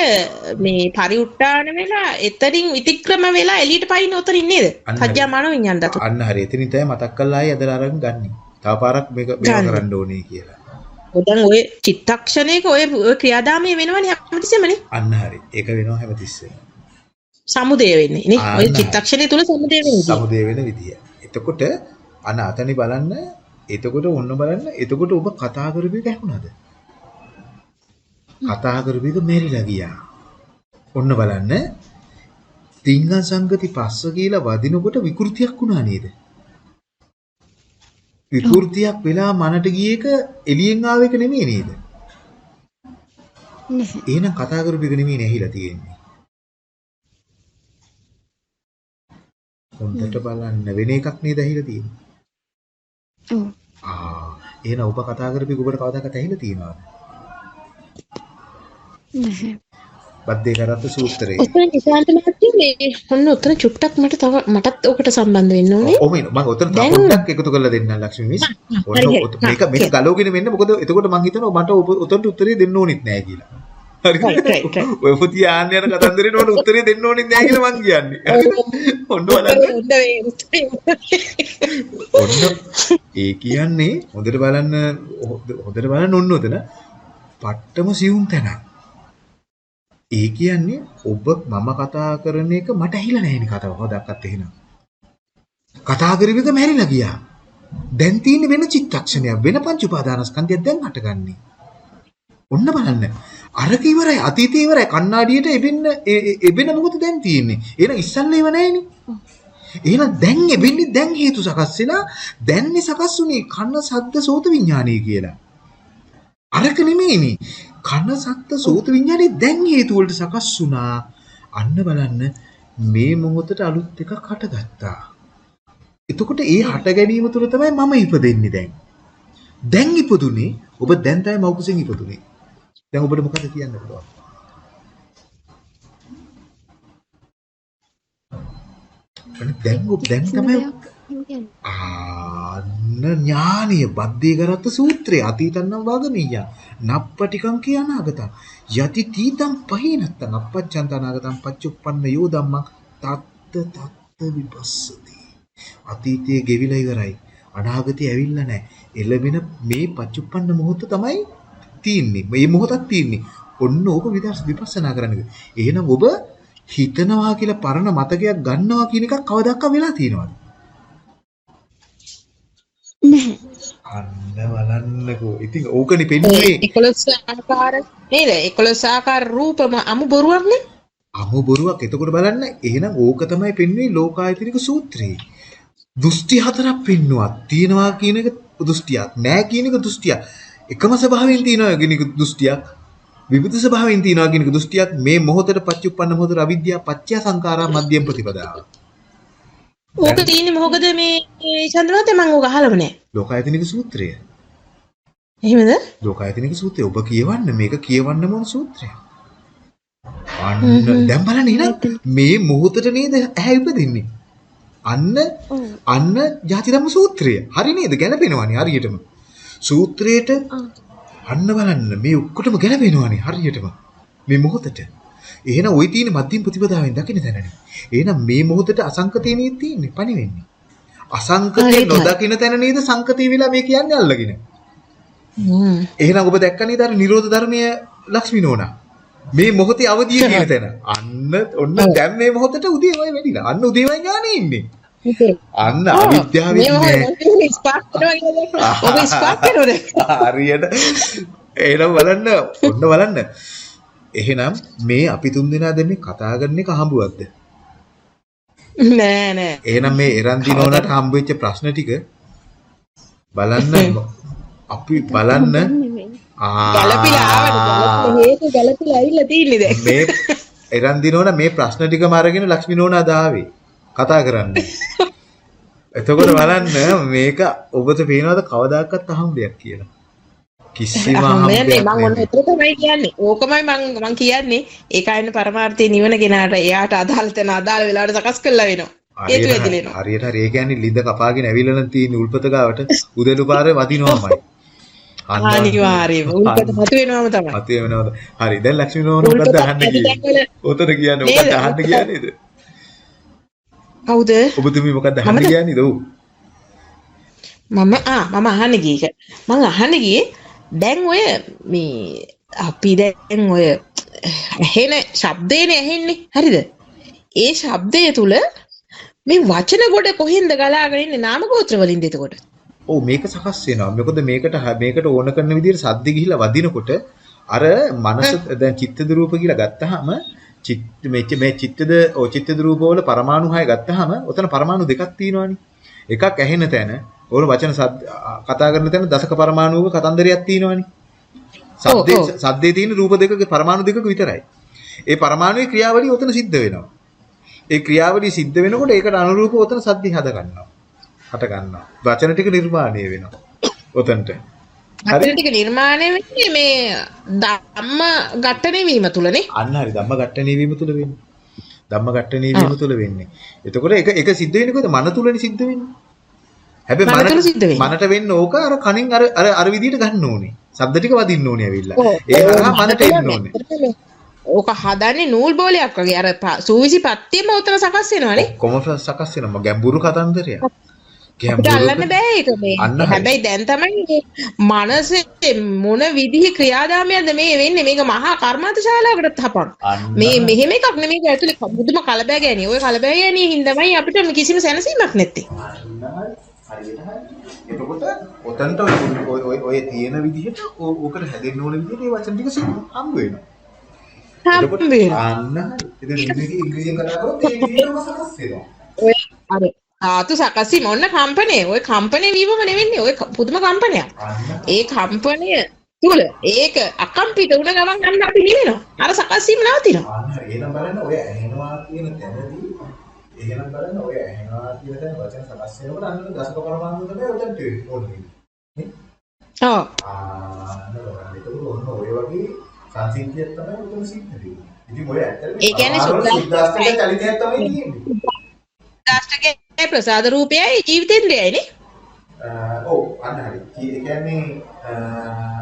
මේ පරිඋට්ටාන වෙලා එතනින් විතික්‍රම වෙලා එළියට පයින් උතරින් නේද? සත්‍ය මනෝ විඥාන දතු. අන්න හරි. එතනින් තමයි මතක් කරලා ආයි ඇදලා අරන් ගන්නෙ. තව පාරක් මේක මේක. කරන්න ඕනේ කියලා. දැන් ඔය චිත්තක්ෂණයක ඔය ක්‍රියාදාමය වෙනවනේ හැමතිස්සෙමනේ. අන්න හරි. ඒක වෙනවා හැමතිස්සෙම. සමුදය වෙන්නේ නේ. ඔය. චිත්තක්ෂණය තුල සමුදය වෙන්නේ. සමුදේ වෙන විදිය. එතකොට අන අතනි බලන්න එතකොට ඔන්න බලන්න එතකොට ඔබ කතා කරපු එක ඇහුණාද? කතා කරපු එක මෙරිලා ගියා. ඔන්න බලන්න තිංග සංගති පස්ස කියලා වදිනකොට විකෘතියක් වුණා නේද? විකෘතියක් වෙලා මනට ගිය එක එළියෙන් ආව එක නෙමෙයි නේද? එහෙනම් කතා කරපු එක නෙමෙයි ඇහිලා තියෙන්නේ. හොඳට බලන්න වෙන එකක් නේද ඇහිලා තියෙන්නේ. ඔව්. ආ එහෙනම් ඔබ කතා කරපු ඔබට කවදාකවත් ඇහිලා තියෙනවද? නැහැ. බද්දේ කරත්ත සූත්‍රයේ. ඔතන නිශාන්ත මහත්තයා මේ ඔන්න ඔතන චුට්ටක් මට තව මටත් ඔකට සම්බන්ධ වෙන්න ඕනේ. ඔහොම එනවා. මම ඔතන තව පොඩ්ඩක් එකතු කරලා දෙන්නම් ලක්ෂ්මී මිස්. ඔන්න මේක මේක ගලවගෙන මෙන්න මොකද එතකොට මං හිතනවා මට ඔබ උතන්ට උත්තරේ දෙන්න ඕනෙත් නෑ කියලා. ඔය පුතිය ආන්න යන කතන්දරේට මට උත්තරේ දෙන්න ඕනෙත් නෑ කියලා මං කියන්නේ. ඔන්න බලන්න. ඔන්න ඒ කියන්නේ හොඳට බලන්න හොඳ- හොඳට බලන්න ඔන්න උතන පට්ටම සියුම් තැනක්. ඒ කියන්නේ ඔබ මම කතා කරන එක මට ඇහිලා නැහෙනි කතාව හොදක්වත් එහෙනම්. කතා කරපු එක මැරිලා ගියා. දැන් තියෙන්නේ වෙන චිත්තක්ෂණයක් වෙන පංච උපාදානස්කන්ධයක් දැන් හටගන්නේ. ඔන්න බලන්න. අරක ඉවරයි අතීතේ ඉවරයි කණ්ණාඩියට එබෙන්න ඒ- ඒ- එබෙන මොකද දැන් තියෙන්නේ. එහෙනම් ඉස්සල්ලා ඉව නැහෙනි. එහෙනම් දැන් එබෙන්නේ දැන් හේතු සකස් වෙලා දැන්නේ සකස් වුනේ කන සද්ද සෝත විඥානය කියලා. අරක නෙමෙයිනේ. කන සද්ද සෝත විඥානේ දැන් හේතු වලට සකස් වුණා. අන්න බලන්න මේ මොහොතට අලුත් එකක් හටගත්තා. එතකොට ඒ හට ගැනීම තුළ තමයි මම ඉපදෙන්නේ දැන්. දැන් ඉපදුනේ ඔබ දැන් තමයි මව්කුසෙන් ඉපදුනේ. දැන් ඔබට මොකද කියන්න පුළුවන්? දැන් ඔබ දැන් තමයි. ආන්න ඥානීය බද්දේ කරත්ත සූත්‍රය අතීතන්නම් වාගමීය. නප්පටිකම් කිය අනාගත යති තීතම් පහිනත්තං. අපච්චන්ත අනාගතං පච්චුප්පන්න යෝ ධම්මං තත්ත තත්ත විපස්සති. අතීතයේ ගෙවිලා ඉවරයි. අනාගතය ඇවිල්ලා නැහැ. එළබෙන මේ පච්චුප්පන්න මොහොත තමයි තියෙන්නේ මේ මොහොතක් තියෙන්නේ ඔන්න ඕක විදර්ශ විපස්සනා කරන්න එහෙනම් ඔබ හිතනවා කියලා පරණ මතකයක් ගන්නවා කියන එකක් කවදාවත් වෙලා තියෙනවද නැහැ. අන්න බලන්නකෝ. ඉතින් ඕකනේ පෙන්න්නේ. 11 ආකාර නේද? 11 ආකාර රූපම අමු බොරුවක්නේ. අමු බොරුවක්. එතකොට බලන්න එහෙනම් ඕක තමයි පෙන්න්නේ ලෝකායතනික සූත්‍රයේ. දෘෂ්ටි හතරක් පෙන්නවා. තියනවා කියන එක දෘෂ්ටියක්. නෑ කියන එක දෘෂ්ටියක්. එකම ස්වභාවයෙන් තියනවා එක දෘෂ්ටියක්. විවිධ ස්වභාවයෙන් තියනවා එක දෘෂ්ටියක්. මේ මොහොතේ පච්චුප්පන්න මොහොතේ අවිද්‍යාව පත්‍ය සංඛාරා මධ්‍යම ප්‍රතිපදාව. ඕක තියෙන්නේ මොකද මේ චන්ද්‍රනාත මම ඕක අහලම නැහැ. ලෝකායතනික සූත්‍රය. එහෙමද? ලෝකායතනික සූත්‍රය ඔබ කියවන්න මේක කියවන්න මොන සූත්‍රයක්? අන්න. දැන් බලන්න එහෙනම් මේ මොහොතට නේද ඇහැ ඉපදින්නේ. අන්න. අන්න ජාති ධම්ම සූත්‍රය. හරි නේද? ගැලපෙනවනේ හරියටම. සූත්‍රයට. අන්න බලන්න මේ ඔක්කොටම ගැලපෙනවනේ හරියටම. මේ මොහොතට. එහෙනම් ওই තියෙන මධ්‍යම ප්‍රතිපදාවෙන් දකින්න තැනනේ. එහෙනම් මේ මොහොතට අසංකතේ නේද තියෙන්නේ පණිවෙන්නේ. අසංකතේ. නොදකින්න තැන නේද සංකතේ වෙලා මේ කියන්නේ අල්ලගෙන. එහෙනම් ඔබ දැක්ක නේද අර නිරෝධ ධර්මයේ ලක්ෂ්මී නෝනා. මේ මොහොතේ අවදිය කියන තැන. අන්න ඔන්න දැන් මේ මොහොතට උදේ ඔය වෙලිලා. අන්න උදේවයි ඥානෙ ඉන්නේ. අන්න කරනවද? *laughs* *laughs* හරියට එහෙනම් බලන්න ඔන්න බලන්න. එහෙනම් මේ අපි තුන් දෙනා දැන් මේ කතා කරන එක හම්බුවක්ද? නෑ නෑ. එහෙනම් මේ එරන්දි නෝනාට හම්බ වෙච්ච ප්‍රශ්න ටික බලන්න අපි බලන්න. ආ ආවට ගැළපිලා හේතු ගැළපිලා ඇවිල්ලා තියෙන්නේ දැන්. මේ එරන්දි නෝනා මේ ප්‍රශ්න ටිකම අරගෙන ලක්ෂ්මී නෝනා දාවේ කතා කරන්න. එතකොට බලන්න මේක ඔබට පේනවද කවදාකවත් අහම්බයක් කියලා. කිසිම අහම්බයක් කියන්නේ. ඕකමයි මම මම කියන්නේ. ඒකයින පරමාර්ථයේ නිවන කෙනාට එයාට අදාළ තැන අදාළ වෙලාවට සකස් කරලා වෙනවා. හේතු හරියට. හරියට හරි ඒ කියන්නේ ලිඳ කපාගෙන ඇවිල්ලා තියෙන උල්පත ගාවට උදේලු පාරේ වදිනවමයි. අනිවාර්යයෙන්ම උල්පත මතු වෙනවම තමයි. මතය වෙනවද? හරි දැන් ලක්ෂ්මී නෝනා උල්පත අහන්න කියන්නේ? ඔතන කියන්නේ නේද? මොකක්ද අහන්න කියන්නේද? කවුද? ඔබතුමී මොකක්ද අහන්න මමද? කියන්නේද? ඔව්. මම ආ මම අහන්න ගියේ ඒක. මම අහන්න ගියේ දැන් ඔය මේ අපි දැන් ඔය ඇහෙන ශබ්දේනේ ඇහෙන්නේ. හරිද? ඒ ශබ්දය තුල මේ වචන ගොඩ කොහෙන්ද ගලාගෙන ඉන්නේ නාම ගෝත්‍ර වලින්ද එතකොට? ඔව් මේක සකස් වෙනවා. මොකද මේකට මේකට ඕන කරන විදිහට සද්ද ගිහිලා වදිනකොට අර මනස දැන් චිත්තද රූප කියලා ගත්තාම චිත්ත මේ චිත්තද ඔය චිත්තද රූප වල පරමාණු හය ගත්තාම ඔතන පරමාණු දෙකක් තියෙනවානේ. එකක් ඇහෙන තැන ඕන වචන කතා කරන තැන දශක පරමාණුක කතන්දරයක් තියෙනවානේ. සද්දේ. සද්දේ තියෙන රූප දෙකක පරමාණු දෙකක විතරයි. ඒ පරමාණුවේ ක්‍රියාවලිය ඔතන සිද්ධ වෙනවා. ඒ ක්‍රියාවලිය සිද්ධ වෙනකොට ඒකට අනුරූපව ඔතන සද්දි හද ගන්නවා. හට ගන්නවා. වචන ටික නිර්මාණය වෙනවා. ඔතනට. ටික නිර්මාණය වෙන්නේ මේ ධම්ම ඝට්ටණය වීම තුලනේ. අන්න හරි ධම්ම ඝට්ටණී වීම තුල වෙන්නේ. ධම්ම ඝට්ටණී වීම තුල වෙන්නේ. එතකොට ඒක ඒක සිද්ධ වෙන්නේ කොහෙද? මන තුලනේ සිද්ධ වෙන්නේ. හැබැයි මනට වෙන්නේ. ඕක අර කනින් අර අර අර විදිහට ගන්න ඕනේ. ශබ්ද ටික වදින්න ඕනේ ඇවිල්ලා. ඒ හරහා මනට එන්න ඕනේ. ඕක හදන්නේ නූල් බෝලයක් වගේ අර සූවිසි පත්තියම උතන සකස් වෙනවනේ. කොහොම සකස් වෙනවා ගැඹුරු කතන්දරයක්. අපිට අල්ලන්න බෑ ඒක මේ. හැබැයි දැන් තමයි මනසේ මොන විදිහේ ක්‍රියාදාමයක්ද මේ වෙන්නේ මේක මහා කර්මාන්ත ශාලාවකට. අන්න මේ මෙහෙම එකක් නෙමෙයි ඒක ඇතුලේ බුදුම කලබෑ ගෑණි. ඔය කලබෑ ගෑණිය හින්දාමයි අපිට කිසිම සැනසීමක් නැත්තේ. එතකොට ඔතනට ඔය- ඔය තියෙන විදිහට ඕකට හැදෙන්න ඕන විදිහට මේ වචන ටික සිද්ධ හම්බ වෙනවා. එතකොට. අන්න. ඉතින් ඉංග්‍රීසි ඉංග්‍රීසියෙන් කතා කරොත් ඒ විදිහටම සකස් වෙනවා. ඔය අර ධාතු සකස් වීම ඔන්න කම්පණය. ඔය කම්පණය වීමම නෙවෙන්නේ. ඔය පුදුම කම්පනයක්. ඒ කම්පනය තුල ඒක අකම්පිත වුණ ගමන් ගන්න අපි නිවෙනවා. අර සකස් වීම නවතිනවා. එහෙනම් බලන්න ඔය ඇහෙනවා කියන තැනදී එහෙනම් බලන්න ඔය ඇහෙනවා කියන තැන වචන සකස් වෙනකොට අන්න දශක පරමාණු තමයි ඔතනට ඕනේ. නේ? ඔව්. බලන්න. එතකොට ඔන්න ඔය වගේ සංසිද්ධියක් තමයි ඔතන සිද්ධ වෙන්නේ. ඉතින් ඔය ඇත්තටම ඒ කියන්නේ සුද්දා- සුද්දාස්තක චලිතයක් තමයි තියෙන්නේ. දාෂ්ටකයේ ප්‍රසාද රූපයයි ජීවිතේන්ද්‍රයයිනේ. අ, ඔව් අන්න හරි. ඒ කියන්නේ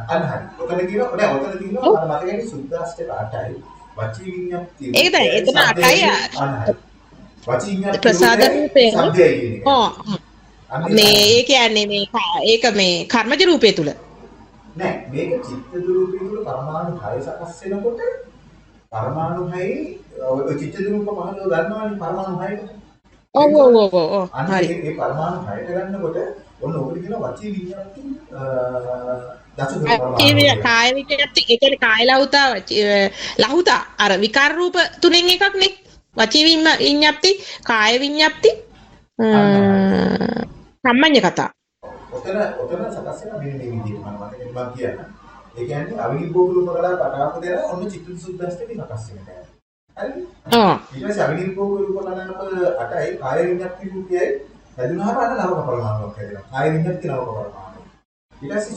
අන්න හරි. ඔතන කියනවා නෑ ඔතන කියනවා. අර මතකයි සුද්දාස්තක 8යි. වචී විඤ්ඤාති. ඒක තමයි. එතන 8යි. අන්න හරි. වචී විඤ්ඤාති. ප්‍රසාද රූපේ. මේ. ඒ කියන්නේ මේ ඒක මේ කර්මජ රූපය තුල. නෑ මේක චිත්ත රූපේ තුල පරමාණු 6 සකස් වෙනකොට පරමාණු 6 ඔය චිත්ත රූප මහලෝ ගන්නවානේ පරමාණු 6ට. ඔව් ඔව් ඔව් ඔව්. හරි. ඒ පරමාණු 6ට ගන්නකොට ඔන්න ඔකට කියනවා වචී පරමාණු. කාය විඤ්ඤාති ඒ කියන්නේ කාය ලහුතා ලහුතා අර විකාර රූප තුනෙන් එකක් නේ. වචී විඤ්ඤා- විඤ්ඤාති කාය විඤ්ඤාති සම්මඤ්ඤ කතා. ඔතන ඔතන සකස් වෙන මෙන්න මේ විදිහට මම මතකෙන් මම කියන්න. ඒ කියන්නේ අවිනිබ්බෝධ රූප කලාව පටාප දෙන ඔන්න චිත්ත සුද්දස්තේ සකස් වෙන තැන. හරි? ඔව්. ඊට පස්සේ අවිනිල් භෝග රූප ගණනක 8යි කාය විඤ්ඤාති රූපයයි වැදුනහම අර ලවක ප්‍රමාණයක් හැදෙනවා. කාය විඤ්ඤාති ලවක ප්‍රමාණය. ඊට පස්සේ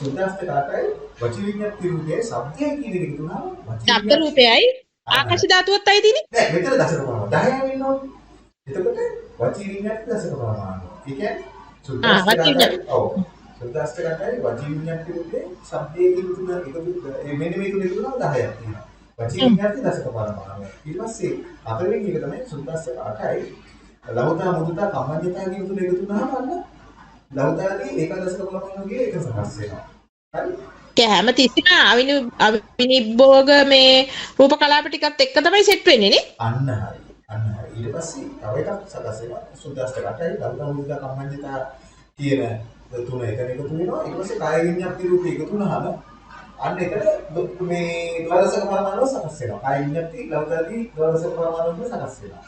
සුද්දාස්ත කාටයි වචි විඤ්ඤාති රූපයයි ශබ්දයයි කියන එක තුනම ශබ්ද රූපයයි ආකාශ ධාතුවත් අයි දිනේ. නෑ මෙතන දශක ප්‍රමාණය 10යි වෙනවනේ. එතකොට වචි විඤ්ඤාති දශක ප්‍රමාණය. ඒ කියන්නේ සුද්දාස්ත කාටයි ඔව්. සුද්දාස්ත කාටයි වචි විඤ්ඤාති රූපේ ශබ්දයේ කියන තුන එකතු මෙන්න මේ තුන එකතු කරලා 10ක් තියෙනවා. වචී විඤ්ඤාති දශක ප්‍රමාණ. ඊට පස්සේ හතරවෙනි එක තමයි සුද්දාස්ත කාටයි ලහුතා මුදුතා කම්මඤ්ඤතා කියන තුන එකතු වුණාම අන්න ලහුතාදී ඒකාදශක ප්‍රමාණ වගේ එක සකස් වෙනවා. හරි? හැම තිස්සෙම අවිනි අවිනිභෝග මේ රූප කලාප ටිකත් එක්ක තමයි සෙට් වෙන්නේ නේ. අන්න හරි. අන්න හරි. ඊට පස්සේ තව එකක් සකස් වෙනවා. සුද්දාස්ත කටයි ලබුදා කම්මඤ්ඤතා කියන තුන එක එකතු වෙනවා. ඊට පස්සේ කාය විඤ්ඤාති රූප එකතු වුණාම අන්න එකට මේ ද්වාදශක පරමාණු සකස් වෙනවා. කාය විඤ්ඤාති ලබුදාදී ද්වාදශක පරමාණු සකස් වෙනවා.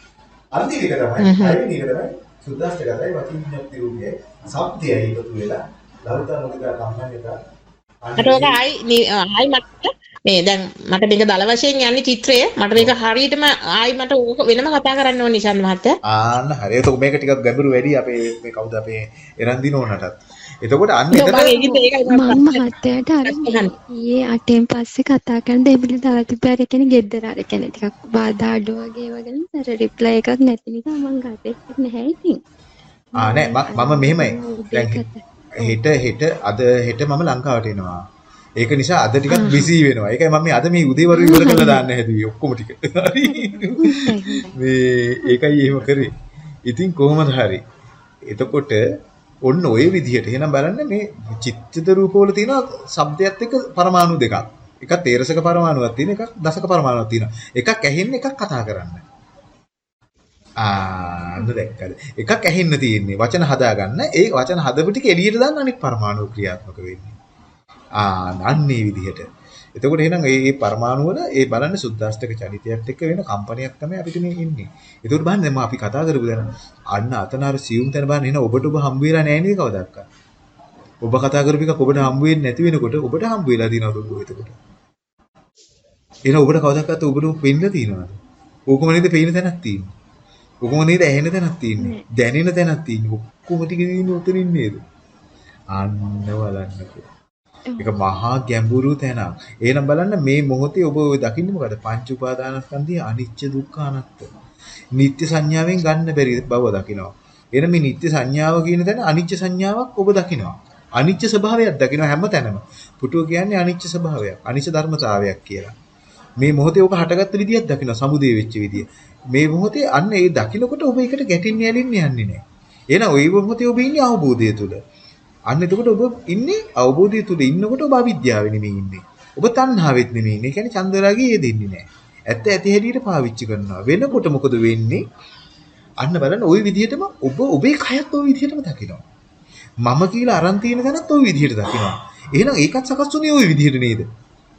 අන්තිම එක තමයි හයවෙනි එක තමයි සුද්දාස්ත කටයි වචී විඤ්ඤාති රූපයේ සබ්දයයි එකතු වෙලා මුද්දා කම්මඤ්ඤතා අන්න මට ඔක ආයි නි- ආයි මට මේ දැන් මට මේක දල වශයෙන් යන්නේ චිත්‍රය. මට මේක හරියටම ආයි මට ඕක වෙනම කතා කරන්න ඕනේ නිශාන් මහත්තයා. ආන්න හරි. එතකොට මේක ටිකක් ගැඹුරු වැඩි අපේ මේ කවුද අපේ එරන්දින ඕනටත්. එතකොට අන්න මම මහත්තයාට අර. ඊයේ අටෙන් පස්සේ කතා කරන දෙවිලි දාලා තිබ්බ අර කෙනෙක් ගෙද්දර අර කෙනෙක් ටිකක් බාධා අඩු වගේ වගේ අර රිප්ලයි එකක් නැති නිසා මම ගත්තේ නැහැ ඉතින්. ආ නෑ මම මෙහෙමයි. දැන් හෙට හෙට අද හෙට මම ලංකාවට එනවා. ඒක නිසා අද ටිකක් බිසි වෙනවා. ඒකයි මම මේ අද මේ උදේවරු ඉවර කරලා දාන්න හැදුවේ ඔක්කොම ටික. මේ ඒකයි එහෙම කරේ. ඉතින් කොහොමද හරි. එතකොට ඔන්න ඔය විදිහට එහෙනම් බලන්න මේ චිත්තද රූපවල තියෙන શબ્දයත් එක්ක පරමාණු දෙකක්. එකක් තේරසක පරමාණුවක් තියෙන එකක් දසක පරමාණුවක් තියෙනවා. එකක් ඇහෙන්න එකක් කතා කරන්න. ආ අද දැක්කද? එකක් ඇහෙන්න තියෙන්නේ වචන හදාගන්න. ඒ වචන හදපු ටික එළියට දාන්න අනිත් පරමාණු ක්‍රියාත්මක වෙන්නේ. ආ නන්නේ විදිහට. එතකොට එහෙනම් මේ මේ පරමාණු වල ඒ බලන්න සුද්දාෂ්ටක චලිතයත් එක්ක වෙන කම්පනයක් තමයි අපිට මේ ඉන්නේ. එතකොට බලන්න දැන් අපි කතා කරපු දැන අන්න අතන අර සියුම් තැන බලන්න එහෙනම් ඔබට ඔබ හම්බ වෙලා නැහැ නේද කවදාවත්? ඔබ කතා කරපු එක ඔබට හම්බ වෙන්නේ නැති වෙනකොට ඔබට හම්බ වෙලා තියෙනවද ඔබ එතකොට? එහෙනම් ඔබට කවදාවත් ඔබට වෙන්න තියෙනවද? ඕකම නේද පේන තැනක් තියෙන්නේ. ඕකම නේද ඇහෙන තැනක් තියෙන්නේ. දැනෙන තැනක් තියෙන්නේ. ඔක්කොම ටික තියෙන්නේ උතරින් නේද? අන්න බලන්නකෝ. ඒක මහා ගැඹුරු තැනක්. එහෙනම් බලන්න මේ මොහොතේ ඔබ ඔය දකින්නේ මොකද? පංච උපාදානස්කන්ධය අනිච්ච දුක්ඛ අනාත්ම. නිත්‍ය සංඥාවෙන් ගන්න බැරි බව දකිනවා. එහෙනම් මේ නිත්‍ය සංඥාව කියන තැන අනිච්ච සංඥාවක් ඔබ දකිනවා. අනිච්ච ස්වභාවයක් දකිනවා හැම තැනම. පුටුව කියන්නේ අනිච්ච ස්වභාවයක්. අනිච්ච ධර්මතාවයක් කියලා. මේ මොහොතේ ඔබ හටගත්ත විදියක් දකිනවා සමුදේ වෙච්ච විදිය. මේ මොහොතේ අන්න ඒ දකිනකොට ඔබ ඒකට ගැටෙන්නේ ඇලින්නේ යන්නේ නැහැ. එහෙනම් ওই මොහොතේ ඔබ ඉන්නේ අවබෝධය තුල. අන්න එතකොට ඔබ ඉන්නේ අවබෝධය තුල ඉන්නකොට ඔබ අවිද්‍යාවෙ නෙමෙයි ඉන්නේ. ඔබ තණ්හාවෙත් නෙමෙයි ඉන්නේ. ඒ කියන්නේ චන්දරාගය යෙදෙන්නේ නැහැ. ඇත්ත ඇති හැටියට පාවිච්චි කරනවා. වෙනකොට මොකද වෙන්නේ? අන්න බලන්න ওই විදිහටම ඔබ ඔබේ කයත් ওই විදිහටම දකිනවා. මම කියලා අරන් තියෙන තැනත් ওই විදිහට දකිනවා. එහෙනම් ඒකත් සකස් වුණේ ওই විදිහට නේද?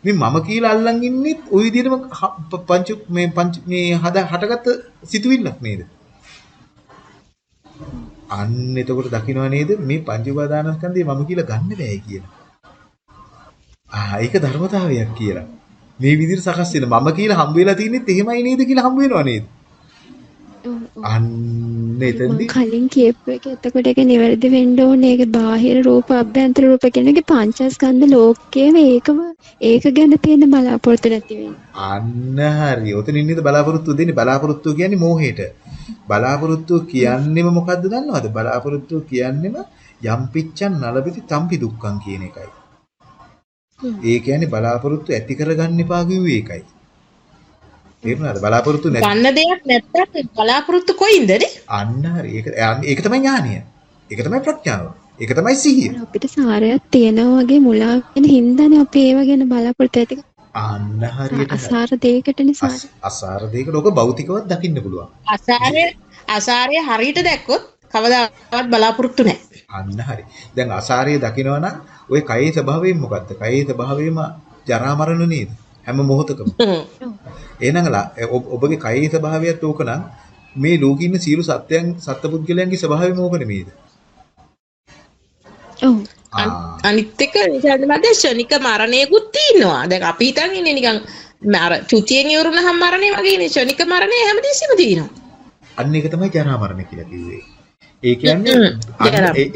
මේ මම කියලා අල්ලන් ඉන්නෙත් ওই විදිහටම හ- ප- පංච මේ පංච මේ හද හටගත්ත සිතුවිල්ලක් නේද? අන්න එතකොට දකින්නව නේද මේ පංච උපාදානස්කන්ධය මම කියලා ගන්න බෑ කියලා. ආ ඒක ධර්මතාවයක් කියලා. මේ විදිහට සකස් වෙන මම කියලා හම්බ වෙලා තින්නෙත් එහෙමයි නේද කියලා හම්බ වෙනව නේද? අන්න එතෙන්දී කලින් කියපු එක එතකොට ඒක නිවැරදි වෙන්න ඕනේ ඒක බාහිර රූප අභ්‍යන්තර රූප කියන එක පංචස්කන්ධ ලෝකයේම ඒකම ඒක ගැන තියෙන බලාපොරොත්තු නැති. අන්න හරි. ඔතන ඉන්නේද බලාපොරොත්තු දෙන්නේ බලාපොරොත්තු කියන්නේ මෝහයට. බලාපොරොත්තු කියන්නේම මොකද්ද දන්නවද? බලාපොරොත්තු කියන්නේම යම් පිච්ඡන් නලබිති තම්පි දුක්ඛං කියන එකයි. ඒ කියන්නේ බලාපොරොත්තු ඇති කරගන්න එපා කිව්වේ ඒකයි. තේරුණාද? බලාපොරොත්තු නැති ගන්න දෙයක් නැත්තම් බලාපොරොත්තු කොයින්ද නේ? අන්න හරි. ඒක ඒක තමයි ඥානිය. ඒක තමයි ප්‍රඥාව. ඒක තමයි සිහිය. අපිට සාරයක් තියෙනවා වගේ මුලා වෙන හින්දානේ අපි ඒව ගැන බලාපොරොත්තු ඇති අන්න හරියට හරි. අසාර දෙයකටනේ සාර. අස්- අසාර දෙයකට ඔක භෞතිකවත් දකින්න පුළුවන්. අසාරය අසාරය හරියට දැක්කොත් කවදාවත් බලාපොරොත්තු නැහැ. අන්න හරි. දැන් අසාරය දකිනවා නම් ওই කයේ ස්වභාවයෙන් මොකද්ද? කයේ ස්වභාවයෙන්ම ජරා මරණ නේද? හැම මොහොතකම. *laughs* එහෙනම් ඔබගේ කයේ ස්වභාවයත් ඕක නම් මේ ලෝකේ ඉන්න සියලු සත්‍යයන් සත්පුද්ගලයන්ගේ ස්වභාවයම ඕක නේද? ඔව්. අනිත් එක විශාල මැද ශනික මරණයකුත් තියෙනවා. දැන් අපි හිතන් ඉන්නේ නිකන් අර චුතියෙන් ඉවරුනහම මරණය වගේනේ ශනික මරණය හැමදෙස්සෙම තියෙනවා. අන්න ඒක තමයි ජරා මරණ කියලා කිව්වේ. ඒ කියන්නේ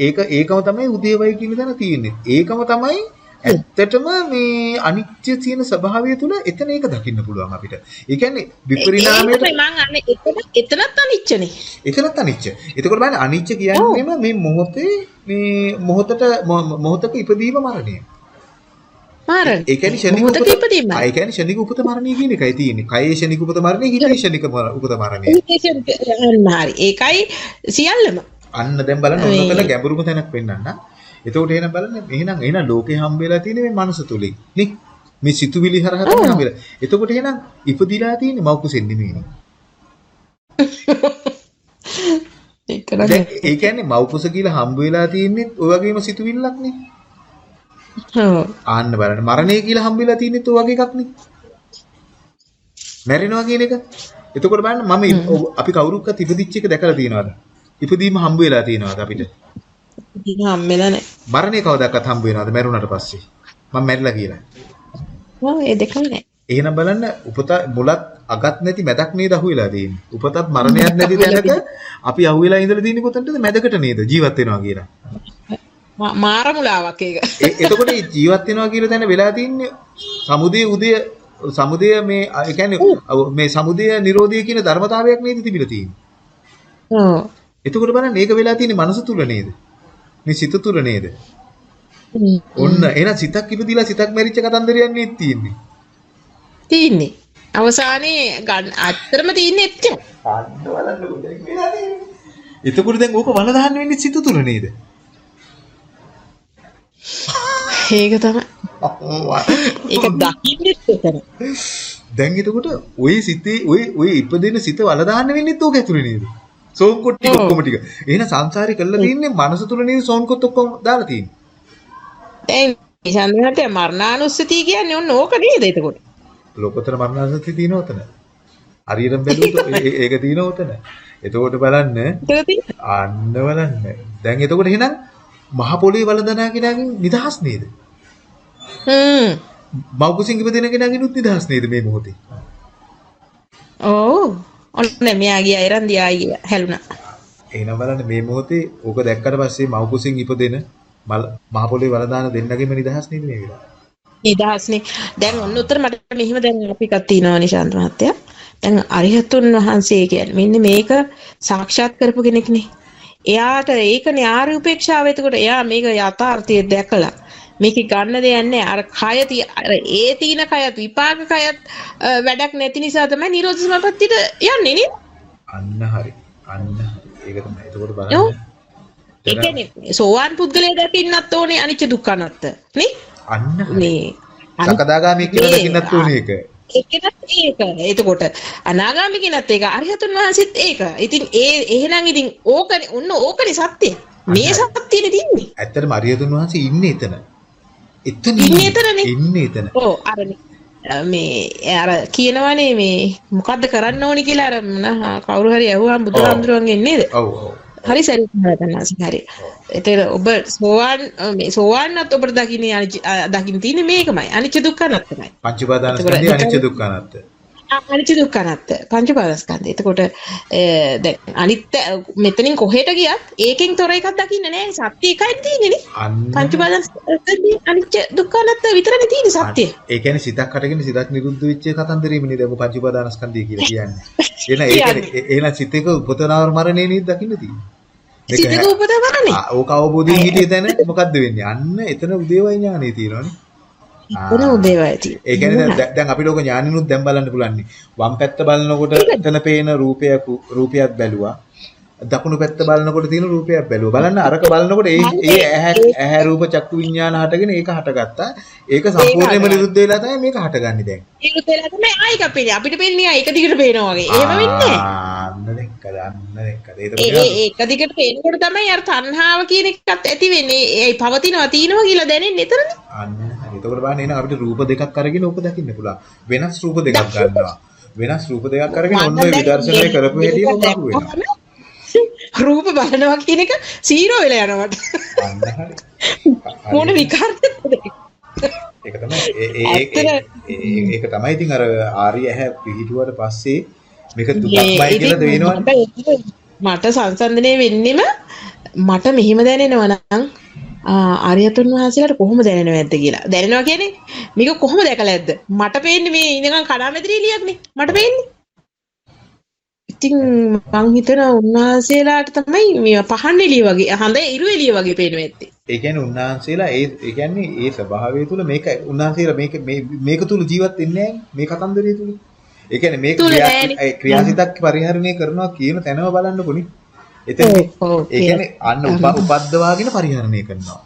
ඒක ඒකම තමයි උදේවයි කියන තැන තියෙන්නේ. ඒකම තමයි ඇත්තටම මේ අනිත්‍ය තියෙන ස්වභාවය තුළ එතන ඒක දකින්න පුළුවන් අපිට. ඒ කියන්නේ විපරිණාමයට ඒකයි මං අන්නේ එතන එතනත් අනිච්චනේ. එතනත් අනිච්ච. එතකොට බලන්න අනිච්ච කියන්නේම මේ මොහොතේ මේ මොහොතට මොහොතක ඉපදීම මරණය. මාරණ. ඒ කියන්නේ ෂණික උපත ඉපදීම. ආ, ඒ කියන්නේ ෂණික උපත මරණය කියන එකයි තියෙන්නේ. කයේ ෂණික උපත මරණය, හිතේ ෂණික උපත මරණය. ඒකයි සියල්ලම. අන්න දැන් බලන්න මේ- ඔන්නතල ගැඹුරුම තැනක් වෙන්නන්න. එතකොට එහෙනම් බලන්න එහෙනම් එහෙනම් ලෝකේ හම්බ වෙලා තියෙන්නේ මේ මනස තුලින්. නේ? මේ සිතුවිලි හරහා තමයි හම්බ වෙලා. එතකොට එහෙනම් ඉපදිලා තියෙන්නේ මෞකුසෙන් නෙමෙයිනේ. *laughs* ඒක දැන් ඒ කියන්නේ මෞකුස කියලා හම්බ වෙලා තියෙන්නේ ඔය වගේම සිතුවිල්ලක් නේ. ආන්න බලන්න මරණය කියලා හම්බ වෙලා තියෙන්නේ ඔය වගේ එකක් නේ. මැරෙනවා කියන එක. එතකොට බලන්න මම අපි කවුරුක්වත් ඉපදිච්ච එක දැකලා තියෙනවද? ඉපදීම හම්බ වෙලා තියෙනවද අපිට? ඉතින් හම්බෙලා නැහැ. මරණය කවදාකවත් හම්බ වෙනවද මැරුණාට පස්සේ? මම මැරිලා කියලා. ඔව් ඒ දෙකම නැහැ. එහෙනම් බලන්න උපත මුලත් අගත් නැති මැදක් නේද අහුවෙලා තියෙන්නේ. උපතත් මරණයක් නැති තැනක අපි අහුවෙලා ඉඳලා තියෙන්නේ කොතනද මැදකට නේද ජීවත් වෙනවා කියලා. මාර මුලාවක් ඒක. එතකොට ජීවත් වෙනවා කියලා තැන වෙලා තින්නේ සමුදය උදය සමුදය මේ ඒ කියන්නේ මේ සමුදය නිරෝධය කියන ධර්මතාවයක් නේද තිබිලා තියෙන්නේ. ඔව්. එතකොට බලන්න ඒක වෙලා තියෙන්නේ මනස තුල නේද? මේ සිත තුල නේද? හ්ම්. ඔන්න එහෙනම් සිතක් ඉපදිලා සිතක් මැරිච්ච කතන්දරයක් නේ තියෙන්නේ. තියෙන්නේ. අවසානයේ ගන්න අත්‍තරම තියෙන්නේ එච්චර. අන්න බලන්නකො දැන් වෙලා තියෙන්නේ. එතකොට දැන් ඕක වල දාන්න වෙන්නේ සිත තුල නේද? ඒක තමයි. *laughs* ඒක දකින්නේ එතන. දැන් එතකොට ওই සිතේ ওই ওই ඉපදෙන සිත වල දාන්න වෙන්නේත් ඕක ඇතුලේ නේද? සෝන්කොට් ටික. ඔක්කොම ටික. එහෙනම් සංසාරේ කරලා තින්නේ මනස තුල නේද සෝන්කොට් ඔක්කොම දාලා. දැන් මේ චන්ද්‍රහට මරණානුස්සතිය කියන්නේ ඔන්න ඕක නේද එතකොට? ලෝකතර මරණාසති තියෙන උතන. හරියටම බැලුවොත් *laughs* ඒ- ඒක තියෙන උතන. එතකොට බලන්න. අන්න බලන්න. දැන් එතකොට එහෙනම් මහ පොළේ වලදනා කෙනාගෙන් නිදහස් නේද? හ්ම්. මව්කුසින් ඉපදෙන කෙනාගෙනුත් නිදහස් නේද මේ මොහොතේ? ඔව්. ඔන්න මෙයා ගියා එරන්දි ආයි හැලුණා. එහෙනම් බලන්න මේ මොහොතේ ඕක දැක්කට පස්සේ මව්කුසින් ඉපදෙන මල- මහ පොළේ වලදාන දෙන්නගෙම නිදහස් නේද මේ වෙලාවේ? නිදහස්නේ. දැන් ඔන්න උත්තර මට මෙහිම දැන් අපි එකක් තියෙනවා නිශාන්ත මහත්තයා. දැන් අරිහතුන් වහන්සේ කියන්නේ මෙන්න මේක සාක්ෂාත් කරපු කෙනෙක්නේ. එයාට ඒකනේ ආර්ය උපේක්ෂාව. එතකොට එයා මේක යථාර්ථය දැකලා මේක ගන්න දෙයක් නැහැ. අර කය අර ඒ තීන කයත් විපාක කයත් වැඩක් නැති නිසා තමයි නිරෝධ සමාපත්තියට යන්නේ නේද? අන්න හරි. අන්න. ඒක තමයි. එතකොට ඔව්. බලන්න. ඒ කියන්නේ සෝවාන් පුද්ගලයා දකින්නත් ඕනේ අනිච්ච දුක්ඛ අනාත්ත. නේ? අන්න. මේ සකදාගාමී කියලා දකින්නත් ඕනේ ඒක. ඒකෙනත් ඒක. එතකොට අනාගාමී කෙනත් ඒක අරිහතුන් වහන්සේත් ඒක. ඉතින් ඒ එහෙනම් ඉතින් ඕකනේ ඔන්න ඕකනේ සත්‍ය. මේ සත්‍යනේ තින්නේ. ඇත්තටම අරියතුන් වහන්සේ ඉන්නේ එතන. එතන ඉන්නේ එතනනේ. ඉන්නේ එතන. ඔව් අර මේ අර කියනවනේ මේ මොකද්ද කරන්න ඕනි කියලා අර කවුරු හරි ඇහුවාම බුදුහාමුදුරුවන්ගෙන් නේද? ඔව් ඔව්. හරි මහතන්වාසේ හරි. ඒතර ඔබ සෝවාන් මේ සෝවාන්වත් ඔබට දකින්නේ දකින්න තියෙන්නේ මේකමයි. අනිච්ච දුක්ඛ අනාත්තමයි. පංච උපාදානස්කන්ධය අනිච්ච දුක්ඛ අනාත්ත. අනිච්ච දුක්ඛ අනාත්ත පංච පාදස්කන්ධය. එතකොට දැන් අනිත් මෙතනින් කොහෙට ගියත් ඒකෙන් තොර එකක් දකින්න නෑ. සත්‍ය එකයි තියෙන්නේ නේ. පංච පාදස්කන්ධය අනිච්ච දුක්ඛ අනාත්ත විතරනේ තියෙන්නේ සත්‍ය. ඒ කියන්නේ සිතක් හටගෙන සිතක් නිරුද්ධ වෙච්ච කතන්දරෙම නේද ඔබ පංච උපාදානස්කන්ධය කියලා කියන්නේ. එහෙනම් ඒ කියන්නේ එහෙනම් සිතේක උපතනාවර මරණේ නේද දකින්න තියෙන්නේ. සිතක. ආ, ඕක අවබෝධයෙන් හිටිය තැන මොකද්ද වෙන්නේ? අන්න එතන උදේවයි ඥානෙ තියෙනවනේ. එතන උදේවයි තියෙන්නේ. ඒ කියන්නේ දැන් අපිට ඕක ඥානිනුත් දැන් බලන්න පුළුවන්. වම් පැත්ත බලනකොට එතන පේන රූපයක් රූපයක් බැලුවා. දකුණු පැත්ත බලනකොට තියෙන රූපයක් බැලුවා. බලන්න අරක බලනකොට ඒ ඒ ඇහැ රූප චක්කු විඥාන හටගෙන ඒක හටගත්තා. ඒක සම්පූර්ණයෙන්ම නිරුද්ධ වෙලා තමයි මේක හටගන්නේ දැන්. ඒක වෙලා තමයි ආයික පේන්නේ. අපිට පේන්නේ එක දිගට පේනවා වගේ. එහෙම වෙන්නේ නැහැ. ඒක දිගට පේනකොට තමයි අර තණ්හාව කියන එකත් ඇති වෙන්නේ. ඒ පවතිනවා තියෙනවා කියලා දැනෙන්නේ එතරනේ. අන්න. එතකොට බලන්න එහෙනම් අපිට රූප දෙකක් අරගෙන ඕක දකින්න පුළුවන්. වෙනස් රූප දෙකක් ගන්නවා. වෙනස් රූප දෙකක් අරගෙන ඔන්න ඔය විදර්ශනය කරපු හැටි ඔබ අහු වෙනවා. *laughs* රූප බලනවා කියන එක සීරෝ වෙලා යනවට. මොන විකාරද? ඒක තමයි ඒ- ඒක තමයි ඉතින් අර ආර්ය ඇහැ පිහිටුවට පස්සේ මේක දුකක්මයි කියලා දෙවෙනවනේ. මට සංසන්දනය වෙන්නෙම මට මෙහෙම දැනෙනවා නම් ආ, ආර්යතුන් වහන්සේලාට කොහොම දැනෙනවද ඇද්ද කියලා. දැනෙනවා කියන්නේ මේක කොහොම දැකලා ඇද්ද? මට පේන්නේ මේ ඉඳන් කඩාමැදිරිලියක්නේ. මට පේන්නේ. ඉතින් මං හිතනවා උන්වහන්සේලාට තමයි මේ පහන් එළිය වගේ හඳ ඉරු එළිය වගේ පේනවා ඇත්තේ. ඒ කියන්නේ උන්වහන්සේලා ඒ කියන්නේ ඒ ස්වභාවය තුල මේක උන්වහන්සේලා මේක මේක තුල ජීවත් නැහැ මේ කතන්දරය තුල. ඒ කියන්නේ මේ ක්‍රියාසිතක් පරිහරණය කරනවා කියන තැනම බලන්නකොනේ. එතන ඒ කියන්නේ අන්න උප- උපද්දවාගෙන පරිහරණය කරනවා.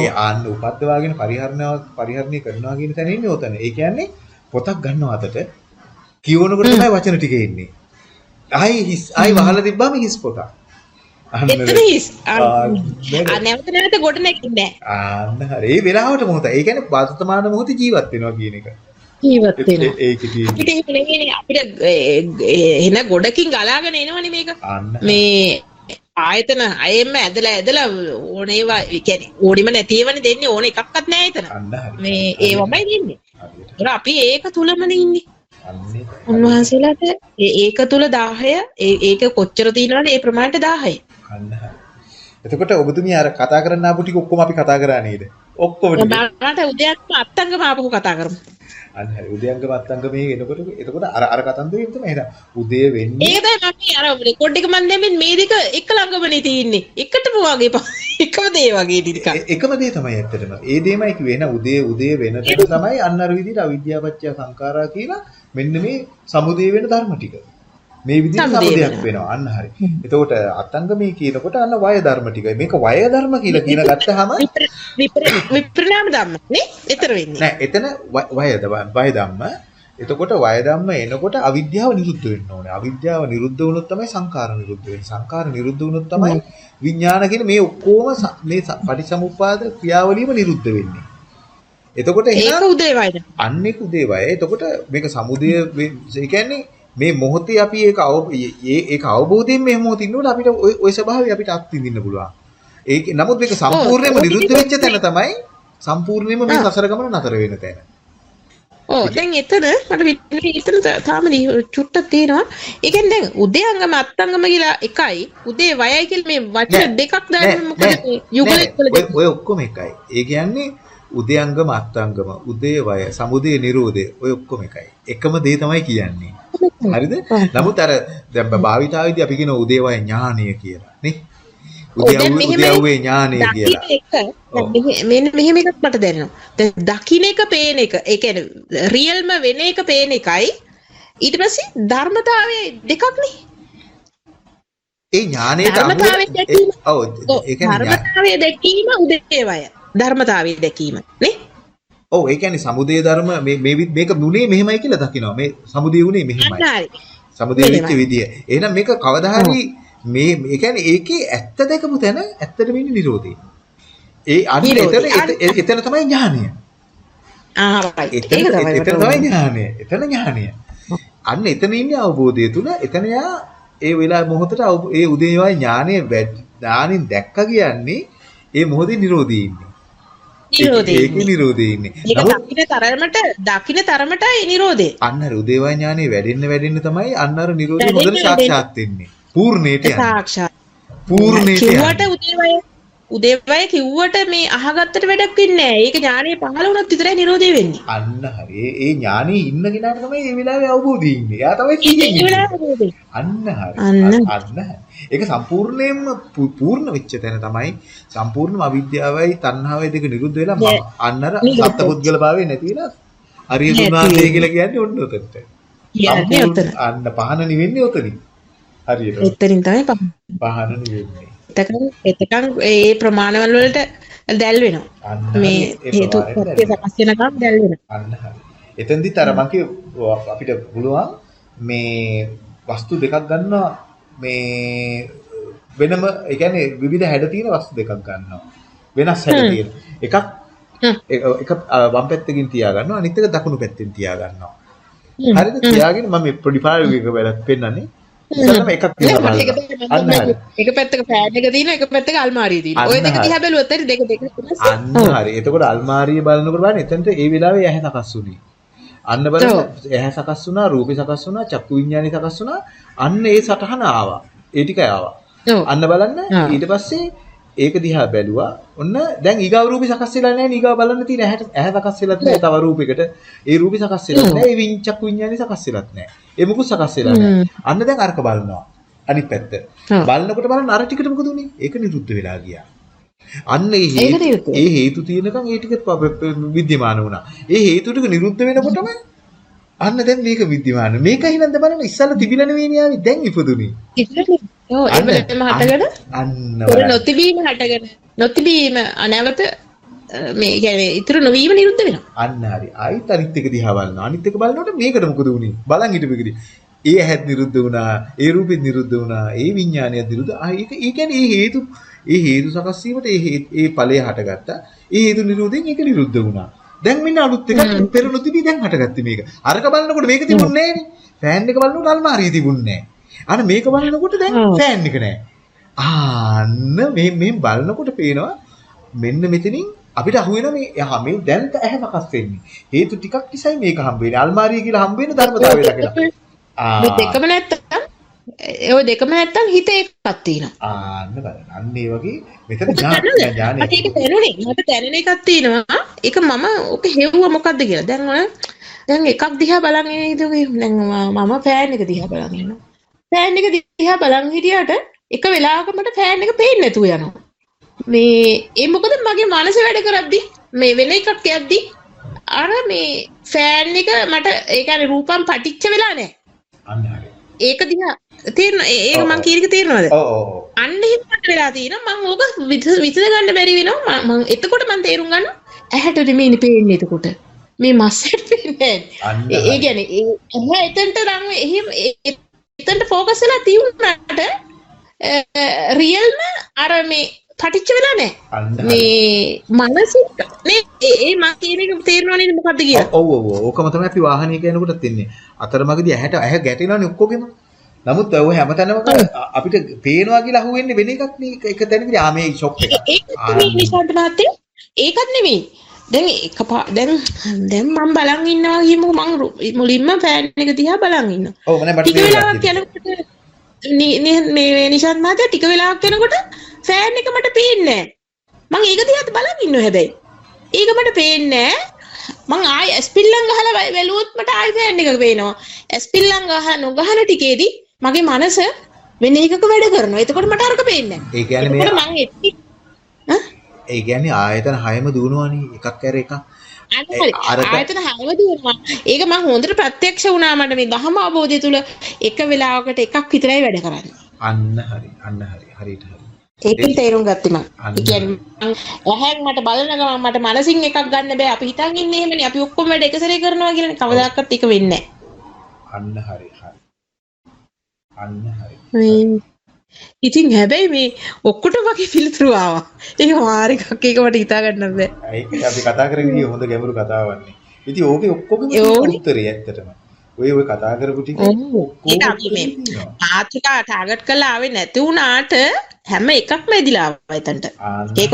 ඒ අන්න උපද්දවාගෙන පරිහරණය පරිහරණය කරනවා කියන තැන ඉන්නේ උතන. ඒ කියන්නේ පොතක් ගන්නවා අතට කියවනකොට තමයි වචන ටික එන්නේ. ආයි හිස් ආයි වහලා තිබ්බම හිස් පොතක්. එතන හිස්. නැවත නැවත ගොඩ නැගින්නේ. ආන්න හරි. ඒ වෙලාවට මොහොත. ඒ කියන්නේ වර්තමාන මොහොතේ ජීවත් වෙනවා කියන එක. ජීවත් වෙනවා. ඒක තියෙන්නේ. අපිට එන ගොඩකින් ගලාගෙන එනවනේ මේක. මේ ආයතන අයෙම ඇදලා ඇදලා ඕනේවා කියන්නේ ඕනිම නැතිවනේ දෙන්නේ ඕන එකක්වත් නැහැ එතන. මේ ඒවමයි දෙන්නේ. ඒතර අපි ඒක තුලමනේ ඉන්නේ. උන්වහන්සේලාට ඒක තුල 10 ඒ- ඒක කොච්චර තියෙනවද ඒ ප්‍රමාණයට 10. අන්න හරි. එතකොට ඔබතුමිය අර කතා කරන්න ආපු ටික ඔක්කොම අපි කතා කරා නේද? ඔක්කොම ටික. මට උදයක්ම අත්තංගම ආපහු කතා කරමු. අන්න හරි. උදයන්ග වත්තංගමේ එනකොට එතකොට අර අර කතන්දරේ තමයි එහෙනම් උදේ වෙන්නේ ඒක තමයි මම අර රෙකෝඩ් එක මන් දැම්මේ මේ දෙක එක ළඟමනේ තියෙන්නේ. එකටම වගේ එකම දේ වගේ ටිකක්. එකම දේ තමයි ඇත්තටම. ඒ දෙයමයි කිව්වේ. එහෙනම් උදේ උදේ වෙන තැන තමයි අන්න අර විදිහට අවිද්‍යාවච්චය සංඛාරා කියලා මෙන්න මේ සමුදේ වෙන ධර්ම ටික. මේ විදිහට සමුදේ සමුදයක් වෙනවා. අන්න හරි. එතකොට අත්ංගමේ කියනකොට අන්න වය ධර්ම ටිකයි. මේක වය ධර්ම කියලා කියන ගත්තාම විප්‍ර- විප්‍ර- විප්‍රණාම ධම්ම නේ? ඊතර වෙන්නේ. නෑ එතන වය වය ධම්ම. එතකොට වය ධම්ම එනකොට අවිද්‍යාව නිරුද්ධ වෙන්න ඕනේ. අවිද්‍යාව නිරුද්ධ වුණොත් තමයි සංඛාර නිරුද්ධ වෙන්නේ. සංඛාර නිරුද්ධ වුණොත් තමයි විඥාන කියන මේ ඔක්කොම මේ පටිසමුප්පාද ක්‍රියාවලියම නිරුද්ධ වෙන්නේ. එතකොට ඒක එහෙනම් උදේ වයිද. අන්නේ කුදේ වය. එතකොට මේක සමුදය ඒ කියන්නේ මේ මොහොතේ අපි ඒක අව- ඒ ඒක අවබෝධයෙන් මේ මොහොතේ ඉන්නකොට අපිට ওই ওই ස්වභාවය අපිට අත්විඳින්න පුළුවන්. ඒක නමුත් මේක සම්පූර්ණයෙන්ම ඔව්, නිරුද්ධ වෙච්ච තැන තමයි සම්පූර්ණයෙන්ම මේ සසර ගමන නතර වෙන තැන. ඕ දැන් එතන මට විතර එතන තා- තාම දී- චුට්ටක් තියෙනවා. ඒ කියන්නේ දැන් උදයංගම අත්තංගම කියලා එකයි උදේ වයයි කියලා මේ වචන නෑ, දෙකක් නෑ, දාන්න මොකද නෑ, මේ යුගලෙක් වල නෑ, ඔය- ඔය ඔක්කොම එකයි. ඒ කියන්නේ උදයංගම අත්ංගම උදේ වය සමුදේ නිරෝධය ඔය ඔක්කොම එකයි. එකම දේ තමයි කියන්නේ. හරිද? නමුත් අර දැන් භාවිතාවේදී අපි කියන උදේ වය ඥානීය කියලා නේ. ඔව්, දැන් උදේ මෙහෙම උදේ ඥානීය කියලා. මෙන්න මෙහෙම එකක් මට දැනෙනවා. දැන් දකින්න එක පේන එක. ඒ කියන්නේ රියල්ම වෙන එක පේන එකයි ඊට පස්සේ ධර්මතාවයේ දෙකක් නේ. ඒ ඥානයට අහු ධර්මතාවය දැකීම. ඔව් ඒ කියන්නේ ධර්මතාවයේ දැකීම උදේ වය. ධර්මතාවයේ දැකීම නේ. ඔව් ඒ කියන්නේ සමුදේ ධර්ම මේ මේක නුනේ මෙහෙමයි කියලා දකිනවා. මේ සමුදේ උනේ මෙහෙමයි. අන්න හරි. සමුදේ වෙච්ච. විදිය. එහෙනම් මේක කවදා හරි මේ ඒ කියන්නේ ඒකේ ඇත්ත දැකපු තැන ඇත්තටම ඉන්නේ නිරෝධේ. ඒ අන්න නිරෝධය. එතන එත- එතන තමයි ඥානය. ආ right. එතන තමයි. ඥානය. එතන ඥානය. අන්න එතන ඉන්නේ අවබෝධය තුල එතන යා ඒ වෙලාව මොහොතට ඒ උදේවයි ඥානය ඥානින් දැක්ක කියන්නේ ඒ මොහොතේ නිරෝධී ඉන්නේ. නිරෝධය ඉන්නේ. තරමට දකින්න තරමටයි නිරෝධය. අන්න අර උදේවයි ඥානෙ වැඩෙන්න වැඩෙන්න තමයි අන්න අර නිරෝධය හොඳට සාක්ෂාත් වෙන්නේ. පූර්ණේට යන්නේ. සාක්ෂාත්. පූර්ණේට කිව්වට යන්නේ. උදේවය කිව්වට මේ අහගත්තට වැඩක් වෙන්නේ නැහැ. ඒක ඥානෙ පහළ වුණොත් විතරයි නිරෝධය වෙන්නේ. අන්න හරි. ඒ- ඒ ඥානෙ ඉන්න කෙනාට තමයි මේ වෙලාවේ අවබෝධය ඉන්නේ. එයා තමයි නිරෝධය. අන්න හරි. අන්න. ඒක සම්පූර්ණයෙන්ම පූර්ණ වෙච්ච තැන තමයි සම්පූර්ණම අවිද්‍යාවයි තණ්හාවයි දෙක නිරුද්ධ වෙලා. මම අන්න අර නිරුද්ධ සත්පුද්ගල භාවය නැති වෙලා අරිය වෙනවා. කියලා කියන්නේ ඔන්න ඔතනට. කියන්නේ. අන්න පහන නිවෙන්නේ ඔතනින්. හරියට. එතනින් තමයි පහ. පහන නිවෙන්නේ. එතකන් ඒ ප්‍රමාණවල වලට දැල් වෙනවා. මේ හේතු වෙනකම් දැල් වෙනවා. මං කිව්ව අපිට පුළුවන් මේ වස්තු දෙකක් ගන්නවා මේ වෙනම ඒ කියන්නේ විවිධ හැඩ තියෙන වස්තු දෙකක් ගන්නවා. වෙනස් හැඩ. තියෙන. එකක්. එක වම් පැත්තකින් තියා ගන්නවා අනිත් එක දකුණු පැත්තෙන් තියා ගන්නවා. හරිද? තියාගෙන මම මේ පොඩි පාළුවක වැඩක් පෙන්නන්නේ. එක පැත්තක එක තියෙනවා එක පැත්තක. අන්න ඔය දෙක. දිහා බැලුවොත් හරි දෙක දෙක. අන්න හරි. එතකොට අල්මාරිය බලනකොට බලන්න එතනට ඒ වෙලාවේ ඇහැ සකස් වුණේ. අන්න බලන්න. ඇහැ සකස් වුණා, රූපේ සකස් වුණා, චක්කු විඤ්ඤාණය සකස් වුණා. අන්න ඒ සටහන ආවා. ඒ ටික ආවා. අන්න බලන්න. ඊට පස්සේ ඒක දිහා බැලුවා. ඔන්න දැන් ඊගාව රූපේ සකස් වෙලා නැහැ. ඊගාව බලන්න තියෙන ඇහැට ඇහැ සකස් වෙලත් නැහැ තව රූපයකට. ඒ රූපේ සකස් වෙලත්. නැහැ. ඒ විඤ්ඤාණය සකස් වෙලත් නැහැ. ඒ මුකුත් සකස් වෙලා නැහැ. අන්න දැන් අරක බලනවා. අනිත් පැත්ත. බලනකොට බලන්න අර ටිකට මොකද උනේ? ඒක නිරුද්ධ වෙලා ගියා. අන්න ඒ හේතු. ඒ හේතු තියෙනකන් ඒ ටික විද්‍යමාන වුණා. ඒ හේතු ටික නිරුද්ධ වෙනකොටම අන්න දැන් මේක විද්‍යමාන. මේකයි නේද බලන්න ඉස්සල්ලා තිබිලා නෙවෙයි ආවේ දැන් ඉපදුනේ. ඔව් එබලෙම හටගෙන අන්න. නොතිබීම හටගෙන නොතිබීම අනවත මේ කියන්නේ ඉතුරු නොවීම නිරුද්ධ වෙනවා. අන්න හරි. ආයිත් අනිත් එක දිහා බලනවා. අනිත් එක බලනකොට මේකට මොකද වුනේ? බලන් හිටපෙකදී. ඒ ඇහත් නිරුද්ධ වුණා, ඒ රූපෙත් නිරුද්ධ වුණා, ඒ විඥානයත් නිරුද්ධ. ඒක ඒ කියන්නේ ඒ හේතු ඒ හේතු සකස් වීමට ඒ ඒ ඵලය හටගත්තා. ඒ හේතු නිරෝධයෙන් ඒක නිරුද්ධ වුණා. දැන් මෙන්න අලුත් එකක් පෙර නොතිබී දැන් හටගත්තේ මේක. අරක බලනකොට මේක තිබුණේ නෑනේ. ෆෑන් එක බලනකොට අල්මාරිය තිබුණේ නෑ. අන්න මේක බලනකොට දැන්. ෆෑන් එක නෑ. ආන්න මේ මේ බලනකොට පේනවා මෙන්න මෙතනින් අපිට අහුවෙන මේ යහ මේ දැන් ඇහැ සකස් වෙන්නේ. හේතු ටිකක් නිසායි මේක හම්බ වෙන්නේ. අල්මාරිය කියලා හම්බ වෙන ධර්මතාවය දකිනවා. ආ *laughs* මේ දෙකම නැත්තම් ඔය දෙකම නැත්තම් හිත එකක් තියෙනවා. ආන්න බලන්න. අන්න ඒ වගේ මෙතන ඥානෙ. මට ඒක දැනුනේ. මට දැනෙන එකක් තියෙනවා. ඒක මම ඔක හෙව්වා මොකද්ද කියලා. දැන් ඔය දැන් එකක් දිහා බලන් ඉන්නේ දැන් මම ෆෑන් එක දිහා බලන් ඉන්නවා. ෆෑන් එක දිහා බලන් හිටියට එක වෙලාවක මට ෆෑන් එක පේන්නේ නැතුව යනවා. මේ ඒ මොකද මගේ මනස වැඩ කරද්දි? මේ වෙන එකක් යද්දි? අර මේ ෆෑන් එක මට ඒ කියන්නේ රූපම් පටිච්ච වෙලා හරි. ඒක දිහා තේරෙන ඒක මං එක තේරෙනවද? අන්න මට වෙලා තියෙනවා. මම ඕක විසඳ ගන්න බැරි වෙනවා. මම එතකොට මම තේරුම් ගන්නවා ඇහැට නෙමෙයි පේන්නේ එතකොට. මේ මස්සට පේන්නේ. ඒ ඒ ඇහැ එතනට නම් එහෙම එතනට ફોකස් වෙලා තියුණාට රියල්ම අර මේ පටිච්ච වෙලා හරි. මේ මනසික නේ ඒ තේරෙනව නේද මොකද්ද කියලා? ඔව් ඔව් ඔව්. ඕකම තමයි අපි වාහනයක යනකොටත් වෙන්නේ. අතරමඟදී ඇහැට ඇහැ ගැටෙනවනේ ඔක්කොගෙම. නමුත් ඔය හැමතැනම අපිට පේනවා කියලා අහුවෙන්නේ වෙන එකක් නේ. එක- එක තැනකදී ආ මේ ෂොක් එක. ඒකත් නෙමෙයි. දැන් එක පා- දැන් දැන් මම බලන් ඉන්නවා කියමුකෝ මම රු- මුලින්ම ෆෑන් එක දිහා බලන් ඉන්නවා. ඔව් මම ටික වෙලාවක්. යනකොට නි- නි- මේ නිශාන්ත මහත්තයා ටික වෙලාවක් යනකොට ෆෑන් එක මට පේන්නේ. මම ඒක දිහාත් බලන් ඉන්නවා හැබැයි. ඒක මට පේන්නේ. මං ආයි ඇස්පිල්ලම් ගහලා බැලුවොත් මට ආයි ෆෑන් එක පේනවා. ඇස්පිල්ලම් ගහ නොගහන ටිකේදී මගේ මනස වෙන එකක වැඩ කරනවා. එතකොට මට අරක පේන්නේ නැහැ. ඒ කියන්නේ මේ මං එක්ක ඈ ඒ කියන්නේ ආයතන හයම දුවනවානේ එකක් ඇර එකක්. ආයතන හැමදේම ඒක මම හොඳට ප්‍රත්‍යක්ෂ වුණා මට මේ දහම අවබෝධය තුල එක වෙලාවකට එකක් විතරයි වැඩ කරන්නේ. අන්න හරි. අන්න හරි. හරියට හරි. ඒකෙන් තේරුම් ගත්තේ මම. ඒ කියන්නේ ඇහැන් මට බලන ගමන් මට මනසින් එකක් ගන්න බෑ. අපි හිතන් ඉන්නේ එහෙමනේ. අපි ඔක්කොම වැඩ එක සැරේ කරනවා කියලානේ. කවදාකවත් ඒක වෙන්නේ අන්න හරි. හරි. අන්න හරි. නැහැ. ඉතින් හැබැයි මේ ඔක්කොට වගේ පිළිතුරු ආවා. ඒක මාර එකක් ඒක මට හිතා ගන්න බෑ. ඒක අපි කතා කරගෙන ගියේ හොඳ ගැඹුරු කතාවක් නේ. ඉතින් ඕකේ ඕනේ. උත්තරේ ඇත්තටම. ඔය ඔය කතා කරපු ටික. මාත්‍රිකා ටාගට් කරලා ආවේ නැති වුණාට හැම එකක්ම ඇදිලා ආවා එතනට. ඒක.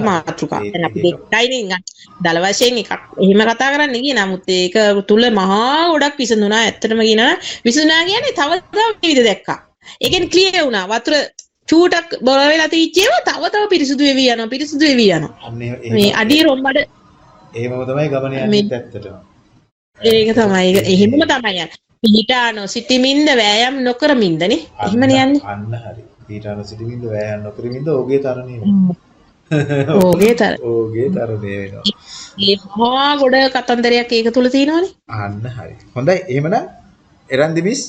ඒක- දැන් අපි ඒක- දෙකයි නේ දල වශයෙන් එකක් එහෙම කතා කරන්න ගියේ නමුත් ඒක තුල මහා ගොඩක් විසඳුණා. ඇත්තටම කියනවා විසඳුණා කියන්නේ තව තව විවිධ දැක්කා. ඒ කියන්නේ ක්ලියර් වුණා. වතුර චූටක් බොර වෙලා තීච්චේව තව තව පිරිසුදු වෙවි යනවා. පිරිසුදු වෙවි යනවා. මේ අඩිය රොම්බඩ එහෙමම තමයි ගමන යන්නේ ඇත්තටම. ඒක තමයි. ඒක එහෙමම තමයි යන්නේ. පිහිටා නොසිටීමින්ද වෑයම් නොකරමින්දනේ. එහෙමනේ යන්නේ. අන්න හරි. ඊටාන සිටමින්ද වෑයම් නොකරමින්ද ඕගේ තරණේ. *laughs* ඕගේ තර. ඕගේ තරණේ වෙනවා. මේ මහා ගොඩ කතන්දරයක් ඒක තුල තියෙනවනේ. අන්න හරි. හොඳයි. එහෙමනම් එරන්දිමිස්